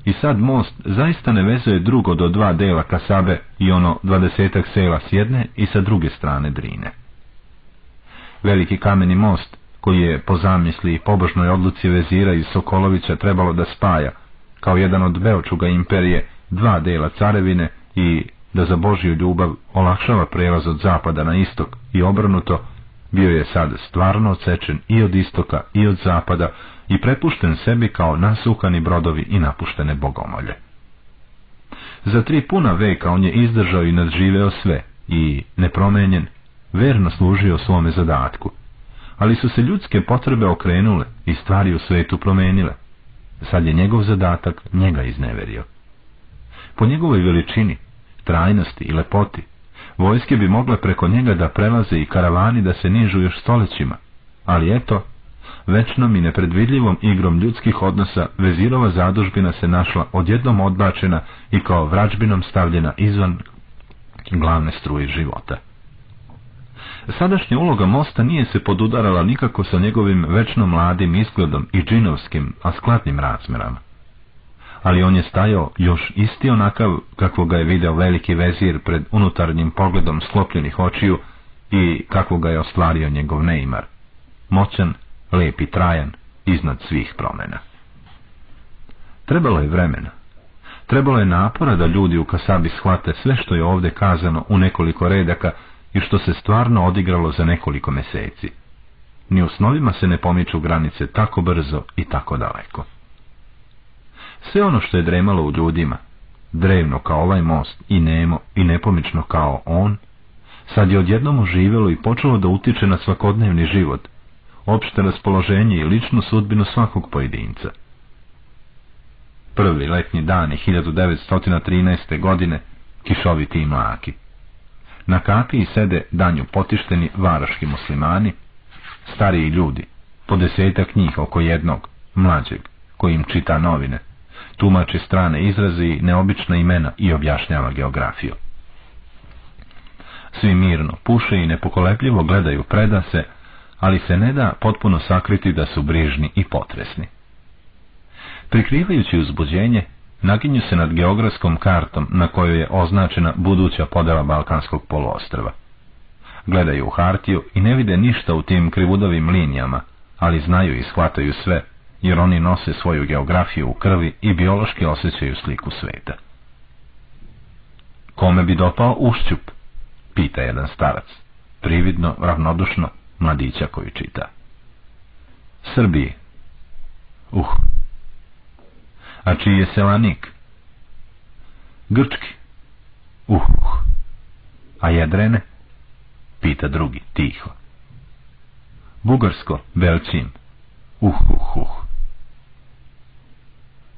I sad most zaista ne vezuje drugo do dva dela Kasabe i ono dvadesetak sela s jedne i sa druge strane Drine. Veliki kameni most, koji je po zamisli i pobožnoj odluci vezira iz Sokolovića trebalo da spaja, kao jedan od Beočuga imperije, dva dela carevine i da za Božju ljubav olakšava prelaz od zapada na istok i obrnuto, bio je sad stvarno odsečen i od istoka i od zapada i prepušten sebi kao nasukani brodovi i napuštene bogomolje. Za tri puna veka on je izdržao i nadživeo sve i, nepromenjen, verno služio svome zadatku. Ali su se ljudske potrebe okrenule i stvari u svetu promenile. Sad je njegov zadatak njega izneverio. Po njegovoj veličini, trajnosti i lepoti, vojske bi mogle preko njega da prelaze i karavani da se nižu još stoljećima, ali eto, večnom i nepredvidljivom igrom ljudskih odnosa vezirova zadužbina se našla odjednom odbačena i kao vrađbinom stavljena izvan glavne struje života. Sadašnja uloga mosta nije se podudarala nikako sa njegovim večno mladim izgledom i džinovskim, a skladnim razmerama. Ali on je stajao još isti onakav kako ga je video veliki vezir pred unutarnjim pogledom sklopljenih očiju i kako ga je ostvario njegov neimar. Moćan, lep i trajan, iznad svih promjena. Trebalo je vremena. Trebalo je napora da ljudi u Kasabi shvate sve što je ovdje kazano u nekoliko redaka i što se stvarno odigralo za nekoliko mjeseci. Ni u snovima se ne pomiču granice tako brzo i tako daleko. Sve ono što je dremalo u ljudima, drevno kao ovaj most i nemo i nepomično kao on, sad je odjednom oživjelo i počelo da utiče na svakodnevni život, opšte raspoloženje i ličnu sudbinu svakog pojedinca. Prvi letnji dani 1913. godine, kišoviti i mlaki. Na kakiji sede danju potišteni varaški muslimani, stariji ljudi, po desetak njih oko jednog, mlađeg, koji im čita novine, tumači strane izrazi neobična imena i objašnjava geografiju. Svi mirno puše i nepokolepljivo gledaju predase, ali se ne da potpuno sakriti da su brižni i potresni. Prikrivajući uzbuđenje, naginju se nad geografskom kartom na kojoj je označena buduća podela Balkanskog poluostrva. Gledaju u hartiju i ne vide ništa u tim krivudovim linijama, ali znaju i shvataju sve, jer oni nose svoju geografiju u krvi i biološki osjećaju sliku sveta. Kome bi dopao ušćup? Pita jedan starac, prividno, ravnodušno, mladića koji čita. Srbiji. Uh. A čiji je selanik? Grčki. Uh, uh. A jedrene? Pita drugi, tiho. Bugarsko, Belčin. Uh, uh, uh.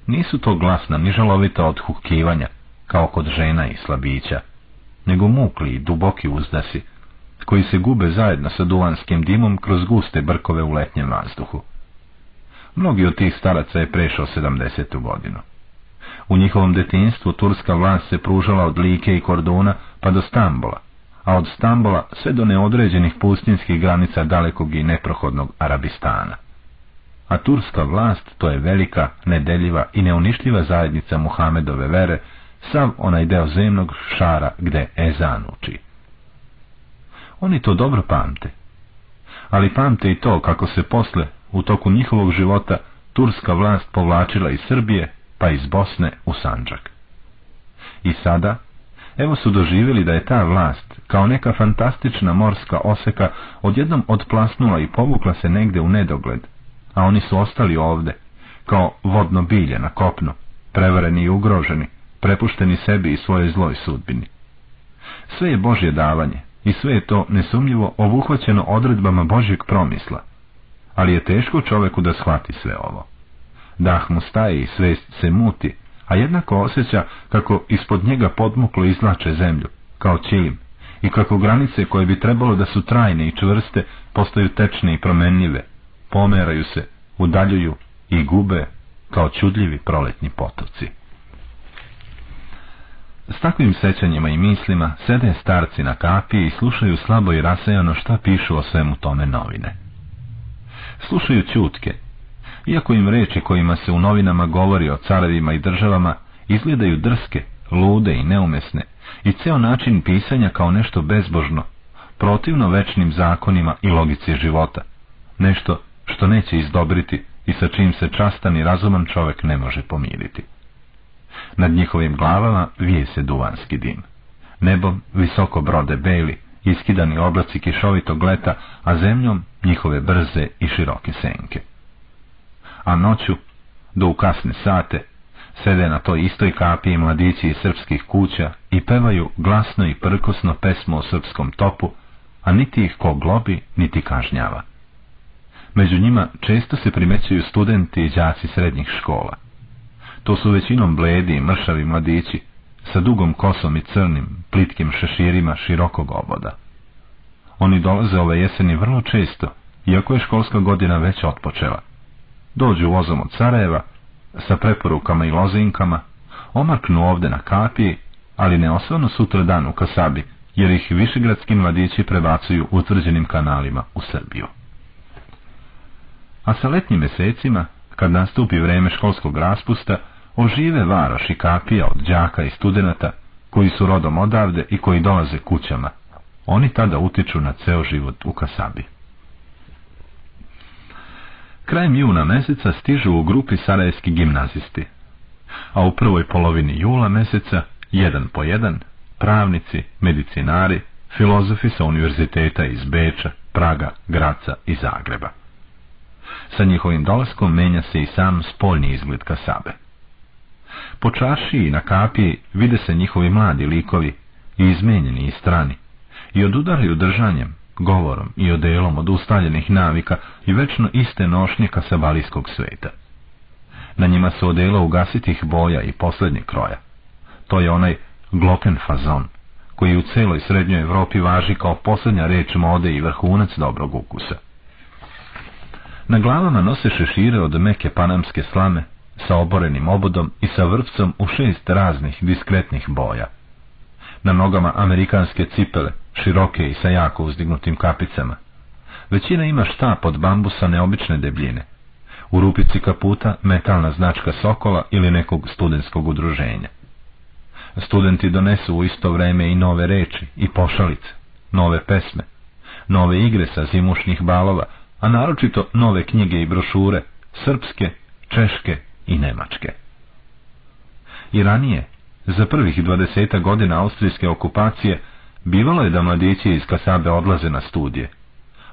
Nisu to glasna ni žalovita odhukivanja, kao kod žena i slabića, nego mukli i duboki uzdasi, koji se gube zajedno sa duvanskim dimom kroz guste brkove u letnjem vazduhu. Mnogi od tih staraca je prešao sedamdesetu godinu. U njihovom detinstvu turska vlast se pružala od Like i Korduna pa do Stambola, a od Stambola sve do neodređenih pustinskih granica dalekog i neprohodnog Arabistana. A turska vlast to je velika, nedeljiva i neuništljiva zajednica Muhamedove vere, sav onaj deo zemnog šara gde Ezan uči. Oni to dobro pamte. Ali pamte i to kako se posle, u toku njihovog života, turska vlast povlačila iz Srbije, pa iz Bosne u Sanđak. I sada, evo su doživjeli da je ta vlast, kao neka fantastična morska oseka, odjednom odplasnula i povukla se negde u nedogled, a oni su ostali ovde, kao vodno bilje na kopnu, prevareni i ugroženi, prepušteni sebi i svojoj zloj sudbini. Sve je Božje davanje, i sve je to nesumnjivo obuhvaćeno odredbama Božjeg promisla. Ali je teško čoveku da shvati sve ovo. Dah mu staje i svest se muti, a jednako osjeća kako ispod njega podmuklo izlače zemlju, kao čilim, i kako granice koje bi trebalo da su trajne i čvrste postaju tečne i promenljive, pomeraju se, udaljuju i gube kao čudljivi proletni potoci. S takvim sećanjima i mislima sede starci na kapiji i slušaju slabo i rasejano šta pišu o svemu tome novine. Slušaju čutke, iako im reči kojima se u novinama govori o carevima i državama izgledaju drske, lude i neumesne i ceo način pisanja kao nešto bezbožno, protivno večnim zakonima i logici života, nešto što neće izdobriti i sa čim se častan i razuman čovjek ne može pomiriti. Nad njihovim glavama vije se duvanski dim. Nebom visoko brode beli, iskidani oblaci kišovitog leta, a zemljom njihove brze i široke senke. A noću, do u kasne sate, sede na toj istoj kapiji mladići iz srpskih kuća i pevaju glasno i prkosno pesmu o srpskom topu, a niti ih ko globi, niti kažnjava. Među njima često se primećuju studenti i đaci srednjih škola. To su većinom bledi i mršavi mladići, sa dugom kosom i crnim, plitkim šeširima širokog oboda. Oni dolaze ove jeseni vrlo često, iako je školska godina već otpočela. Dođu vozom od Sarajeva, sa preporukama i lozinkama, omarknu ovde na kapiji, ali ne osvano sutra dan u Kasabi, jer ih višegradski mladići prebacuju utvrđenim kanalima u Srbiju. A sa letnjim mesecima, kad nastupi vreme školskog raspusta, ožive varoš i kapija od đaka i studenata, koji su rodom odavde i koji dolaze kućama. Oni tada utiču na ceo život u Kasabi. Krajem juna meseca stižu u grupi sarajevski gimnazisti, a u prvoj polovini jula meseca, jedan po jedan, pravnici, medicinari, filozofi sa univerziteta iz Beča, Praga, Graca i Zagreba. Sa njihovim dolaskom menja se i sam spoljni izgled Kasabe. Po čaši i na kapiji vide se njihovi mladi likovi, i izmenjeni i strani, i odudaraju držanjem, govorom i odelom od ustaljenih navika i večno iste nošnje kasabalijskog sveta. Na njima su odela ugasitih boja i posljednje kroja. To je onaj gloken fazon, koji u celoj srednjoj Evropi važi kao posljednja reč mode i vrhunac dobrog ukusa. Na glavama nose šešire od meke panamske slame, sa oborenim obodom i sa vrpcom u šest raznih diskretnih boja. Na nogama amerikanske cipele, široke i sa jako uzdignutim kapicama. Većina ima štap od bambusa neobične debljine. U rupici kaputa metalna značka sokola ili nekog studentskog udruženja. Studenti donesu u isto vreme i nove reči i pošalice, nove pesme, nove igre sa zimušnjih balova, a naročito nove knjige i brošure, srpske, češke i nemačke. I ranije, za prvih dvadeseta godina austrijske okupacije, bivalo je da mladići iz Kasabe odlaze na studije,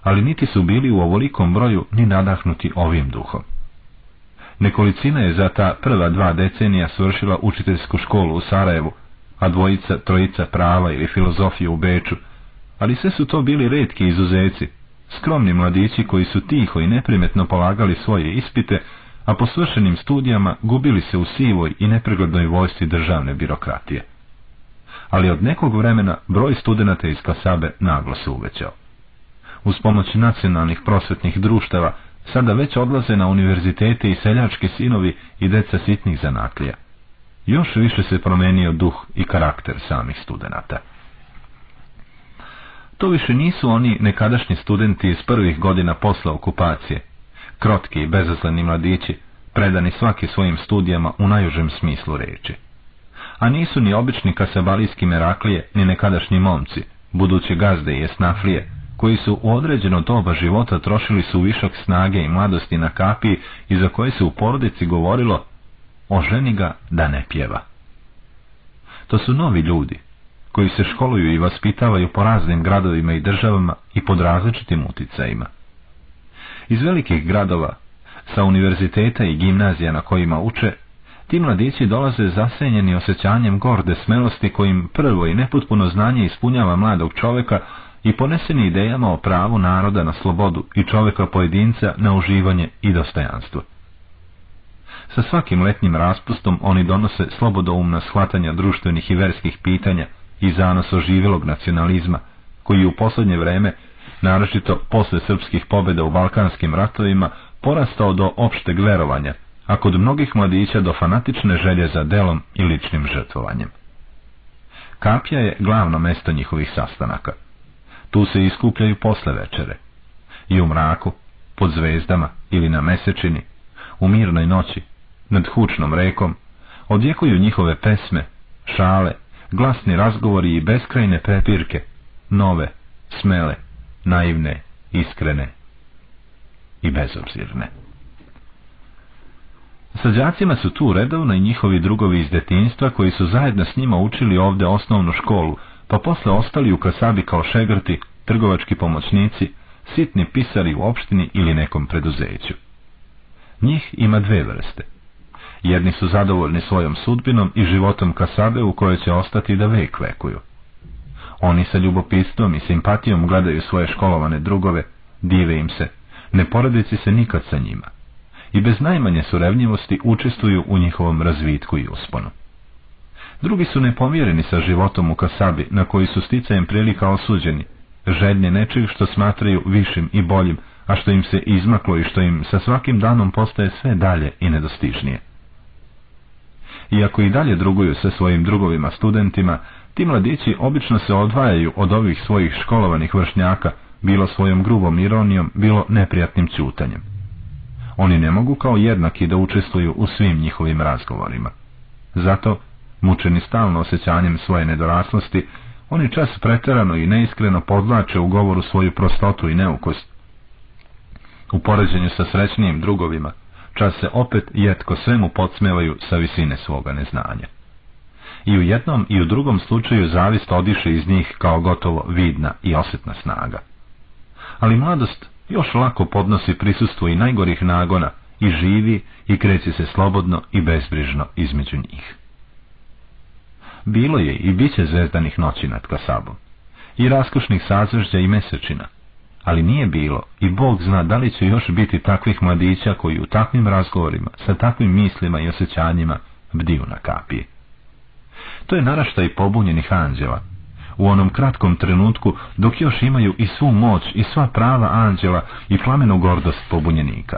ali niti su bili u ovolikom broju ni nadahnuti ovim duhom. Nekolicina je za ta prva dva decenija svršila učiteljsku školu u Sarajevu, a dvojica, trojica prava ili filozofije u Beču, ali sve su to bili redki izuzeci, skromni mladići koji su tiho i neprimetno polagali svoje ispite, a po svršenim studijama gubili se u sivoj i nepreglednoj vojsci državne birokratije. Ali od nekog vremena broj studenata iz Kasabe naglo se uvećao. Uz pomoć nacionalnih prosvetnih društava sada već odlaze na univerzitete i seljački sinovi i deca sitnih zanatlija. Još više se promenio duh i karakter samih studenata. To više nisu oni nekadašnji studenti iz prvih godina posla okupacije, krotki i bezazleni mladići, predani svaki svojim studijama u najužem smislu reči. A nisu ni obični kasabalijski meraklije, ni nekadašnji momci, buduće gazde i esnaflije, koji su u određeno doba života trošili su višak snage i mladosti na kapiji i za koje se u porodici govorilo o ženi ga da ne pjeva. To su novi ljudi, koji se školuju i vaspitavaju po raznim gradovima i državama i pod različitim uticajima. Iz velikih gradova, sa univerziteta i gimnazija na kojima uče, ti mladići dolaze zasenjeni osjećanjem gorde smelosti kojim prvo i nepotpuno znanje ispunjava mladog čoveka i poneseni idejama o pravu naroda na slobodu i čoveka pojedinca na uživanje i dostojanstvo. Sa svakim letnjim raspustom oni donose slobodoumna shvatanja društvenih i verskih pitanja i zanos oživilog nacionalizma, koji u posljednje vreme, naročito posle srpskih pobjeda u Balkanskim ratovima, porastao do opšteg verovanja, a kod mnogih mladića do fanatične želje za delom i ličnim žrtvovanjem. Kapija je glavno mesto njihovih sastanaka. Tu se iskupljaju posle večere. I u mraku, pod zvezdama ili na mesečini, u mirnoj noći, nad hučnom rekom, odjekuju njihove pesme, šale, glasni razgovori i beskrajne prepirke, nove, smele, naivne, iskrene i bezobzirne. Sa đacima su tu redovno i njihovi drugovi iz detinjstva koji su zajedno s njima učili ovde osnovnu školu, pa posle ostali u kasabi kao šegrti, trgovački pomoćnici, sitni pisari u opštini ili nekom preduzeću. Njih ima dve vrste. Jedni su zadovoljni svojom sudbinom i životom kasabe u kojoj će ostati da vek vekuju. Oni sa ljubopistvom i simpatijom gledaju svoje školovane drugove, dive im se, ne poradici se nikad sa njima. I bez najmanje surevnjivosti učestvuju u njihovom razvitku i usponu. Drugi su nepomjereni sa životom u kasabi, na koji su sticajem prilika osuđeni, željni nečeg što smatraju višim i boljim, a što im se izmaklo i što im sa svakim danom postaje sve dalje i nedostižnije. Iako i dalje druguju sa svojim drugovima studentima, ti mladići obično se odvajaju od ovih svojih školovanih vršnjaka, bilo svojom grubom ironijom, bilo neprijatnim ćutanjem. Oni ne mogu kao jednaki da učestvuju u svim njihovim razgovorima. Zato, mučeni stalno osjećanjem svoje nedoraslosti, oni čas pretjerano i neiskreno podlače u govoru svoju prostotu i neukost. U poređenju sa srećnijim drugovima, čas se opet jetko svemu podsmevaju sa visine svoga neznanja. I u jednom i u drugom slučaju zavist odiše iz njih kao gotovo vidna i osjetna snaga. Ali mladost još lako podnosi prisustvo i najgorih nagona i živi i kreće se slobodno i bezbrižno između njih. Bilo je i bit će zvezdanih noći nad Kasabom, i raskošnih sazvežđa i mesečina, ali nije bilo i Bog zna da li će još biti takvih mladića koji u takvim razgovorima, sa takvim mislima i osjećanjima bdiju na kapije. To je naraštaj pobunjenih anđela, u onom kratkom trenutku dok još imaju i svu moć i sva prava anđela i plamenu gordost pobunjenika.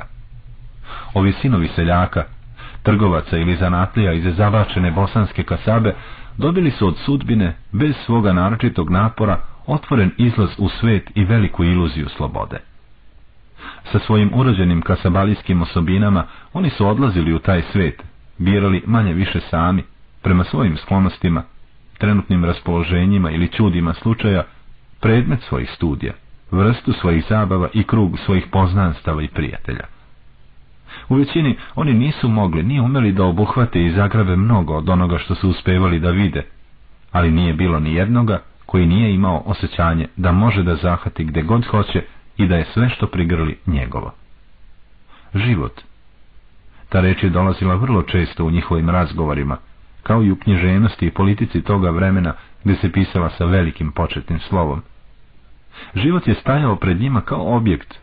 Ovi sinovi seljaka, trgovaca ili zanatlija iz zabačene bosanske kasabe dobili su od sudbine, bez svoga naročitog napora, otvoren izlaz u svet i veliku iluziju slobode. Sa svojim urođenim kasabalijskim osobinama oni su odlazili u taj svet, birali manje više sami, prema svojim sklonostima, trenutnim raspoloženjima ili čudima slučaja, predmet svojih studija, vrstu svojih zabava i krug svojih poznanstava i prijatelja. U većini oni nisu mogli, ni umeli da obuhvate i zagrave mnogo od onoga što su uspevali da vide, ali nije bilo ni jednoga koji nije imao osjećanje da može da zahati gde god hoće i da je sve što prigrli njegovo. Život. Ta reč je dolazila vrlo često u njihovim razgovorima, kao i u književnosti i politici toga vremena gdje se pisala sa velikim početnim slovom. Život je stajao pred njima kao objekt,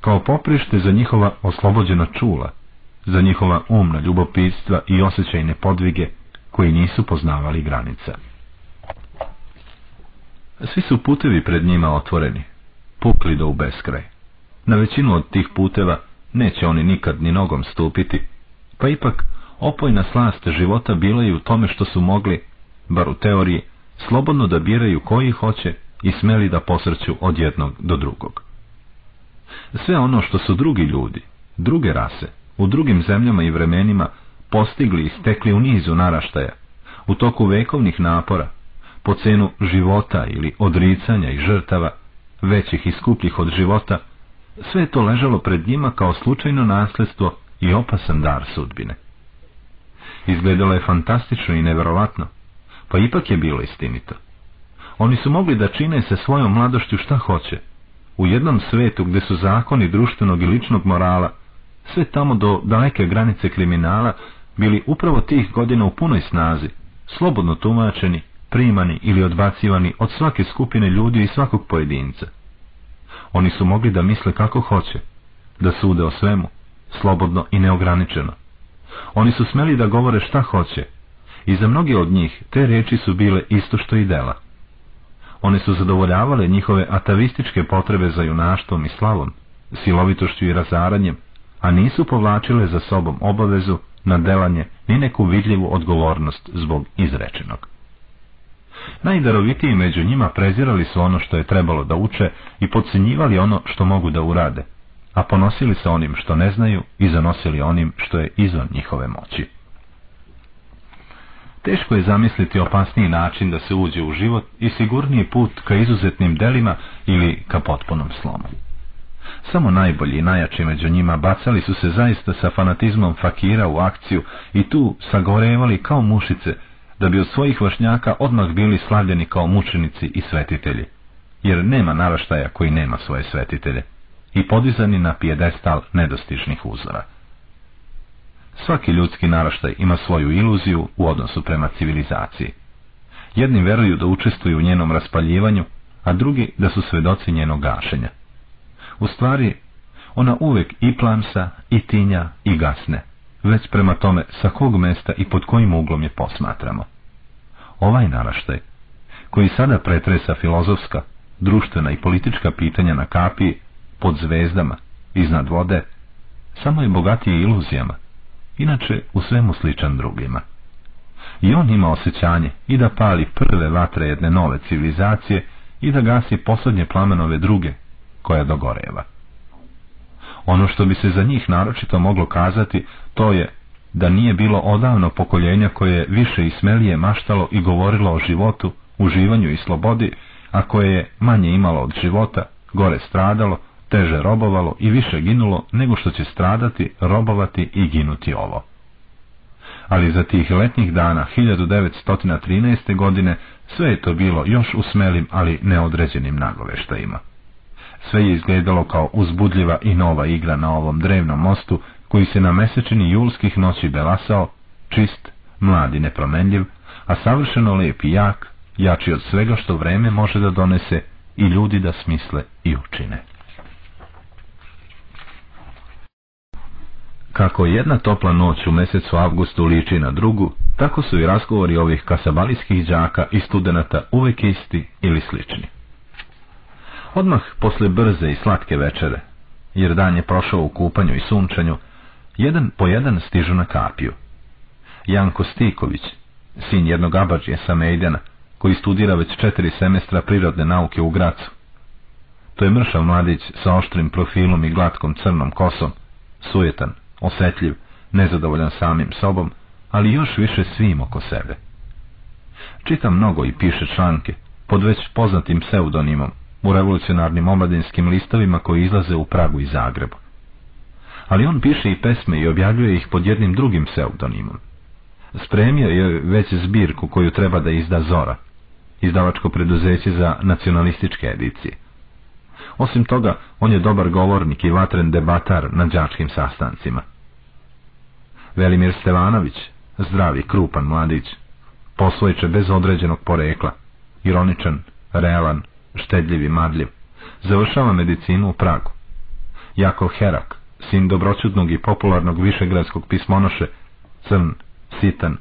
kao poprište za njihova oslobođena čula, za njihova umna ljubopistva i osjećajne podvige koji nisu poznavali granica. Svi su putevi pred njima otvoreni, pukli do u beskraj. Na većinu od tih puteva neće oni nikad ni nogom stupiti, pa ipak opojna slast života bila je u tome što su mogli, bar u teoriji, slobodno da biraju koji hoće i smeli da posrću od jednog do drugog. Sve ono što su drugi ljudi, druge rase, u drugim zemljama i vremenima postigli i stekli u nizu naraštaja, u toku vekovnih napora, po cenu života ili odricanja i žrtava, većih i skupljih od života, sve to ležalo pred njima kao slučajno nasljedstvo i opasan dar sudbine. Izgledalo je fantastično i neverovatno, pa ipak je bilo istinito. Oni su mogli da čine se svojom mladošću šta hoće, u jednom svetu gdje su zakoni društvenog i ličnog morala, sve tamo do daleke granice kriminala, bili upravo tih godina u punoj snazi, slobodno tumačeni, primani ili odbacivani od svake skupine ljudi i svakog pojedinca. Oni su mogli da misle kako hoće, da sude o svemu, slobodno i neograničeno. Oni su smeli da govore šta hoće, i za mnoge od njih te reči su bile isto što i dela. One su zadovoljavale njihove atavističke potrebe za junaštvom i slavom, silovitošću i razaranjem, a nisu povlačile za sobom obavezu na delanje ni neku vidljivu odgovornost zbog izrečenog. Najdarovitiji među njima prezirali su ono što je trebalo da uče i podcjenjivali ono što mogu da urade, a ponosili se onim što ne znaju i zanosili onim što je izvan njihove moći. Teško je zamisliti opasniji način da se uđe u život i sigurniji put ka izuzetnim delima ili ka potpunom slomu. Samo najbolji i najjači među njima bacali su se zaista sa fanatizmom fakira u akciju i tu sagorevali kao mušice, da bi od svojih vašnjaka odmah bili slavljeni kao mučenici i svetitelji, jer nema naraštaja koji nema svoje svetitelje, i podizani na pijedestal nedostižnih uzora. Svaki ljudski naraštaj ima svoju iluziju u odnosu prema civilizaciji. Jedni veruju da učestvuju u njenom raspaljivanju, a drugi da su svedoci njenog gašenja. U stvari, ona uvek i plamsa, i tinja, i gasne, već prema tome sa kog mesta i pod kojim uglom je posmatramo. Ovaj naraštaj, koji sada pretresa filozofska, društvena i politička pitanja na kapiji, pod zvezdama, iznad vode, samo je bogatiji iluzijama, inače u svemu sličan drugima. I on ima osjećanje i da pali prve vatre jedne nove civilizacije i da gasi posljednje plamenove druge, koja dogoreva. Ono što bi se za njih naročito moglo kazati, to je da nije bilo odavno pokoljenja koje više i smelije maštalo i govorilo o životu, uživanju i slobodi, a koje je manje imalo od života, gore stradalo, teže robovalo i više ginulo nego što će stradati, robovati i ginuti ovo. Ali za tih letnjih dana 1913. godine sve je to bilo još u smelim, ali neodređenim nagoveštajima. Sve je izgledalo kao uzbudljiva i nova igra na ovom drevnom mostu, koji se na mesečini julskih noći belasao, čist, mlad i nepromenljiv, a savršeno lep i jak, jači od svega što vreme može da donese i ljudi da smisle i učine. Kako jedna topla noć u mesecu avgustu liči na drugu, tako su i razgovori ovih kasabalijskih đaka i studenata uvek isti ili slični. Odmah posle brze i slatke večere, jer dan je prošao u kupanju i sunčanju, jedan po jedan stižu na kapiju. Janko Stiković, sin jednog abađije sa Mejdana, koji studira već četiri semestra prirodne nauke u Gracu. To je mršav mladić sa oštrim profilom i glatkom crnom kosom, sujetan, osetljiv, nezadovoljan samim sobom, ali još više svim oko sebe. Čita mnogo i piše članke, pod već poznatim pseudonimom, u revolucionarnim omladinskim listovima koji izlaze u Pragu i Zagrebu. Ali on piše i pesme i objavljuje ih pod jednim drugim pseudonimom. Spremio je već zbirku koju treba da izda Zora, izdavačko preduzeće za nacionalističke edicije. Osim toga, on je dobar govornik i vatren debatar na đačkim sastancima. Velimir Stevanović, zdravi, krupan mladić, posvojeće bez određenog porekla, ironičan, realan, štedljiv i marljiv, završava medicinu u Pragu. Jakov Herak, sin dobroćudnog i popularnog višegradskog pismonoše, crn, sitan,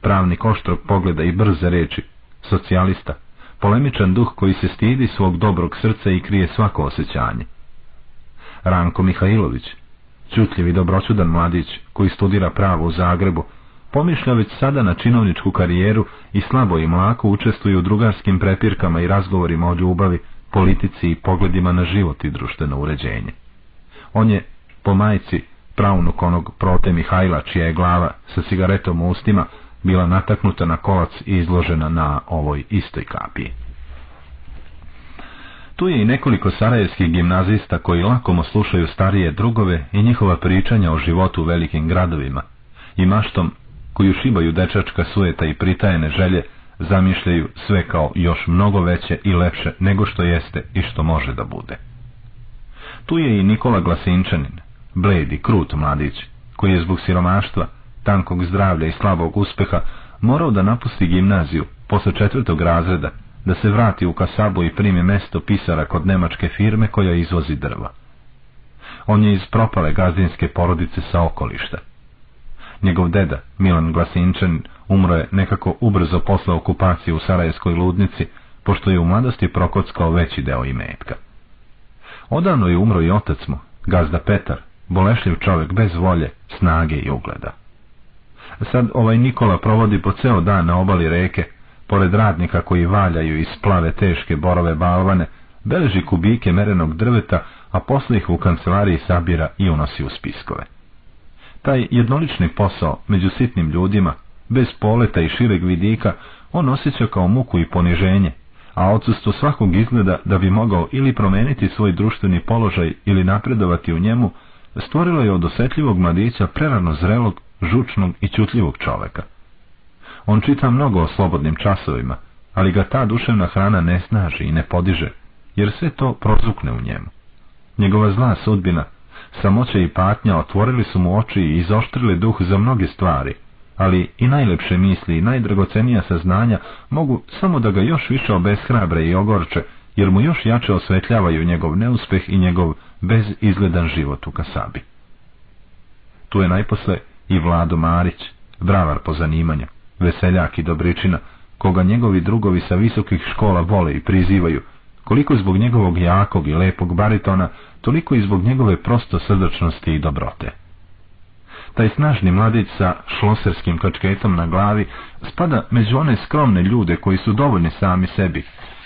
pravnik oštrog pogleda i brze reči, socijalista, polemičan duh koji se stidi svog dobrog srca i krije svako osjećanje. Ranko Mihajlović, čutljiv i dobroćudan mladić koji studira pravo u Zagrebu, pomišlja već sada na činovničku karijeru i slabo i mlako učestvuje u drugarskim prepirkama i razgovorima o ljubavi, politici i pogledima na život i društveno uređenje. On je, po majci, pravnuk onog prote Mihajla, čija je glava sa cigaretom u ustima, bila nataknuta na kolac i izložena na ovoj istoj kapiji. Tu je i nekoliko sarajevskih gimnazista koji lakomo slušaju starije drugove i njihova pričanja o životu u velikim gradovima i maštom koju šibaju dečačka sujeta i pritajene želje, zamišljaju sve kao još mnogo veće i lepše nego što jeste i što može da bude. Tu je i Nikola Glasinčanin, bled i krut mladić, koji je zbog siromaštva, tankog zdravlja i slabog uspeha morao da napusti gimnaziju posle četvrtog razreda, da se vrati u Kasabu i primi mesto pisara kod nemačke firme koja izvozi drva. On je iz propale gazdinske porodice sa okolišta. Njegov deda, Milan Glasinčan, umro je nekako ubrzo posle okupacije u Sarajevskoj ludnici, pošto je u mladosti prokockao veći deo imetka. Odavno je umro i otac mu, gazda Petar, bolešljiv čovjek bez volje, snage i ugleda. Sad ovaj Nikola provodi po ceo dan na obali reke, pored radnika koji valjaju iz plave teške borove balvane, beleži kubike merenog drveta, a posle ih u kancelariji sabira i unosi u spiskove. Taj jednolični posao među sitnim ljudima, bez poleta i šireg vidika, on osjeća kao muku i poniženje, a odsustvo svakog izgleda da bi mogao ili promeniti svoj društveni položaj ili napredovati u njemu, stvorilo je od osjetljivog mladića prerano zrelog, žučnog i čutljivog čoveka. On čita mnogo o slobodnim časovima, ali ga ta duševna hrana ne snaži i ne podiže, jer sve to prozukne u njemu. Njegova zla sudbina, samoća i patnja otvorili su mu oči i izoštrili duh za mnoge stvari, ali i najlepše misli i najdragocenija saznanja mogu samo da ga još više obeshrabre i ogorče, jer mu još jače osvetljavaju njegov neuspeh i njegov bezizgledan život u kasabi. Tu je najposle i Vlado Marić, bravar po zanimanju, veseljak i dobričina, koga njegovi drugovi sa visokih škola vole i prizivaju, koliko zbog njegovog jakog i lepog baritona, toliko i zbog njegove prosto srdačnosti i dobrote. Taj snažni mladić sa šloserskim kačketom na glavi spada među one skromne ljude koji su dovoljni sami sebi,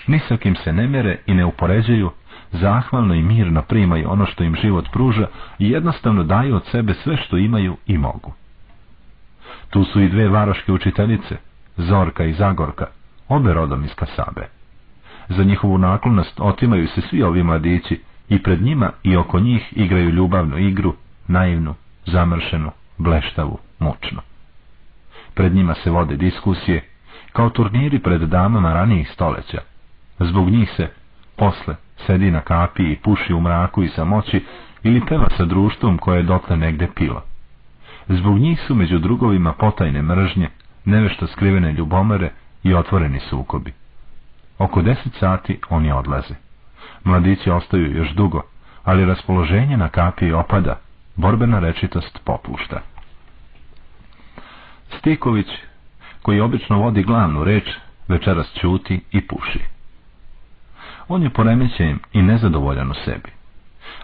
ni sa kim se ne mere i ne upoređaju, zahvalno i mirno primaju ono što im život pruža i jednostavno daju od sebe sve što imaju i mogu. Tu su i dve varoške učiteljice, Zorka i Zagorka, obe rodom iz Kasabe. Za njihovu naklonost otimaju se svi ovi mladići i pred njima i oko njih igraju ljubavnu igru, naivnu, zamršenu, bleštavu, mučnu. Pred njima se vode diskusije, kao turniri pred damama ranijih stoleća. Zbog njih se, posle, sedi na kapi i puši u mraku i samoći ili peva sa društvom koje je dotle negde pilo. Zbog njih su među drugovima potajne mržnje, nevešto skrivene ljubomere i otvoreni sukobi. Oko deset sati oni odlaze. Mladići ostaju još dugo, ali raspoloženje na kapi opada, borbena rečitost popušta. Stiković, koji obično vodi glavnu reč, večeras čuti i puši. On je poremećen i nezadovoljan u sebi.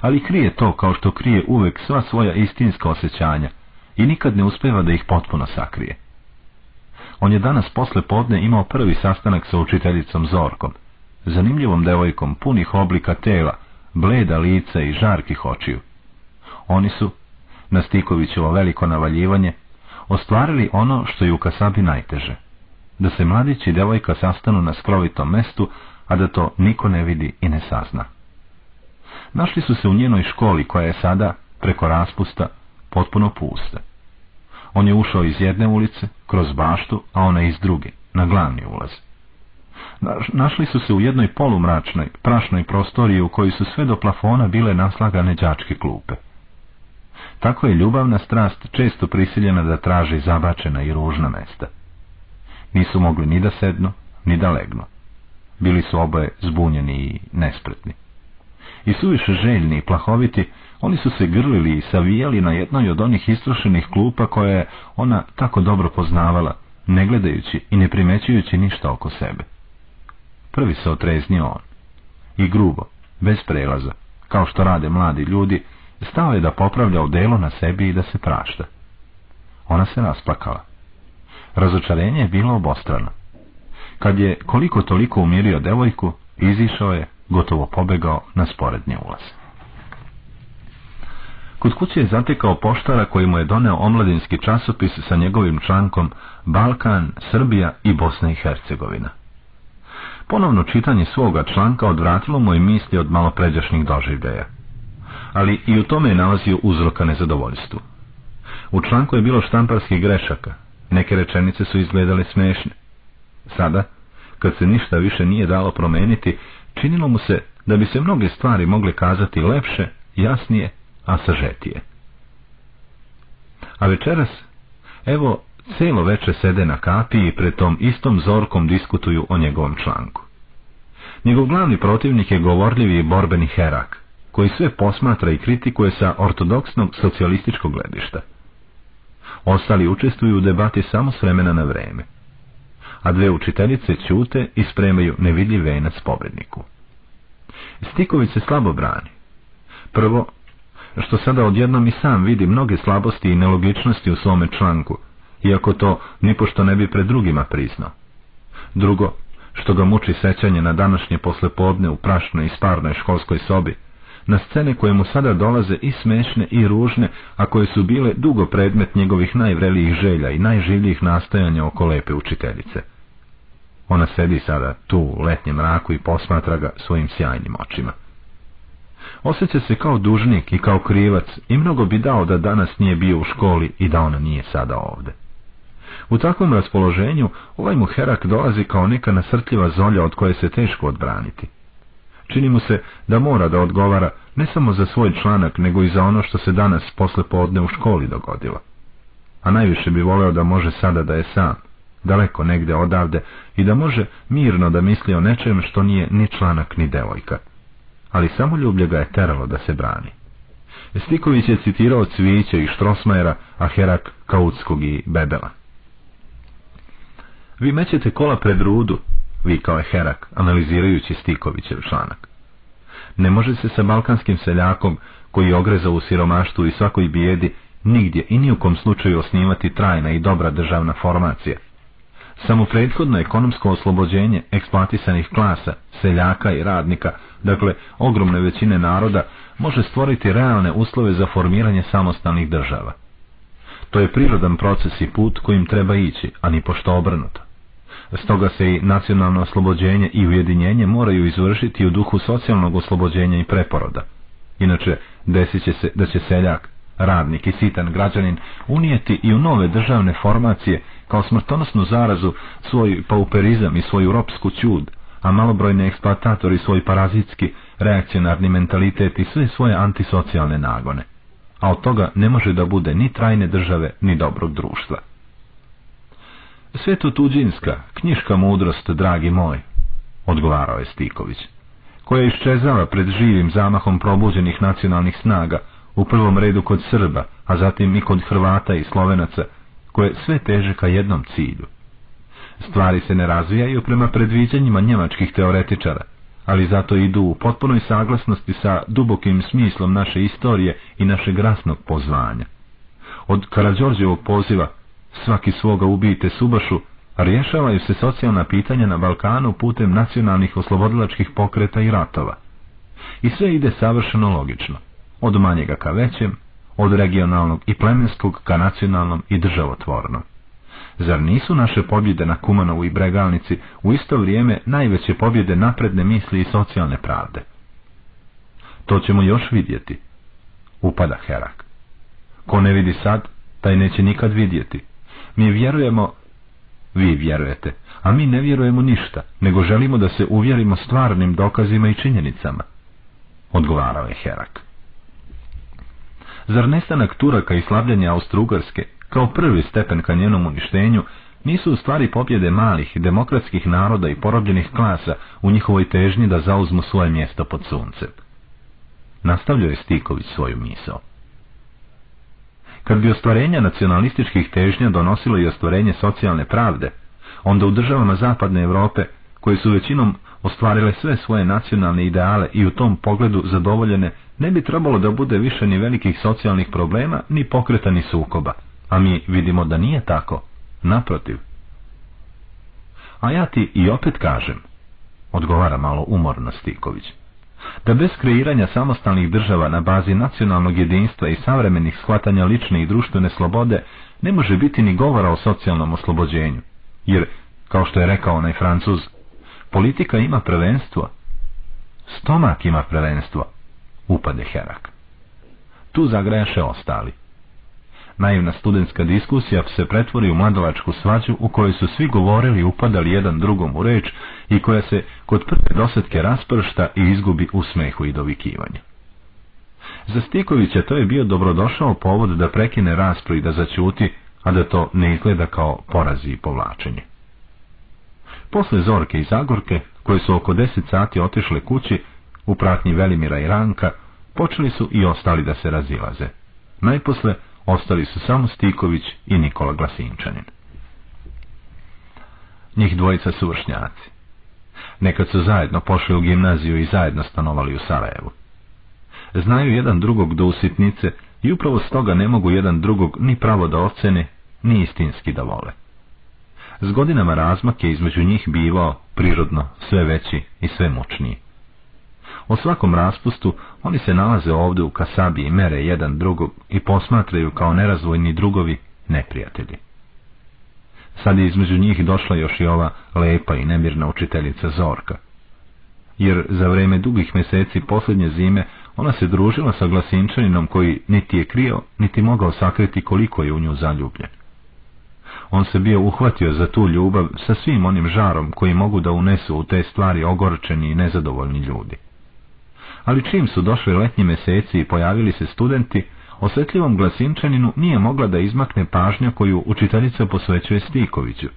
Ali krije to kao što krije uvek sva svoja istinska osjećanja i nikad ne uspeva da ih potpuno sakrije. On je danas posle podne imao prvi sastanak sa učiteljicom Zorkom, zanimljivom devojkom punih oblika tela, bleda lica i žarkih očiju. Oni su, na Stikovićevo veliko navaljivanje, ostvarili ono što je u Kasabi najteže, da se mladić i devojka sastanu na skrovitom mestu, a da to niko ne vidi i ne sazna. Našli su se u njenoj školi koja je sada, preko raspusta, potpuno pusta. On je ušao iz jedne ulice, kroz baštu, a ona iz druge, na glavni ulaz. Našli su se u jednoj polumračnoj, prašnoj prostoriji u kojoj su sve do plafona bile naslagane đačke klupe. Tako je ljubavna strast često prisiljena da traži zabačena i ružna mesta. Nisu mogli ni da sednu, ni da legnu. Bili su oboje zbunjeni i nespretni. I suviše željni i plahoviti, oni su se grlili i savijali na jednoj od onih istrošenih klupa koje je ona tako dobro poznavala, ne gledajući i ne primećujući ništa oko sebe. Prvi se otreznio on. I grubo, bez prelaza, kao što rade mladi ljudi, stao je da popravlja odelo na sebi i da se prašta. Ona se rasplakala. Razočarenje je bilo obostrano. Kad je koliko toliko umirio devojku, izišao je, gotovo pobegao na sporednji ulaz. Kod kuće je zatekao poštara koji mu je doneo omladinski časopis sa njegovim člankom Balkan, Srbija i Bosna i Hercegovina. Ponovno čitanje svoga članka odvratilo mu je misli od malopređašnjih doživljaja. Ali i u tome je nalazio uzroka nezadovoljstvu. U članku je bilo štamparskih grešaka, neke rečenice su izgledale smešne. Sada, kad se ništa više nije dalo promeniti, činilo mu se da bi se mnoge stvari mogle kazati lepše, jasnije a sažetije. A večeras, evo, celo veče sede na kapi i pred tom istom zorkom diskutuju o njegovom članku. Njegov glavni protivnik je govorljivi i borbeni herak, koji sve posmatra i kritikuje sa ortodoksnog socijalističkog gledišta. Ostali učestvuju u debati samo s vremena na vreme. a dve učiteljice ćute i spremaju nevidljiv venac pobedniku. Stiković se slabo brani. Prvo, što sada odjednom i sam vidi mnoge slabosti i nelogičnosti u svome članku, iako to nipošto ne bi pred drugima priznao. Drugo, što ga muči sećanje na današnje poslepodne u prašnoj i sparnoj školskoj sobi, na scene koje mu sada dolaze i smešne i ružne, a koje su bile dugo predmet njegovih najvrelijih želja i najživljih nastojanja oko lepe učiteljice. Ona sedi sada tu u letnjem mraku i posmatra ga svojim sjajnim očima. Osjeća se kao dužnik i kao krivac i mnogo bi dao da danas nije bio u školi i da ona nije sada ovde. U takvom raspoloženju ovaj mu herak dolazi kao neka nasrtljiva zolja od koje se teško odbraniti. Čini mu se da mora da odgovara ne samo za svoj članak, nego i za ono što se danas posle podne u školi dogodilo. A najviše bi voleo da može sada da je sam, daleko negde odavde, i da može mirno da misli o nečem što nije ni članak ni devojka. Ali samo ljublje ga je teralo da se brani. Stiković je citirao Cviće i Štrosmajera, a Herak Kautskog i Bebela. Vi mećete kola pred rudu, vikao je Herak, analizirajući Stikovićev članak. Ne može se sa balkanskim seljakom, koji ogreza u siromaštvu i svakoj bijedi, nigdje i ni u kom slučaju osnivati trajna i dobra državna formacija. Samo prethodno ekonomsko oslobođenje eksploatisanih klasa, seljaka i radnika, dakle ogromne većine naroda, može stvoriti realne uslove za formiranje samostalnih država. To je prirodan proces i put kojim treba ići, a ni pošto obrnuto. Stoga se i nacionalno oslobođenje i ujedinjenje moraju izvršiti u duhu socijalnog oslobođenja i preporoda. Inače, desit će se da će seljak, radnik i sitan građanin unijeti i u nove državne formacije kao smrtonosnu zarazu svoj pauperizam i svoju ropsku čud, a malobrojni eksploatatori svoj parazitski, reakcionarni mentalitet i sve svoje antisocijalne nagone. A od toga ne može da bude ni trajne države, ni dobrog društva. Sveto tuđinska, knjiška mudrost, dragi moj, odgovarao je Stiković, koja je iščezala pred živim zamahom probuđenih nacionalnih snaga, u prvom redu kod Srba, a zatim i kod Hrvata i Slovenaca, koje sve teže ka jednom cilju. Stvari se ne razvijaju prema predviđanjima njemačkih teoretičara, ali zato idu u potpunoj saglasnosti sa dubokim smislom naše istorije i našeg rasnog pozvanja. Od Karadžorđevog poziva svaki svoga ubijte Subašu, rješavaju se socijalna pitanja na Balkanu putem nacionalnih oslobodilačkih pokreta i ratova. I sve ide savršeno logično, od manjega ka većem, od regionalnog i plemenskog ka nacionalnom i državotvornom. Zar nisu naše pobjede na Kumanovu i Bregalnici u isto vrijeme najveće pobjede napredne misli i socijalne pravde? To ćemo još vidjeti. Upada Herak. Ko ne vidi sad, taj neće nikad vidjeti. Mi vjerujemo, vi vjerujete, a mi ne vjerujemo ništa, nego želimo da se uvjerimo stvarnim dokazima i činjenicama. Odgovarao je Herak. Zar nestanak Turaka i slavljanje Austrougarske, kao prvi stepen ka njenom uništenju, nisu u stvari pobjede malih demokratskih naroda i porobljenih klasa u njihovoj težnji da zauzmu svoje mjesto pod suncem? Nastavljao je Stiković svoju misao. Kad bi ostvarenja nacionalističkih težnja donosilo i ostvarenje socijalne pravde, onda u državama zapadne Europe, koje su većinom ostvarile sve svoje nacionalne ideale i u tom pogledu zadovoljene, ne bi trebalo da bude više ni velikih socijalnih problema, ni pokreta, ni sukoba. A mi vidimo da nije tako. Naprotiv. A ja ti i opet kažem, odgovara malo umorno Stiković da bez kreiranja samostalnih država na bazi nacionalnog jedinstva i savremenih shvatanja lične i društvene slobode ne može biti ni govora o socijalnom oslobođenju. Jer, kao što je rekao onaj Francuz, politika ima prvenstvo, stomak ima prvenstvo, upade Herak. Tu zagreše ostali. Naivna studentska diskusija se pretvori u mladolačku svađu u kojoj su svi govorili i upadali jedan drugom u reč i koja se kod prve dosetke raspršta i izgubi u smehu i dovikivanju. Za Stikovića to je bio dobrodošao povod da prekine raspravu i da začuti, a da to ne izgleda kao porazi i povlačenje. Posle Zorke i Zagorke, koje su oko deset sati otišle kući, u pratnji Velimira i Ranka, počeli su i ostali da se razilaze. Najposle ostali su samo Stiković i Nikola Glasinčanin. njih dvojica su vršnjaci. Nekad su zajedno pošli u gimnaziju i zajedno stanovali u Sarajevu. Znaju jedan drugog do usitnice i upravo stoga ne mogu jedan drugog ni pravo da ocene, ni istinski da vole. S godinama razmak je između njih bivao prirodno sve veći i sve moćniji. O svakom raspustu oni se nalaze ovdje u kasabi i mere jedan drugog i posmatraju kao nerazvojni drugovi neprijatelji. Sad je između njih došla još i ova lepa i nemirna učiteljica Zorka. Jer za vreme dugih mjeseci posljednje zime ona se družila sa glasinčaninom koji niti je krio, niti mogao sakriti koliko je u nju zaljubljen. On se bio uhvatio za tu ljubav sa svim onim žarom koji mogu da unesu u te stvari ogorčeni i nezadovoljni ljudi. Ali čim su došli letnji mjeseci i pojavili se studenti, osjetljivom glasinčaninu nije mogla da izmakne pažnja koju učiteljica posvećuje Stikoviću.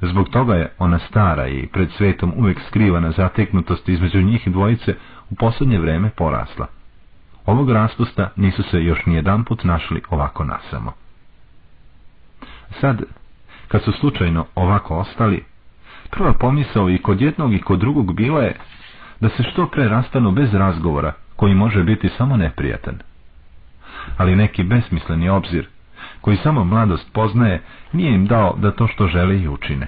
Zbog toga je ona stara i pred svetom uvijek skrivana zateknutost između njih dvojice u posljednje vreme porasla. Ovog raspusta nisu se još nijedanput našli ovako nasamo. Sad, kad su slučajno ovako ostali, prva pomisao i kod jednog i kod drugog bila je da se što pre rastanu bez razgovora, koji može biti samo neprijatan. Ali neki besmisleni obzir, koji samo mladost poznaje, nije im dao da to što žele i učine.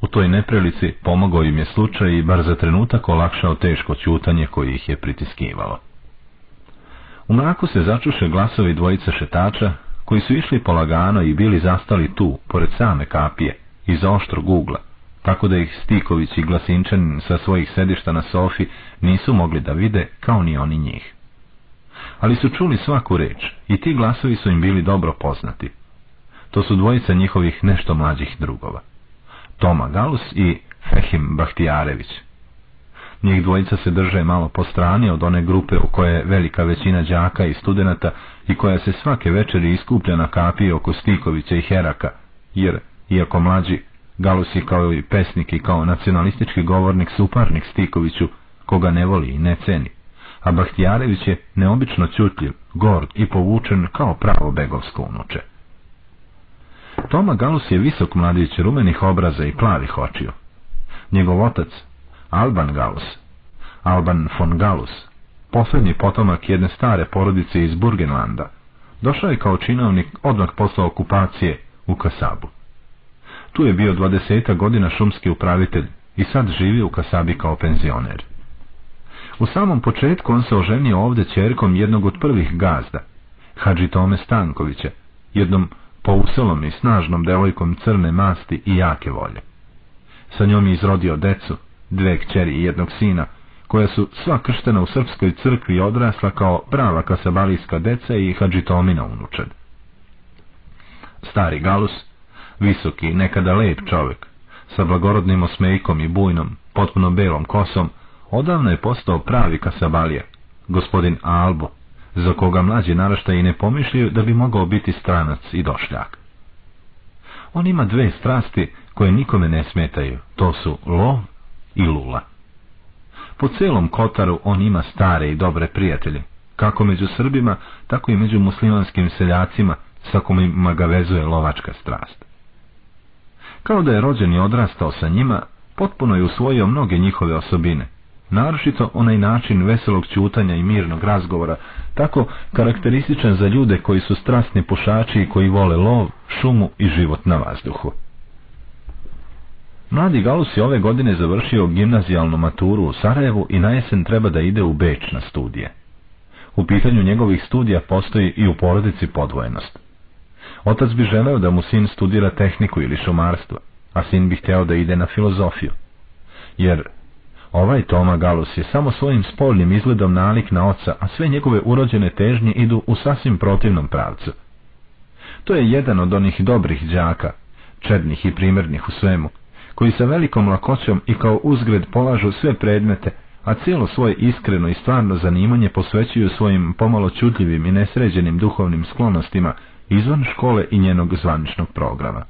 U toj neprilici pomogao im je slučaj i bar za trenutak olakšao teško ćutanje koje ih je pritiskivalo. U mraku se začuše glasovi dvojice šetača, koji su išli polagano i bili zastali tu, pored same kapije, iza oštrog ugla, tako da ih Stiković i Glasinčanin sa svojih sedišta na sofi nisu mogli da vide, kao ni oni njih. Ali su čuli svaku reč i ti glasovi su im bili dobro poznati. To su dvojica njihovih nešto mlađih drugova. Toma Galus i Fehim Bahtijarević. Njih dvojica se drže malo po strani od one grupe u koje je velika većina đaka i studenata i koja se svake večeri iskuplja na kapije oko Stikovića i Heraka, jer, iako mlađi, Galus je kao i pesnik i kao nacionalistički govornik suparnik Stikoviću, koga ne voli i ne ceni, a Bahtijarević je neobično čutljiv, gord i povučen kao pravo begovsko unuče. Toma Galus je visok mladić rumenih obraza i plavih očiju. Njegov otac, Alban Galus, Alban von Galus, posljednji potomak jedne stare porodice iz Burgenlanda, došao je kao činovnik odmah posle okupacije u Kasabu. Tu je bio dvadeseta godina šumski upravitelj i sad živi u Kasabi kao penzioner. U samom početku on se oženio ovdje čerkom jednog od prvih gazda, Hadži Tome Stankovića, jednom pouselom i snažnom devojkom crne masti i jake volje. Sa njom je izrodio decu, dve kćeri i jednog sina, koja su sva krštena u srpskoj crkvi odrasla kao prava kasabalijska deca i hađitomina unučad. Stari Galus, visoki, nekada lep čovjek, sa blagorodnim osmejkom i bujnom, potpuno belom kosom, odavno je postao pravi kasabalija, gospodin Albo, za koga mlađi naraštaji ne pomišljaju da bi mogao biti stranac i došljak. On ima dve strasti koje nikome ne smetaju, to su lov i lula. Po celom Kotaru on ima stare i dobre prijatelje, kako među Srbima, tako i među muslimanskim seljacima, sa kojima ga vezuje lovačka strast. Kao da je rođen i odrastao sa njima, potpuno je usvojio mnoge njihove osobine, naročito onaj način veselog ćutanja i mirnog razgovora, tako karakterističan za ljude koji su strasni pušači i koji vole lov, šumu i život na vazduhu. Mladi Galus je ove godine završio gimnazijalnu maturu u Sarajevu i na jesen treba da ide u Beč na studije. U pitanju njegovih studija postoji i u porodici podvojenost. Otac bi želeo da mu sin studira tehniku ili šumarstvo, a sin bi htjeo da ide na filozofiju. Jer ovaj Toma Galus je samo svojim spoljnim izgledom nalik na oca, a sve njegove urođene težnje idu u sasvim protivnom pravcu. To je jedan od onih dobrih đaka, čednih i primjernih u svemu, koji sa velikom lakoćom i kao uzgred polažu sve predmete, a cijelo svoje iskreno i stvarno zanimanje posvećuju svojim pomalo čutljivim i nesređenim duhovnim sklonostima izvan škole i njenog zvaničnog programa.